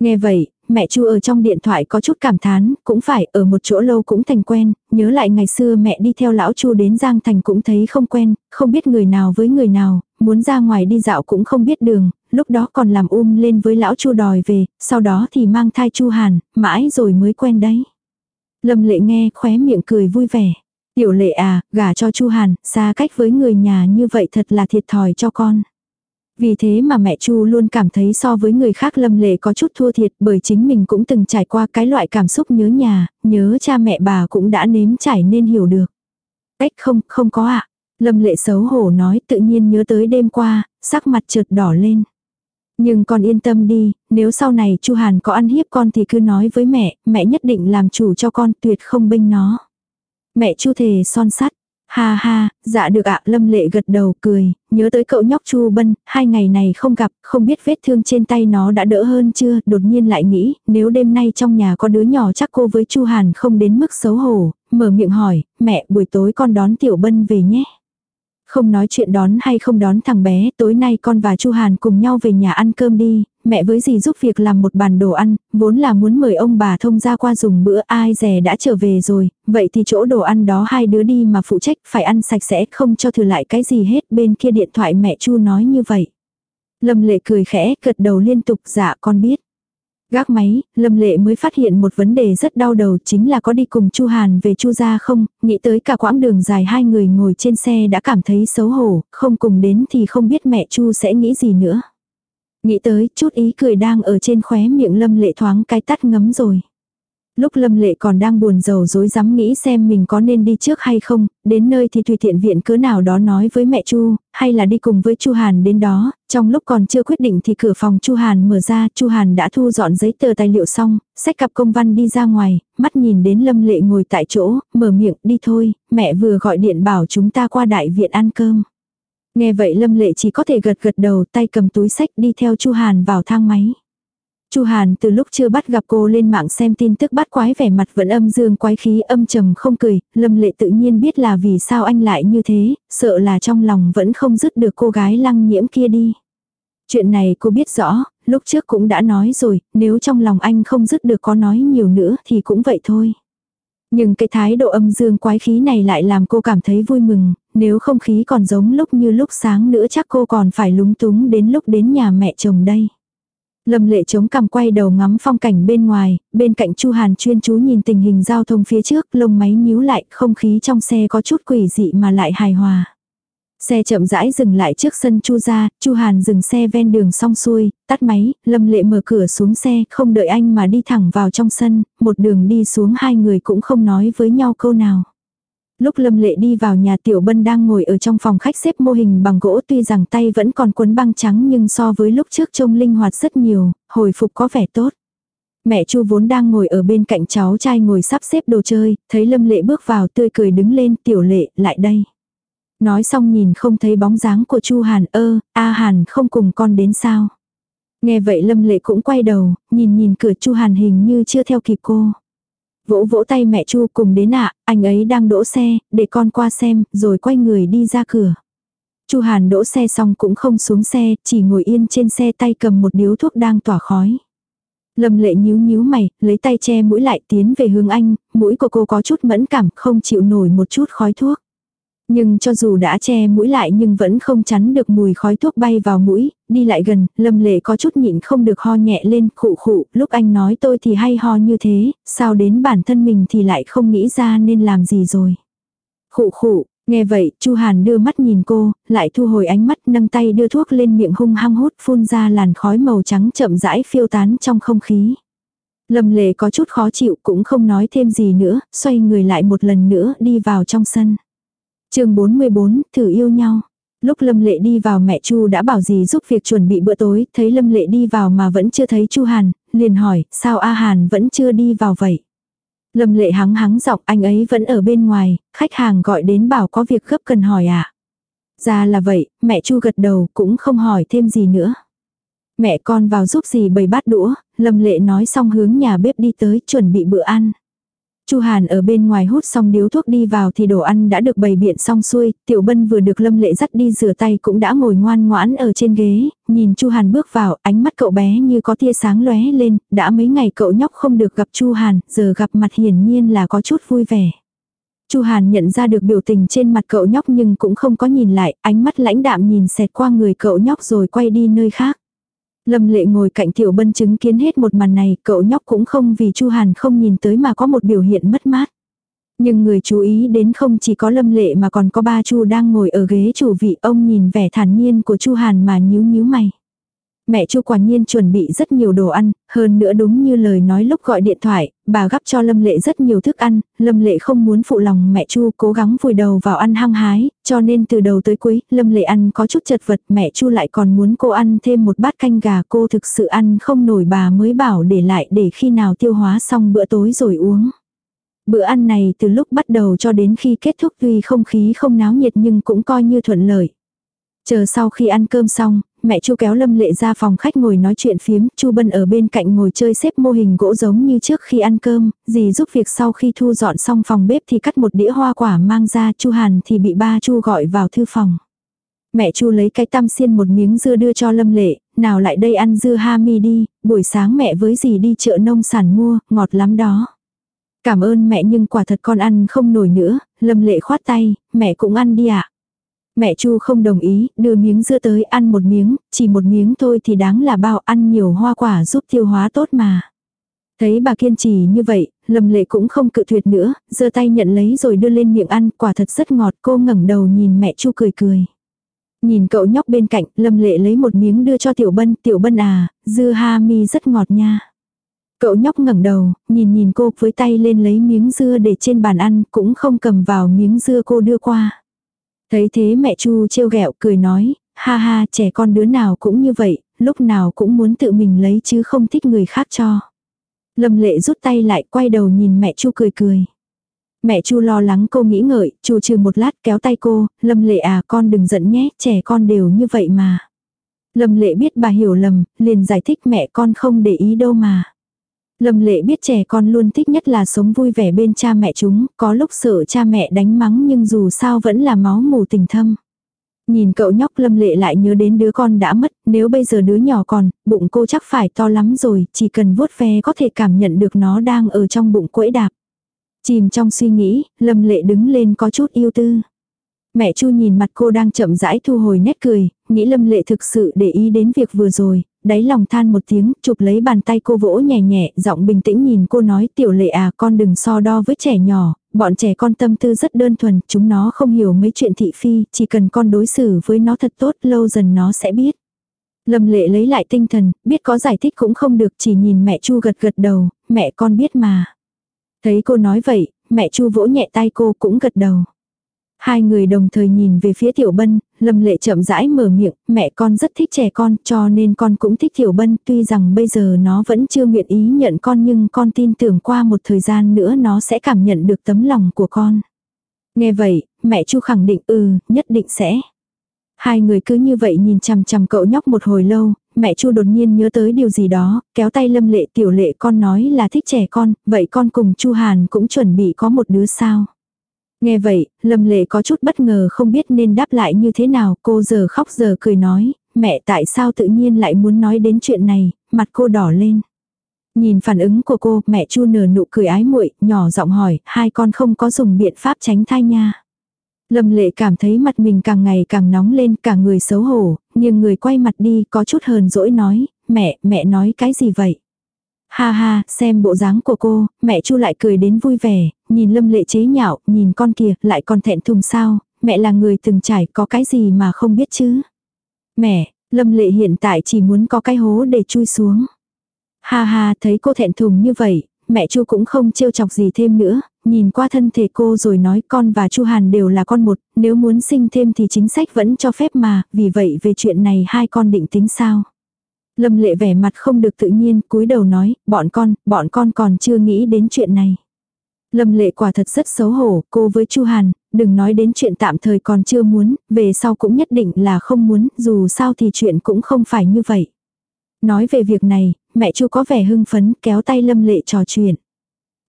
Nghe vậy, mẹ Chu ở trong điện thoại có chút cảm thán, cũng phải ở một chỗ lâu cũng thành quen, nhớ lại ngày xưa mẹ đi theo lão Chu đến Giang Thành cũng thấy không quen, không biết người nào với người nào, muốn ra ngoài đi dạo cũng không biết đường, lúc đó còn làm um lên với lão Chu đòi về, sau đó thì mang thai Chu Hàn, mãi rồi mới quen đấy. Lâm lệ nghe khóe miệng cười vui vẻ. Tiểu lệ à, gả cho Chu Hàn, xa cách với người nhà như vậy thật là thiệt thòi cho con. Vì thế mà mẹ Chu luôn cảm thấy so với người khác lâm lệ có chút thua thiệt bởi chính mình cũng từng trải qua cái loại cảm xúc nhớ nhà, nhớ cha mẹ bà cũng đã nếm trải nên hiểu được. Ếch không, không có ạ. À. Lâm lệ xấu hổ nói tự nhiên nhớ tới đêm qua, sắc mặt chợt đỏ lên. Nhưng con yên tâm đi, nếu sau này Chu Hàn có ăn hiếp con thì cứ nói với mẹ, mẹ nhất định làm chủ cho con tuyệt không bênh nó. Mẹ Chu thề son sắt, Ha ha, dạ được ạ, Lâm Lệ gật đầu cười, nhớ tới cậu nhóc Chu Bân, hai ngày này không gặp, không biết vết thương trên tay nó đã đỡ hơn chưa, đột nhiên lại nghĩ, nếu đêm nay trong nhà có đứa nhỏ chắc cô với Chu Hàn không đến mức xấu hổ, mở miệng hỏi, mẹ buổi tối con đón Tiểu Bân về nhé. Không nói chuyện đón hay không đón thằng bé, tối nay con và Chu Hàn cùng nhau về nhà ăn cơm đi, mẹ với dì giúp việc làm một bàn đồ ăn, vốn là muốn mời ông bà thông ra qua dùng bữa ai rẻ đã trở về rồi, vậy thì chỗ đồ ăn đó hai đứa đi mà phụ trách phải ăn sạch sẽ không cho thừa lại cái gì hết bên kia điện thoại mẹ Chu nói như vậy. Lâm lệ cười khẽ gật đầu liên tục dạ con biết. Gác máy, Lâm Lệ mới phát hiện một vấn đề rất đau đầu chính là có đi cùng Chu Hàn về Chu gia không, nghĩ tới cả quãng đường dài hai người ngồi trên xe đã cảm thấy xấu hổ, không cùng đến thì không biết mẹ Chu sẽ nghĩ gì nữa. Nghĩ tới, chút ý cười đang ở trên khóe miệng Lâm Lệ thoáng cái tắt ngấm rồi. Lúc Lâm Lệ còn đang buồn rầu dối dám nghĩ xem mình có nên đi trước hay không, đến nơi thì tùy tiện viện cớ nào đó nói với mẹ Chu, hay là đi cùng với Chu Hàn đến đó, trong lúc còn chưa quyết định thì cửa phòng Chu Hàn mở ra, Chu Hàn đã thu dọn giấy tờ tài liệu xong, sách cặp công văn đi ra ngoài, mắt nhìn đến Lâm Lệ ngồi tại chỗ, mở miệng, đi thôi, mẹ vừa gọi điện bảo chúng ta qua đại viện ăn cơm. Nghe vậy Lâm Lệ chỉ có thể gật gật đầu tay cầm túi sách đi theo Chu Hàn vào thang máy. Chu Hàn từ lúc chưa bắt gặp cô lên mạng xem tin tức bắt quái vẻ mặt vẫn âm dương quái khí âm trầm không cười, Lâm Lệ tự nhiên biết là vì sao anh lại như thế, sợ là trong lòng vẫn không dứt được cô gái lăng nhiễm kia đi. Chuyện này cô biết rõ, lúc trước cũng đã nói rồi, nếu trong lòng anh không dứt được có nói nhiều nữa thì cũng vậy thôi. Nhưng cái thái độ âm dương quái khí này lại làm cô cảm thấy vui mừng, nếu không khí còn giống lúc như lúc sáng nữa chắc cô còn phải lúng túng đến lúc đến nhà mẹ chồng đây. Lâm lệ chống cằm quay đầu ngắm phong cảnh bên ngoài, bên cạnh Chu Hàn chuyên chú nhìn tình hình giao thông phía trước, lông máy nhíu lại, không khí trong xe có chút quỷ dị mà lại hài hòa. Xe chậm rãi dừng lại trước sân Chu gia, Chu Hàn dừng xe ven đường xong xuôi, tắt máy, Lâm Lệ mở cửa xuống xe, không đợi anh mà đi thẳng vào trong sân, một đường đi xuống hai người cũng không nói với nhau câu nào. Lúc Lâm Lệ đi vào nhà Tiểu Bân đang ngồi ở trong phòng khách xếp mô hình bằng gỗ tuy rằng tay vẫn còn quấn băng trắng nhưng so với lúc trước trông linh hoạt rất nhiều, hồi phục có vẻ tốt. Mẹ Chu vốn đang ngồi ở bên cạnh cháu trai ngồi sắp xếp đồ chơi, thấy Lâm Lệ bước vào tươi cười đứng lên Tiểu Lệ lại đây. Nói xong nhìn không thấy bóng dáng của Chu Hàn ơ, A Hàn không cùng con đến sao. Nghe vậy Lâm Lệ cũng quay đầu, nhìn nhìn cửa Chu Hàn hình như chưa theo kịp cô. Vỗ vỗ tay mẹ Chu cùng đến ạ, anh ấy đang đỗ xe, để con qua xem, rồi quay người đi ra cửa. Chu Hàn đỗ xe xong cũng không xuống xe, chỉ ngồi yên trên xe tay cầm một điếu thuốc đang tỏa khói. Lâm lệ nhíu nhíu mày, lấy tay che mũi lại tiến về hướng anh, mũi của cô có chút mẫn cảm, không chịu nổi một chút khói thuốc. Nhưng cho dù đã che mũi lại nhưng vẫn không chắn được mùi khói thuốc bay vào mũi, đi lại gần, lâm lệ có chút nhịn không được ho nhẹ lên, khụ khụ, lúc anh nói tôi thì hay ho như thế, sao đến bản thân mình thì lại không nghĩ ra nên làm gì rồi. Khụ khụ, nghe vậy, chu Hàn đưa mắt nhìn cô, lại thu hồi ánh mắt nâng tay đưa thuốc lên miệng hung hăng hút phun ra làn khói màu trắng chậm rãi phiêu tán trong không khí. Lâm lệ có chút khó chịu cũng không nói thêm gì nữa, xoay người lại một lần nữa đi vào trong sân chương 44, thử yêu nhau. Lúc Lâm Lệ đi vào mẹ Chu đã bảo gì giúp việc chuẩn bị bữa tối, thấy Lâm Lệ đi vào mà vẫn chưa thấy Chu Hàn, liền hỏi, sao A Hàn vẫn chưa đi vào vậy? Lâm Lệ hắng hắng giọng anh ấy vẫn ở bên ngoài, khách hàng gọi đến bảo có việc gấp cần hỏi ạ. À? Ra là vậy, mẹ Chu gật đầu cũng không hỏi thêm gì nữa. Mẹ con vào giúp gì bày bát đũa, Lâm Lệ nói xong hướng nhà bếp đi tới chuẩn bị bữa ăn. Chu Hàn ở bên ngoài hút xong điếu thuốc đi vào thì đồ ăn đã được bày biện xong xuôi, Tiểu Bân vừa được Lâm Lệ dắt đi rửa tay cũng đã ngồi ngoan ngoãn ở trên ghế, nhìn Chu Hàn bước vào, ánh mắt cậu bé như có tia sáng lóe lên, đã mấy ngày cậu nhóc không được gặp Chu Hàn, giờ gặp mặt hiển nhiên là có chút vui vẻ. Chu Hàn nhận ra được biểu tình trên mặt cậu nhóc nhưng cũng không có nhìn lại, ánh mắt lãnh đạm nhìn xẹt qua người cậu nhóc rồi quay đi nơi khác. Lâm lệ ngồi cạnh tiểu bân chứng kiến hết một màn này, cậu nhóc cũng không vì Chu Hàn không nhìn tới mà có một biểu hiện mất mát. Nhưng người chú ý đến không chỉ có Lâm Lệ mà còn có ba Chu đang ngồi ở ghế chủ vị, ông nhìn vẻ thản nhiên của Chu Hàn mà nhíu nhíu mày. Mẹ Chu quả nhiên chuẩn bị rất nhiều đồ ăn, hơn nữa đúng như lời nói lúc gọi điện thoại, bà gắp cho Lâm Lệ rất nhiều thức ăn, Lâm Lệ không muốn phụ lòng mẹ Chu cố gắng vùi đầu vào ăn hăng hái, cho nên từ đầu tới cuối, Lâm Lệ ăn có chút chật vật, mẹ Chu lại còn muốn cô ăn thêm một bát canh gà, cô thực sự ăn không nổi bà mới bảo để lại để khi nào tiêu hóa xong bữa tối rồi uống. Bữa ăn này từ lúc bắt đầu cho đến khi kết thúc tuy không khí không náo nhiệt nhưng cũng coi như thuận lợi. Chờ sau khi ăn cơm xong, mẹ Chu kéo Lâm Lệ ra phòng khách ngồi nói chuyện phiếm, Chu Bân ở bên cạnh ngồi chơi xếp mô hình gỗ giống như trước khi ăn cơm, dì giúp việc sau khi thu dọn xong phòng bếp thì cắt một đĩa hoa quả mang ra, Chu Hàn thì bị ba Chu gọi vào thư phòng. Mẹ Chu lấy cái tăm xiên một miếng dưa đưa cho Lâm Lệ, nào lại đây ăn dưa ha mi đi, buổi sáng mẹ với dì đi chợ nông sản mua, ngọt lắm đó. Cảm ơn mẹ nhưng quả thật con ăn không nổi nữa, Lâm Lệ khoát tay, mẹ cũng ăn đi ạ. Mẹ Chu không đồng ý, đưa miếng dưa tới ăn một miếng, chỉ một miếng thôi thì đáng là bao ăn nhiều hoa quả giúp tiêu hóa tốt mà. Thấy bà kiên trì như vậy, Lâm Lệ cũng không cự tuyệt nữa, giơ tay nhận lấy rồi đưa lên miệng ăn, quả thật rất ngọt, cô ngẩng đầu nhìn mẹ Chu cười cười. Nhìn cậu nhóc bên cạnh, Lâm Lệ lấy một miếng đưa cho Tiểu Bân, Tiểu Bân à, dưa ha mi rất ngọt nha. Cậu nhóc ngẩng đầu, nhìn nhìn cô với tay lên lấy miếng dưa để trên bàn ăn, cũng không cầm vào miếng dưa cô đưa qua. Thấy thế mẹ Chu trêu ghẹo cười nói, ha ha trẻ con đứa nào cũng như vậy, lúc nào cũng muốn tự mình lấy chứ không thích người khác cho. Lâm lệ rút tay lại quay đầu nhìn mẹ Chu cười cười. Mẹ Chu lo lắng cô nghĩ ngợi, Chu trừ một lát kéo tay cô, Lâm Lệ à con đừng giận nhé, trẻ con đều như vậy mà. Lâm Lệ biết bà hiểu lầm, liền giải thích mẹ con không để ý đâu mà. Lâm Lệ biết trẻ con luôn thích nhất là sống vui vẻ bên cha mẹ chúng, có lúc sợ cha mẹ đánh mắng nhưng dù sao vẫn là máu mù tình thâm. Nhìn cậu nhóc Lâm Lệ lại nhớ đến đứa con đã mất, nếu bây giờ đứa nhỏ còn, bụng cô chắc phải to lắm rồi, chỉ cần vuốt ve có thể cảm nhận được nó đang ở trong bụng quẫy đạp. Chìm trong suy nghĩ, Lâm Lệ đứng lên có chút yêu tư. Mẹ Chu nhìn mặt cô đang chậm rãi thu hồi nét cười, nghĩ Lâm Lệ thực sự để ý đến việc vừa rồi, đáy lòng than một tiếng, chụp lấy bàn tay cô vỗ nhẹ nhẹ, giọng bình tĩnh nhìn cô nói tiểu lệ à con đừng so đo với trẻ nhỏ, bọn trẻ con tâm tư rất đơn thuần, chúng nó không hiểu mấy chuyện thị phi, chỉ cần con đối xử với nó thật tốt lâu dần nó sẽ biết. Lâm lệ lấy lại tinh thần, biết có giải thích cũng không được chỉ nhìn mẹ Chu gật gật đầu, mẹ con biết mà. Thấy cô nói vậy, mẹ Chu vỗ nhẹ tay cô cũng gật đầu. Hai người đồng thời nhìn về phía Tiểu Bân, Lâm Lệ chậm rãi mở miệng, mẹ con rất thích trẻ con cho nên con cũng thích Tiểu Bân, tuy rằng bây giờ nó vẫn chưa nguyện ý nhận con nhưng con tin tưởng qua một thời gian nữa nó sẽ cảm nhận được tấm lòng của con. Nghe vậy, mẹ Chu khẳng định ừ, nhất định sẽ. Hai người cứ như vậy nhìn chằm chằm cậu nhóc một hồi lâu, mẹ Chu đột nhiên nhớ tới điều gì đó, kéo tay Lâm Lệ tiểu lệ con nói là thích trẻ con, vậy con cùng Chu Hàn cũng chuẩn bị có một đứa sao. Nghe vậy, Lâm Lệ có chút bất ngờ không biết nên đáp lại như thế nào, cô giờ khóc giờ cười nói, mẹ tại sao tự nhiên lại muốn nói đến chuyện này, mặt cô đỏ lên. Nhìn phản ứng của cô, mẹ Chu nở nụ cười ái muội, nhỏ giọng hỏi, hai con không có dùng biện pháp tránh thai nha. Lâm lệ cảm thấy mặt mình càng ngày càng nóng lên, cả người xấu hổ, nhưng người quay mặt đi có chút hờn dỗi nói, mẹ, mẹ nói cái gì vậy? Ha ha, xem bộ dáng của cô, mẹ Chu lại cười đến vui vẻ, nhìn Lâm Lệ chế nhạo, nhìn con kìa, lại còn thẹn thùng sao, mẹ là người từng trải, có cái gì mà không biết chứ. Mẹ, Lâm Lệ hiện tại chỉ muốn có cái hố để chui xuống. Ha ha, thấy cô thẹn thùng như vậy, mẹ Chu cũng không trêu chọc gì thêm nữa, nhìn qua thân thể cô rồi nói con và Chu Hàn đều là con một, nếu muốn sinh thêm thì chính sách vẫn cho phép mà, vì vậy về chuyện này hai con định tính sao. Lâm lệ vẻ mặt không được tự nhiên, cúi đầu nói, bọn con, bọn con còn chưa nghĩ đến chuyện này. Lâm lệ quả thật rất xấu hổ, cô với Chu Hàn, đừng nói đến chuyện tạm thời còn chưa muốn, về sau cũng nhất định là không muốn, dù sao thì chuyện cũng không phải như vậy. Nói về việc này, mẹ Chu có vẻ hưng phấn kéo tay Lâm lệ trò chuyện.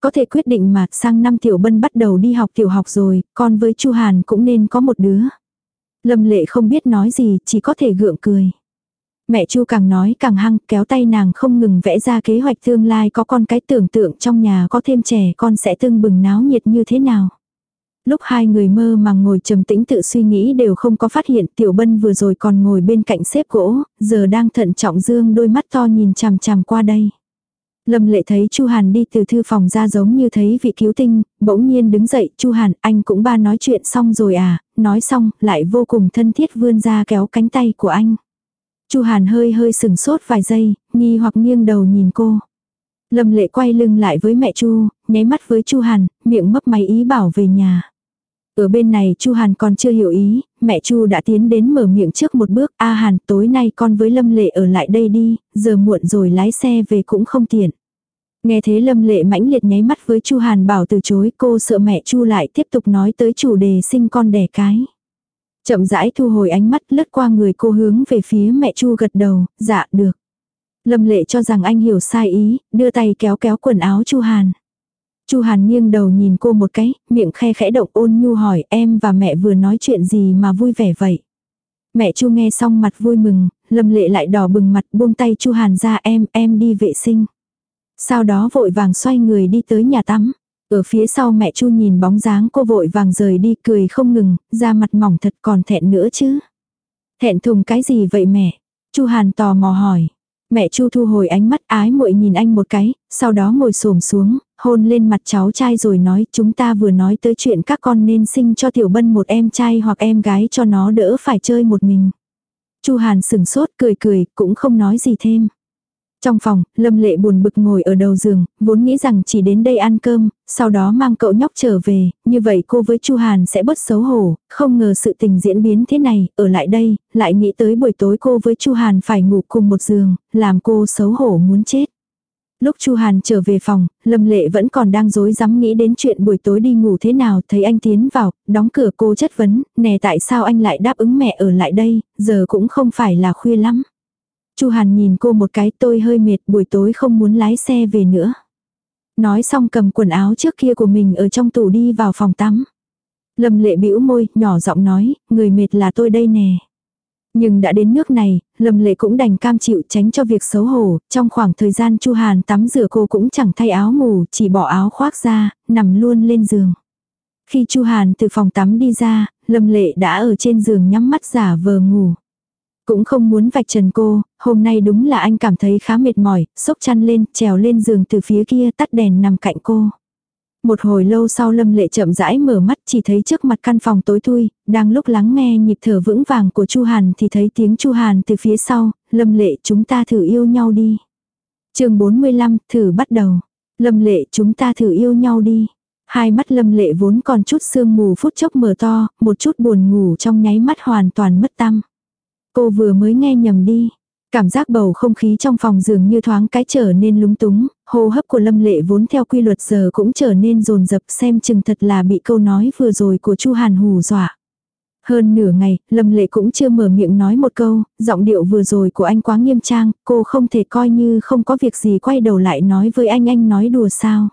Có thể quyết định mà sang năm Tiểu Bân bắt đầu đi học tiểu học rồi, con với Chu Hàn cũng nên có một đứa. Lâm lệ không biết nói gì, chỉ có thể gượng cười. Mẹ Chu càng nói càng hăng, kéo tay nàng không ngừng vẽ ra kế hoạch tương lai có con cái tưởng tượng trong nhà có thêm trẻ con sẽ tương bừng náo nhiệt như thế nào. Lúc hai người mơ màng ngồi trầm tĩnh tự suy nghĩ đều không có phát hiện Tiểu Bân vừa rồi còn ngồi bên cạnh xếp gỗ, giờ đang thận trọng dương đôi mắt to nhìn chằm chằm qua đây. Lâm lệ thấy Chu Hàn đi từ thư phòng ra giống như thấy vị cứu tinh, bỗng nhiên đứng dậy, Chu Hàn, anh cũng ba nói chuyện xong rồi à, nói xong, lại vô cùng thân thiết vươn ra kéo cánh tay của anh. Chu Hàn hơi hơi sừng sốt vài giây, nghi hoặc nghiêng đầu nhìn cô. Lâm lệ quay lưng lại với mẹ Chu, nháy mắt với Chu Hàn, miệng mấp máy ý bảo về nhà. Ở bên này Chu Hàn còn chưa hiểu ý, mẹ Chu đã tiến đến mở miệng trước một bước, "A Hàn, tối nay con với Lâm Lệ ở lại đây đi, giờ muộn rồi lái xe về cũng không tiện." Nghe thế Lâm Lệ mãnh liệt nháy mắt với Chu Hàn bảo từ chối, cô sợ mẹ Chu lại tiếp tục nói tới chủ đề sinh con đẻ cái. Chậm rãi thu hồi ánh mắt lướt qua người cô hướng về phía mẹ Chu gật đầu, dạ được. Lâm lệ cho rằng anh hiểu sai ý, đưa tay kéo kéo quần áo Chu Hàn. Chu Hàn nghiêng đầu nhìn cô một cái, miệng khe khẽ động ôn nhu hỏi em và mẹ vừa nói chuyện gì mà vui vẻ vậy. Mẹ Chu nghe xong mặt vui mừng, Lâm lệ lại đỏ bừng mặt buông tay Chu Hàn ra em, em đi vệ sinh. Sau đó vội vàng xoay người đi tới nhà tắm. Ở phía sau mẹ Chu nhìn bóng dáng cô vội vàng rời đi cười không ngừng, da mặt mỏng thật còn thẹn nữa chứ. Thẹn thùng cái gì vậy mẹ? Chu Hàn tò mò hỏi. Mẹ Chu thu hồi ánh mắt ái muội nhìn anh một cái, sau đó ngồi xổm xuống, hôn lên mặt cháu trai rồi nói chúng ta vừa nói tới chuyện các con nên sinh cho Tiểu Bân một em trai hoặc em gái cho nó đỡ phải chơi một mình. Chu Hàn sừng sốt cười cười, cũng không nói gì thêm. Trong phòng, Lâm Lệ buồn bực ngồi ở đầu giường, vốn nghĩ rằng chỉ đến đây ăn cơm, sau đó mang cậu nhóc trở về, như vậy cô với Chu Hàn sẽ bớt xấu hổ, không ngờ sự tình diễn biến thế này, ở lại đây, lại nghĩ tới buổi tối cô với Chu Hàn phải ngủ cùng một giường, làm cô xấu hổ muốn chết. Lúc Chu Hàn trở về phòng, Lâm Lệ vẫn còn đang dối rắm nghĩ đến chuyện buổi tối đi ngủ thế nào, thấy anh tiến vào, đóng cửa cô chất vấn, nè tại sao anh lại đáp ứng mẹ ở lại đây, giờ cũng không phải là khuya lắm. Chu Hàn nhìn cô một cái tôi hơi mệt buổi tối không muốn lái xe về nữa. Nói xong cầm quần áo trước kia của mình ở trong tủ đi vào phòng tắm. Lâm lệ bĩu môi, nhỏ giọng nói, người mệt là tôi đây nè. Nhưng đã đến nước này, Lâm Lệ cũng đành cam chịu tránh cho việc xấu hổ, trong khoảng thời gian Chu Hàn tắm rửa cô cũng chẳng thay áo ngủ, chỉ bỏ áo khoác ra, nằm luôn lên giường. Khi Chu Hàn từ phòng tắm đi ra, Lâm Lệ đã ở trên giường nhắm mắt giả vờ ngủ. Cũng không muốn vạch trần cô, hôm nay đúng là anh cảm thấy khá mệt mỏi, sốc chăn lên, trèo lên giường từ phía kia tắt đèn nằm cạnh cô. Một hồi lâu sau Lâm Lệ chậm rãi mở mắt chỉ thấy trước mặt căn phòng tối thui, đang lúc lắng nghe nhịp thở vững vàng của Chu Hàn thì thấy tiếng Chu Hàn từ phía sau, Lâm Lệ chúng ta thử yêu nhau đi. chương 45, thử bắt đầu. Lâm Lệ chúng ta thử yêu nhau đi. Hai mắt Lâm Lệ vốn còn chút sương mù phút chốc mở to, một chút buồn ngủ trong nháy mắt hoàn toàn mất tâm. Cô vừa mới nghe nhầm đi. Cảm giác bầu không khí trong phòng dường như thoáng cái trở nên lúng túng, hô hấp của Lâm Lệ vốn theo quy luật giờ cũng trở nên rồn rập xem chừng thật là bị câu nói vừa rồi của Chu Hàn hù dọa. Hơn nửa ngày, Lâm Lệ cũng chưa mở miệng nói một câu, giọng điệu vừa rồi của anh quá nghiêm trang, cô không thể coi như không có việc gì quay đầu lại nói với anh anh nói đùa sao.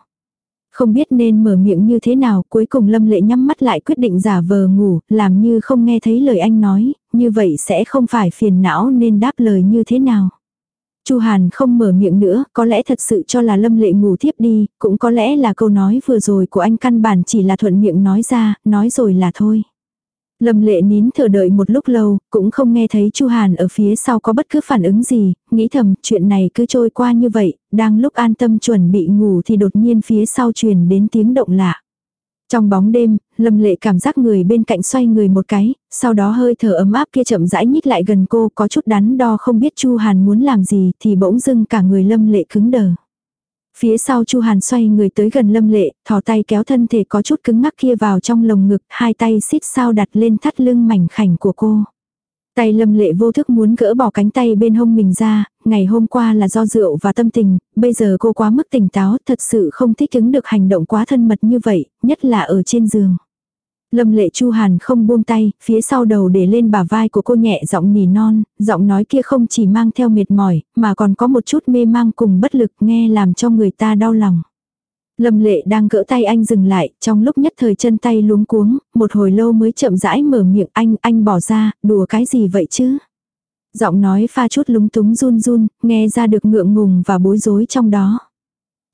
Không biết nên mở miệng như thế nào, cuối cùng Lâm Lệ nhắm mắt lại quyết định giả vờ ngủ, làm như không nghe thấy lời anh nói, như vậy sẽ không phải phiền não nên đáp lời như thế nào. Chu Hàn không mở miệng nữa, có lẽ thật sự cho là Lâm Lệ ngủ thiếp đi, cũng có lẽ là câu nói vừa rồi của anh căn bản chỉ là thuận miệng nói ra, nói rồi là thôi. Lâm lệ nín thở đợi một lúc lâu, cũng không nghe thấy Chu Hàn ở phía sau có bất cứ phản ứng gì, nghĩ thầm chuyện này cứ trôi qua như vậy, đang lúc an tâm chuẩn bị ngủ thì đột nhiên phía sau truyền đến tiếng động lạ. Trong bóng đêm, Lâm Lệ cảm giác người bên cạnh xoay người một cái, sau đó hơi thở ấm áp kia chậm rãi nhích lại gần cô có chút đắn đo không biết Chu Hàn muốn làm gì thì bỗng dưng cả người Lâm Lệ cứng đờ. Phía sau Chu Hàn xoay người tới gần Lâm Lệ, thò tay kéo thân thể có chút cứng ngắc kia vào trong lồng ngực, hai tay xít sao đặt lên thắt lưng mảnh khảnh của cô. Tay Lâm Lệ vô thức muốn gỡ bỏ cánh tay bên hông mình ra, ngày hôm qua là do rượu và tâm tình, bây giờ cô quá mức tỉnh táo, thật sự không thích ứng được hành động quá thân mật như vậy, nhất là ở trên giường. Lâm lệ Chu Hàn không buông tay, phía sau đầu để lên bả vai của cô nhẹ giọng nỉ non, giọng nói kia không chỉ mang theo mệt mỏi, mà còn có một chút mê mang cùng bất lực nghe làm cho người ta đau lòng. Lâm lệ đang gỡ tay anh dừng lại, trong lúc nhất thời chân tay luống cuống, một hồi lâu mới chậm rãi mở miệng anh, anh bỏ ra, đùa cái gì vậy chứ? Giọng nói pha chút lúng túng run run, nghe ra được ngượng ngùng và bối rối trong đó.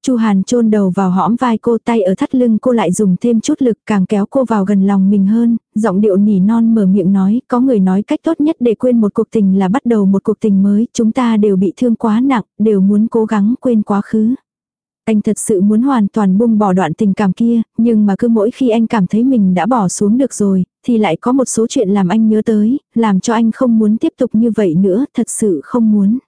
Chu Hàn chôn đầu vào hõm vai cô tay ở thắt lưng cô lại dùng thêm chút lực càng kéo cô vào gần lòng mình hơn, giọng điệu nỉ non mở miệng nói, có người nói cách tốt nhất để quên một cuộc tình là bắt đầu một cuộc tình mới, chúng ta đều bị thương quá nặng, đều muốn cố gắng quên quá khứ. Anh thật sự muốn hoàn toàn buông bỏ đoạn tình cảm kia, nhưng mà cứ mỗi khi anh cảm thấy mình đã bỏ xuống được rồi, thì lại có một số chuyện làm anh nhớ tới, làm cho anh không muốn tiếp tục như vậy nữa, thật sự không muốn.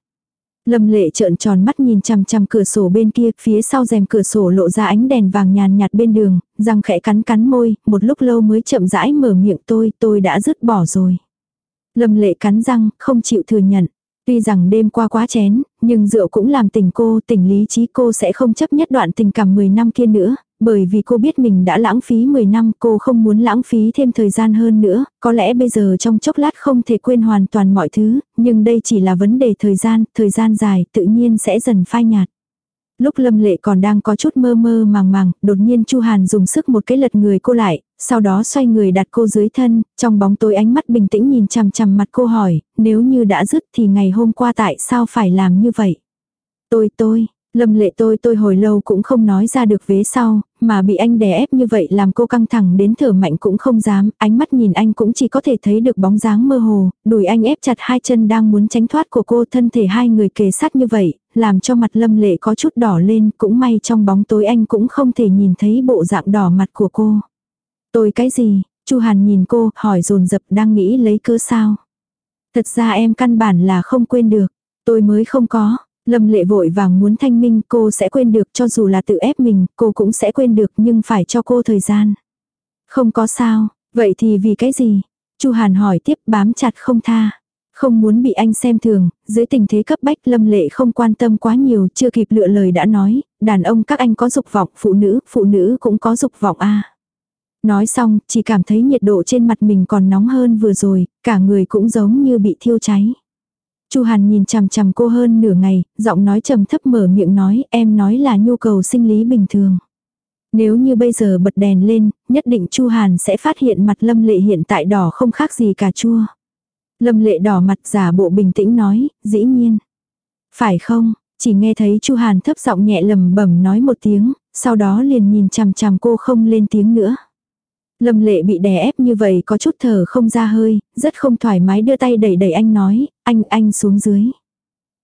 Lâm lệ trợn tròn mắt nhìn chằm chằm cửa sổ bên kia, phía sau rèm cửa sổ lộ ra ánh đèn vàng nhàn nhạt bên đường, răng khẽ cắn cắn môi, một lúc lâu mới chậm rãi mở miệng tôi, tôi đã dứt bỏ rồi. Lâm lệ cắn răng, không chịu thừa nhận. Tuy rằng đêm qua quá chén, nhưng rượu cũng làm tình cô, tình lý trí cô sẽ không chấp nhất đoạn tình cảm 10 năm kia nữa, bởi vì cô biết mình đã lãng phí 10 năm, cô không muốn lãng phí thêm thời gian hơn nữa, có lẽ bây giờ trong chốc lát không thể quên hoàn toàn mọi thứ, nhưng đây chỉ là vấn đề thời gian, thời gian dài tự nhiên sẽ dần phai nhạt. Lúc Lâm Lệ còn đang có chút mơ mơ màng màng, đột nhiên Chu Hàn dùng sức một cái lật người cô lại, sau đó xoay người đặt cô dưới thân, trong bóng tối ánh mắt bình tĩnh nhìn chằm chằm mặt cô hỏi, nếu như đã dứt thì ngày hôm qua tại sao phải làm như vậy? Tôi tôi, Lâm lệ tôi tôi hồi lâu cũng không nói ra được vế sau, mà bị anh đè ép như vậy làm cô căng thẳng đến thở mạnh cũng không dám, ánh mắt nhìn anh cũng chỉ có thể thấy được bóng dáng mơ hồ, đùi anh ép chặt hai chân đang muốn tránh thoát của cô thân thể hai người kề sát như vậy, làm cho mặt lâm lệ có chút đỏ lên, cũng may trong bóng tối anh cũng không thể nhìn thấy bộ dạng đỏ mặt của cô. Tôi cái gì? Chu Hàn nhìn cô, hỏi dồn dập đang nghĩ lấy cớ sao. Thật ra em căn bản là không quên được, tôi mới không có. Lâm lệ vội vàng muốn thanh minh cô sẽ quên được cho dù là tự ép mình, cô cũng sẽ quên được nhưng phải cho cô thời gian. Không có sao, vậy thì vì cái gì? Chu Hàn hỏi tiếp bám chặt không tha. Không muốn bị anh xem thường, dưới tình thế cấp bách lâm lệ không quan tâm quá nhiều, chưa kịp lựa lời đã nói, đàn ông các anh có dục vọng, phụ nữ, phụ nữ cũng có dục vọng a Nói xong, chỉ cảm thấy nhiệt độ trên mặt mình còn nóng hơn vừa rồi, cả người cũng giống như bị thiêu cháy. Chu Hàn nhìn chằm chằm cô hơn nửa ngày, giọng nói trầm thấp mở miệng nói, em nói là nhu cầu sinh lý bình thường. Nếu như bây giờ bật đèn lên, nhất định Chu Hàn sẽ phát hiện mặt Lâm Lệ hiện tại đỏ không khác gì cà chua. Lâm Lệ đỏ mặt giả bộ bình tĩnh nói, dĩ nhiên. Phải không, chỉ nghe thấy Chu Hàn thấp giọng nhẹ lầm bẩm nói một tiếng, sau đó liền nhìn chằm chằm cô không lên tiếng nữa. Lâm lệ bị đè ép như vậy có chút thở không ra hơi, rất không thoải mái đưa tay đẩy đẩy anh nói, anh, anh xuống dưới.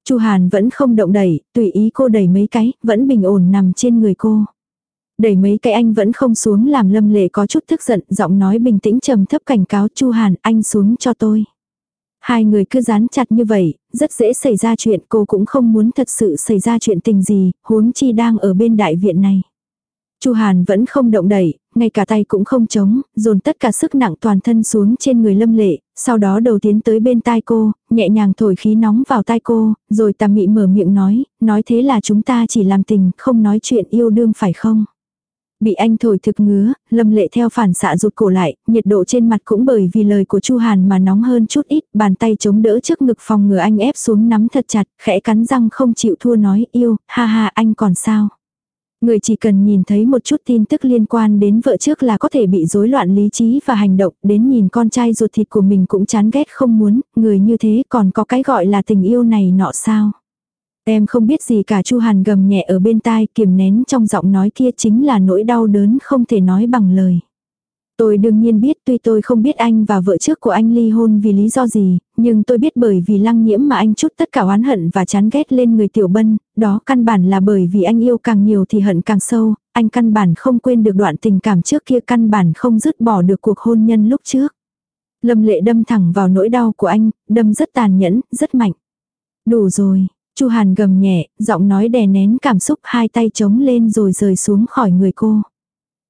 Chu Hàn vẫn không động đẩy, tùy ý cô đẩy mấy cái, vẫn bình ổn nằm trên người cô. Đẩy mấy cái anh vẫn không xuống làm lâm lệ có chút tức giận, giọng nói bình tĩnh trầm thấp cảnh cáo Chu Hàn, anh xuống cho tôi. Hai người cứ dán chặt như vậy, rất dễ xảy ra chuyện cô cũng không muốn thật sự xảy ra chuyện tình gì, huống chi đang ở bên đại viện này. Chu Hàn vẫn không động đẩy, ngay cả tay cũng không chống, dồn tất cả sức nặng toàn thân xuống trên người lâm lệ, sau đó đầu tiến tới bên tai cô, nhẹ nhàng thổi khí nóng vào tai cô, rồi tà mị mở miệng nói, nói thế là chúng ta chỉ làm tình, không nói chuyện yêu đương phải không? Bị anh thổi thực ngứa, lâm lệ theo phản xạ rụt cổ lại, nhiệt độ trên mặt cũng bởi vì lời của Chu Hàn mà nóng hơn chút ít, bàn tay chống đỡ trước ngực phòng ngừa anh ép xuống nắm thật chặt, khẽ cắn răng không chịu thua nói yêu, ha ha anh còn sao? Người chỉ cần nhìn thấy một chút tin tức liên quan đến vợ trước là có thể bị rối loạn lý trí và hành động, đến nhìn con trai ruột thịt của mình cũng chán ghét không muốn, người như thế còn có cái gọi là tình yêu này nọ sao. Em không biết gì cả Chu Hàn gầm nhẹ ở bên tai kiềm nén trong giọng nói kia chính là nỗi đau đớn không thể nói bằng lời. Tôi đương nhiên biết tuy tôi không biết anh và vợ trước của anh ly hôn vì lý do gì, nhưng tôi biết bởi vì lăng nhiễm mà anh chút tất cả oán hận và chán ghét lên người tiểu bân, đó căn bản là bởi vì anh yêu càng nhiều thì hận càng sâu, anh căn bản không quên được đoạn tình cảm trước kia căn bản không dứt bỏ được cuộc hôn nhân lúc trước. Lâm lệ đâm thẳng vào nỗi đau của anh, đâm rất tàn nhẫn, rất mạnh. Đủ rồi, Chu Hàn gầm nhẹ, giọng nói đè nén cảm xúc hai tay chống lên rồi rời xuống khỏi người cô.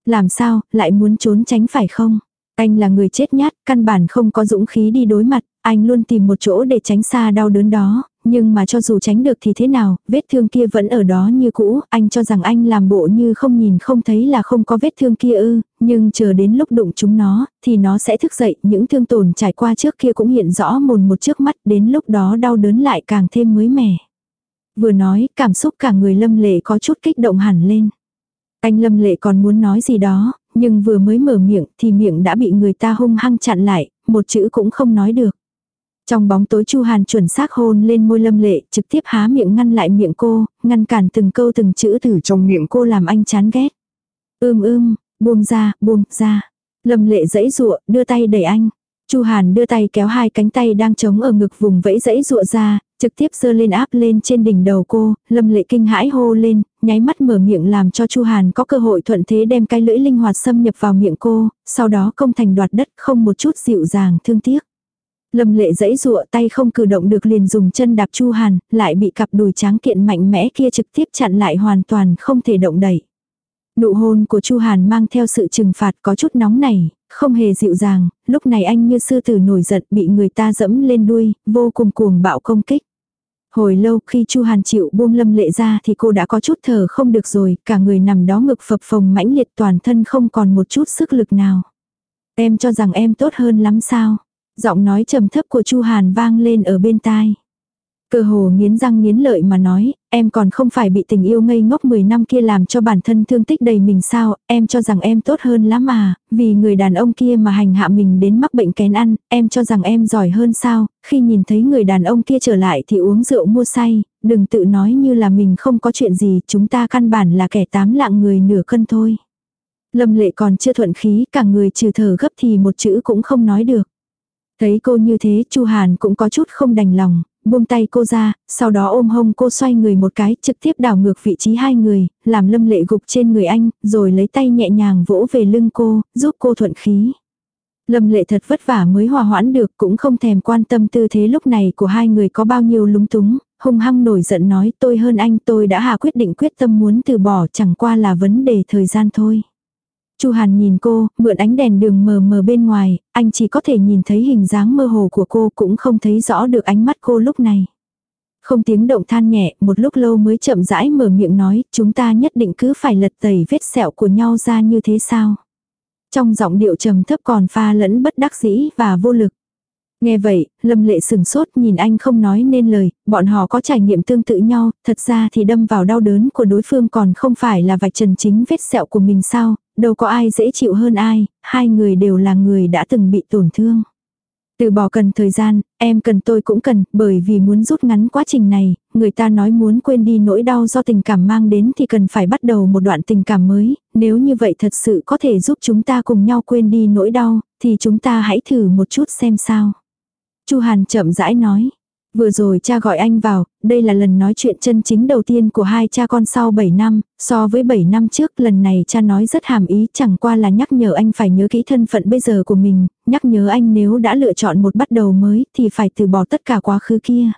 Làm sao, lại muốn trốn tránh phải không? Anh là người chết nhát, căn bản không có dũng khí đi đối mặt, anh luôn tìm một chỗ để tránh xa đau đớn đó, nhưng mà cho dù tránh được thì thế nào, vết thương kia vẫn ở đó như cũ, anh cho rằng anh làm bộ như không nhìn không thấy là không có vết thương kia ư, nhưng chờ đến lúc đụng chúng nó, thì nó sẽ thức dậy, những thương tổn trải qua trước kia cũng hiện rõ mồn một trước mắt, đến lúc đó đau đớn lại càng thêm mới mẻ. Vừa nói, cảm xúc cả người lâm lệ có chút kích động hẳn lên. Anh lâm lệ còn muốn nói gì đó, nhưng vừa mới mở miệng thì miệng đã bị người ta hung hăng chặn lại, một chữ cũng không nói được. Trong bóng tối Chu Hàn chuẩn xác hôn lên môi lâm lệ, trực tiếp há miệng ngăn lại miệng cô, ngăn cản từng câu từng chữ từ trong miệng cô làm anh chán ghét. Ưm ưm, buông ra, buông ra. Lâm lệ dãy dụa, đưa tay đẩy anh. Chu Hàn đưa tay kéo hai cánh tay đang chống ở ngực vùng vẫy dãy dụa ra, trực tiếp giơ lên áp lên trên đỉnh đầu cô, Lâm Lệ kinh hãi hô lên, nháy mắt mở miệng làm cho Chu Hàn có cơ hội thuận thế đem cái lưỡi linh hoạt xâm nhập vào miệng cô, sau đó công thành đoạt đất không một chút dịu dàng thương tiếc. Lâm Lệ dãy dụa tay không cử động được liền dùng chân đạp Chu Hàn, lại bị cặp đùi tráng kiện mạnh mẽ kia trực tiếp chặn lại hoàn toàn không thể động đẩy. Nụ hôn của Chu Hàn mang theo sự trừng phạt có chút nóng này, không hề dịu dàng, lúc này anh như sư tử nổi giận bị người ta dẫm lên đuôi, vô cùng cuồng bạo công kích. Hồi lâu khi Chu Hàn chịu buông lâm lệ ra thì cô đã có chút thở không được rồi, cả người nằm đó ngực phập phồng mãnh liệt toàn thân không còn một chút sức lực nào. Em cho rằng em tốt hơn lắm sao? Giọng nói trầm thấp của Chu Hàn vang lên ở bên tai. Cơ hồ nghiến răng nghiến lợi mà nói, em còn không phải bị tình yêu ngây ngốc 10 năm kia làm cho bản thân thương tích đầy mình sao, em cho rằng em tốt hơn lắm mà, vì người đàn ông kia mà hành hạ mình đến mắc bệnh kén ăn, em cho rằng em giỏi hơn sao, khi nhìn thấy người đàn ông kia trở lại thì uống rượu mua say, đừng tự nói như là mình không có chuyện gì, chúng ta căn bản là kẻ tám lạng người nửa cân thôi. Lâm lệ còn chưa thuận khí, cả người trừ thở gấp thì một chữ cũng không nói được. Thấy cô như thế, Chu Hàn cũng có chút không đành lòng, buông tay cô ra, sau đó ôm hông cô xoay người một cái, trực tiếp đảo ngược vị trí hai người, làm lâm lệ gục trên người anh, rồi lấy tay nhẹ nhàng vỗ về lưng cô, giúp cô thuận khí. Lâm lệ thật vất vả mới hòa hoãn được cũng không thèm quan tâm tư thế lúc này của hai người có bao nhiêu lúng túng, hung hăng nổi giận nói tôi hơn anh tôi đã hạ quyết định quyết tâm muốn từ bỏ chẳng qua là vấn đề thời gian thôi. Chu Hàn nhìn cô, mượn ánh đèn đường mờ mờ bên ngoài, anh chỉ có thể nhìn thấy hình dáng mơ hồ của cô cũng không thấy rõ được ánh mắt cô lúc này. Không tiếng động than nhẹ, một lúc lâu mới chậm rãi mở miệng nói, chúng ta nhất định cứ phải lật tẩy vết sẹo của nhau ra như thế sao. Trong giọng điệu trầm thấp còn pha lẫn bất đắc dĩ và vô lực. Nghe vậy, Lâm Lệ sừng sốt nhìn anh không nói nên lời, bọn họ có trải nghiệm tương tự nhau, thật ra thì đâm vào đau đớn của đối phương còn không phải là vạch trần chính vết sẹo của mình sao, đâu có ai dễ chịu hơn ai, hai người đều là người đã từng bị tổn thương. Từ bỏ cần thời gian, em cần tôi cũng cần, bởi vì muốn rút ngắn quá trình này, người ta nói muốn quên đi nỗi đau do tình cảm mang đến thì cần phải bắt đầu một đoạn tình cảm mới, nếu như vậy thật sự có thể giúp chúng ta cùng nhau quên đi nỗi đau, thì chúng ta hãy thử một chút xem sao. Chu Hàn chậm rãi nói. Vừa rồi cha gọi anh vào, đây là lần nói chuyện chân chính đầu tiên của hai cha con sau 7 năm, so với 7 năm trước lần này cha nói rất hàm ý chẳng qua là nhắc nhở anh phải nhớ kỹ thân phận bây giờ của mình, nhắc nhớ anh nếu đã lựa chọn một bắt đầu mới thì phải từ bỏ tất cả quá khứ kia.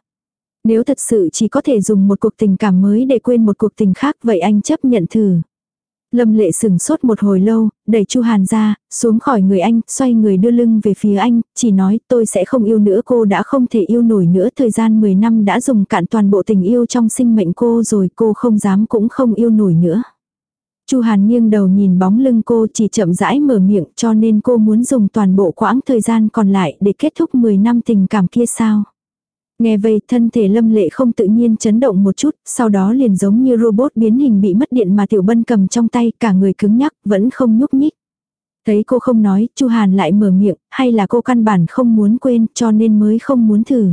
Nếu thật sự chỉ có thể dùng một cuộc tình cảm mới để quên một cuộc tình khác vậy anh chấp nhận thử. Lâm lệ sừng sốt một hồi lâu, đẩy Chu Hàn ra, xuống khỏi người anh, xoay người đưa lưng về phía anh, chỉ nói tôi sẽ không yêu nữa cô đã không thể yêu nổi nữa. Thời gian 10 năm đã dùng cạn toàn bộ tình yêu trong sinh mệnh cô rồi cô không dám cũng không yêu nổi nữa. Chu Hàn nghiêng đầu nhìn bóng lưng cô chỉ chậm rãi mở miệng cho nên cô muốn dùng toàn bộ quãng thời gian còn lại để kết thúc 10 năm tình cảm kia sao. Nghe vậy thân thể lâm lệ không tự nhiên chấn động một chút, sau đó liền giống như robot biến hình bị mất điện mà tiểu bân cầm trong tay cả người cứng nhắc vẫn không nhúc nhích. Thấy cô không nói, chu Hàn lại mở miệng, hay là cô căn bản không muốn quên cho nên mới không muốn thử.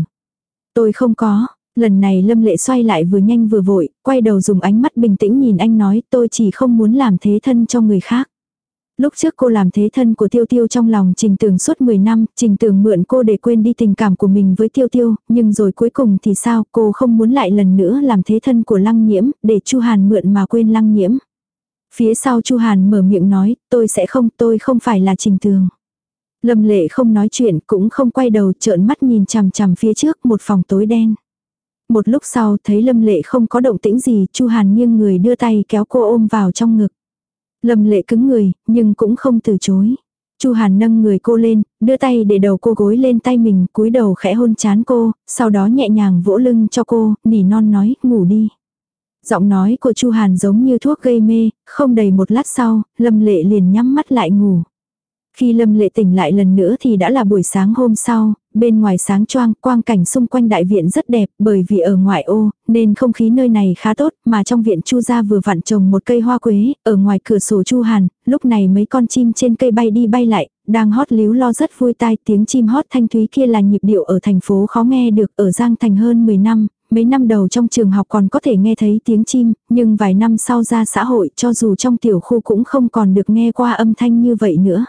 Tôi không có, lần này lâm lệ xoay lại vừa nhanh vừa vội, quay đầu dùng ánh mắt bình tĩnh nhìn anh nói tôi chỉ không muốn làm thế thân cho người khác. Lúc trước cô làm thế thân của Tiêu Tiêu trong lòng Trình Tường suốt 10 năm, Trình Tường mượn cô để quên đi tình cảm của mình với Tiêu Tiêu, nhưng rồi cuối cùng thì sao, cô không muốn lại lần nữa làm thế thân của Lăng Nhiễm, để Chu Hàn mượn mà quên Lăng Nhiễm. Phía sau Chu Hàn mở miệng nói, tôi sẽ không, tôi không phải là Trình Tường. Lâm Lệ không nói chuyện, cũng không quay đầu trợn mắt nhìn chằm chằm phía trước một phòng tối đen. Một lúc sau thấy Lâm Lệ không có động tĩnh gì, Chu Hàn nghiêng người đưa tay kéo cô ôm vào trong ngực. Lâm lệ cứng người, nhưng cũng không từ chối. Chu Hàn nâng người cô lên, đưa tay để đầu cô gối lên tay mình, cúi đầu khẽ hôn chán cô, sau đó nhẹ nhàng vỗ lưng cho cô, nỉ non nói, ngủ đi. Giọng nói của Chu Hàn giống như thuốc gây mê, không đầy một lát sau, Lâm Lệ liền nhắm mắt lại ngủ. Khi Lâm Lệ tỉnh lại lần nữa thì đã là buổi sáng hôm sau, bên ngoài sáng choang, quang cảnh xung quanh đại viện rất đẹp, bởi vì ở ngoại ô, nên không khí nơi này khá tốt, mà trong viện Chu gia vừa vặn trồng một cây hoa quế, ở ngoài cửa sổ Chu Hàn, lúc này mấy con chim trên cây bay đi bay lại, đang hót líu lo rất vui tai, tiếng chim hót thanh thúy kia là nhịp điệu ở thành phố khó nghe được ở Giang Thành hơn 10 năm, mấy năm đầu trong trường học còn có thể nghe thấy tiếng chim, nhưng vài năm sau ra xã hội cho dù trong tiểu khu cũng không còn được nghe qua âm thanh như vậy nữa.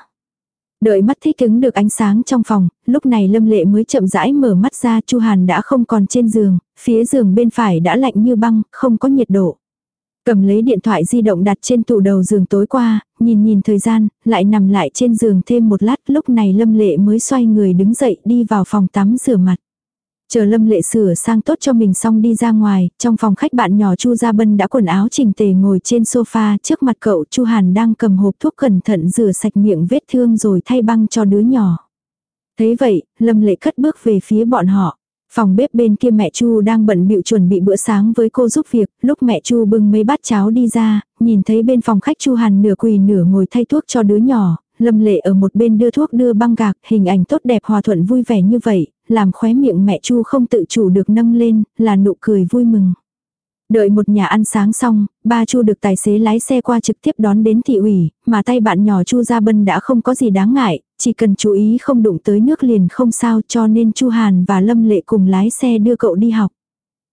Đợi mắt thích ứng được ánh sáng trong phòng, lúc này Lâm Lệ mới chậm rãi mở mắt ra Chu Hàn đã không còn trên giường, phía giường bên phải đã lạnh như băng, không có nhiệt độ. Cầm lấy điện thoại di động đặt trên tủ đầu giường tối qua, nhìn nhìn thời gian, lại nằm lại trên giường thêm một lát lúc này Lâm Lệ mới xoay người đứng dậy đi vào phòng tắm rửa mặt. Chờ Lâm Lệ sửa sang tốt cho mình xong đi ra ngoài, trong phòng khách bạn nhỏ Chu Gia Bân đã quần áo chỉnh tề ngồi trên sofa, trước mặt cậu Chu Hàn đang cầm hộp thuốc cẩn thận rửa sạch miệng vết thương rồi thay băng cho đứa nhỏ. Thế vậy, Lâm Lệ cất bước về phía bọn họ. Phòng bếp bên kia mẹ Chu đang bận bịu chuẩn bị bữa sáng với cô giúp việc, lúc mẹ Chu bưng mấy bát cháo đi ra, nhìn thấy bên phòng khách Chu Hàn nửa quỳ nửa ngồi thay thuốc cho đứa nhỏ, Lâm Lệ ở một bên đưa thuốc đưa băng gạc, hình ảnh tốt đẹp hòa thuận vui vẻ như vậy, làm khóe miệng mẹ Chu không tự chủ được nâng lên, là nụ cười vui mừng. Đợi một nhà ăn sáng xong, ba Chu được tài xế lái xe qua trực tiếp đón đến thị ủy, mà tay bạn nhỏ Chu Gia Bân đã không có gì đáng ngại, chỉ cần chú ý không đụng tới nước liền không sao cho nên Chu Hàn và Lâm Lệ cùng lái xe đưa cậu đi học.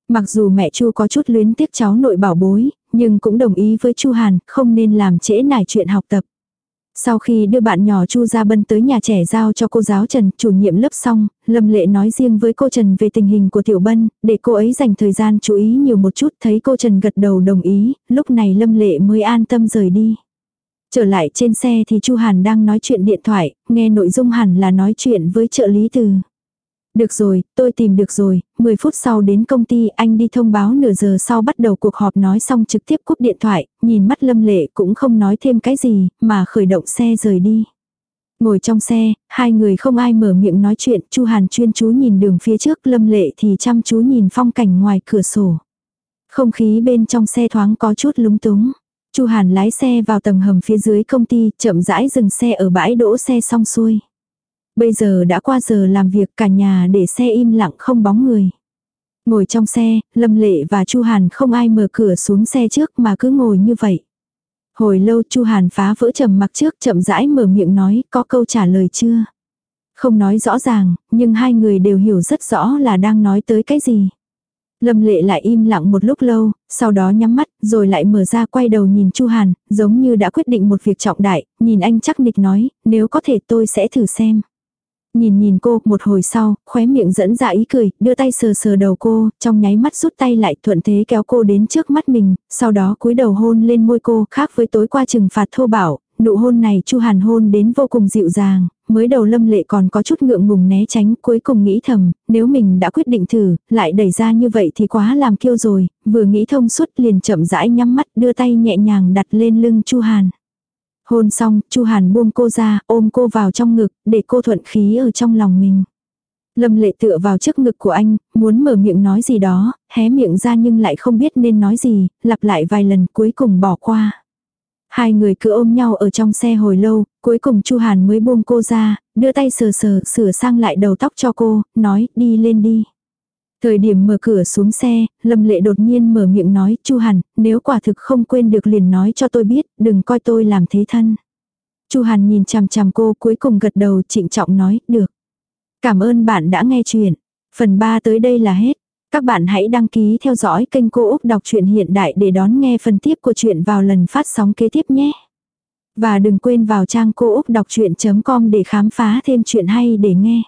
Mặc dù mẹ Chu có chút luyến tiếc cháu nội bảo bối, nhưng cũng đồng ý với Chu Hàn không nên làm trễ nải chuyện học tập. Sau khi đưa bạn nhỏ Chu Gia Bân tới nhà trẻ giao cho cô giáo Trần, chủ nhiệm lớp xong, Lâm Lệ nói riêng với cô Trần về tình hình của Tiểu Bân, để cô ấy dành thời gian chú ý nhiều một chút, thấy cô Trần gật đầu đồng ý, lúc này Lâm Lệ mới an tâm rời đi. Trở lại trên xe thì Chu Hàn đang nói chuyện điện thoại, nghe nội dung hẳn là nói chuyện với trợ lý từ. Được rồi, tôi tìm được rồi, 10 phút sau đến công ty anh đi thông báo nửa giờ sau bắt đầu cuộc họp nói xong trực tiếp cúp điện thoại, nhìn mắt Lâm Lệ cũng không nói thêm cái gì, mà khởi động xe rời đi. Ngồi trong xe, hai người không ai mở miệng nói chuyện, Chu Hàn chuyên chú nhìn đường phía trước, Lâm Lệ thì chăm chú nhìn phong cảnh ngoài cửa sổ. Không khí bên trong xe thoáng có chút lúng túng. Chu Hàn lái xe vào tầng hầm phía dưới công ty, chậm rãi dừng xe ở bãi đỗ xe xong xuôi. Bây giờ đã qua giờ làm việc cả nhà để xe im lặng không bóng người. Ngồi trong xe, Lâm Lệ và Chu Hàn không ai mở cửa xuống xe trước mà cứ ngồi như vậy. Hồi lâu Chu Hàn phá vỡ trầm mặc trước chậm rãi mở miệng nói có câu trả lời chưa. Không nói rõ ràng, nhưng hai người đều hiểu rất rõ là đang nói tới cái gì. Lâm lệ lại im lặng một lúc lâu, sau đó nhắm mắt, rồi lại mở ra quay đầu nhìn Chu Hàn, giống như đã quyết định một việc trọng đại, nhìn anh chắc nịch nói, nếu có thể tôi sẽ thử xem. Nhìn nhìn cô, một hồi sau, khóe miệng dẫn ra ý cười, đưa tay sờ sờ đầu cô, trong nháy mắt rút tay lại thuận thế kéo cô đến trước mắt mình, sau đó cúi đầu hôn lên môi cô, khác với tối qua trừng phạt thô bảo, nụ hôn này Chu Hàn hôn đến vô cùng dịu dàng, mới đầu lâm lệ còn có chút ngượng ngùng né tránh, cuối cùng nghĩ thầm, nếu mình đã quyết định thử, lại đẩy ra như vậy thì quá làm kiêu rồi, vừa nghĩ thông suốt liền chậm rãi nhắm mắt đưa tay nhẹ nhàng đặt lên lưng Chu Hàn. Hôn xong, Chu Hàn buông cô ra, ôm cô vào trong ngực, để cô thuận khí ở trong lòng mình. Lâm lệ tựa vào trước ngực của anh, muốn mở miệng nói gì đó, hé miệng ra nhưng lại không biết nên nói gì, lặp lại vài lần cuối cùng bỏ qua. Hai người cứ ôm nhau ở trong xe hồi lâu, cuối cùng Chu Hàn mới buông cô ra, đưa tay sờ sờ sửa sang lại đầu tóc cho cô, nói đi lên đi. Thời điểm mở cửa xuống xe, Lâm Lệ đột nhiên mở miệng nói, Chu Hàn, nếu quả thực không quên được liền nói cho tôi biết, đừng coi tôi làm thế thân. Chu Hàn nhìn chằm chằm cô cuối cùng gật đầu trịnh trọng nói, được. Cảm ơn bạn đã nghe chuyện. Phần 3 tới đây là hết. Các bạn hãy đăng ký theo dõi kênh Cô Úc Đọc truyện Hiện Đại để đón nghe phần tiếp của chuyện vào lần phát sóng kế tiếp nhé. Và đừng quên vào trang cô úc đọc chuyện.com để khám phá thêm chuyện hay để nghe.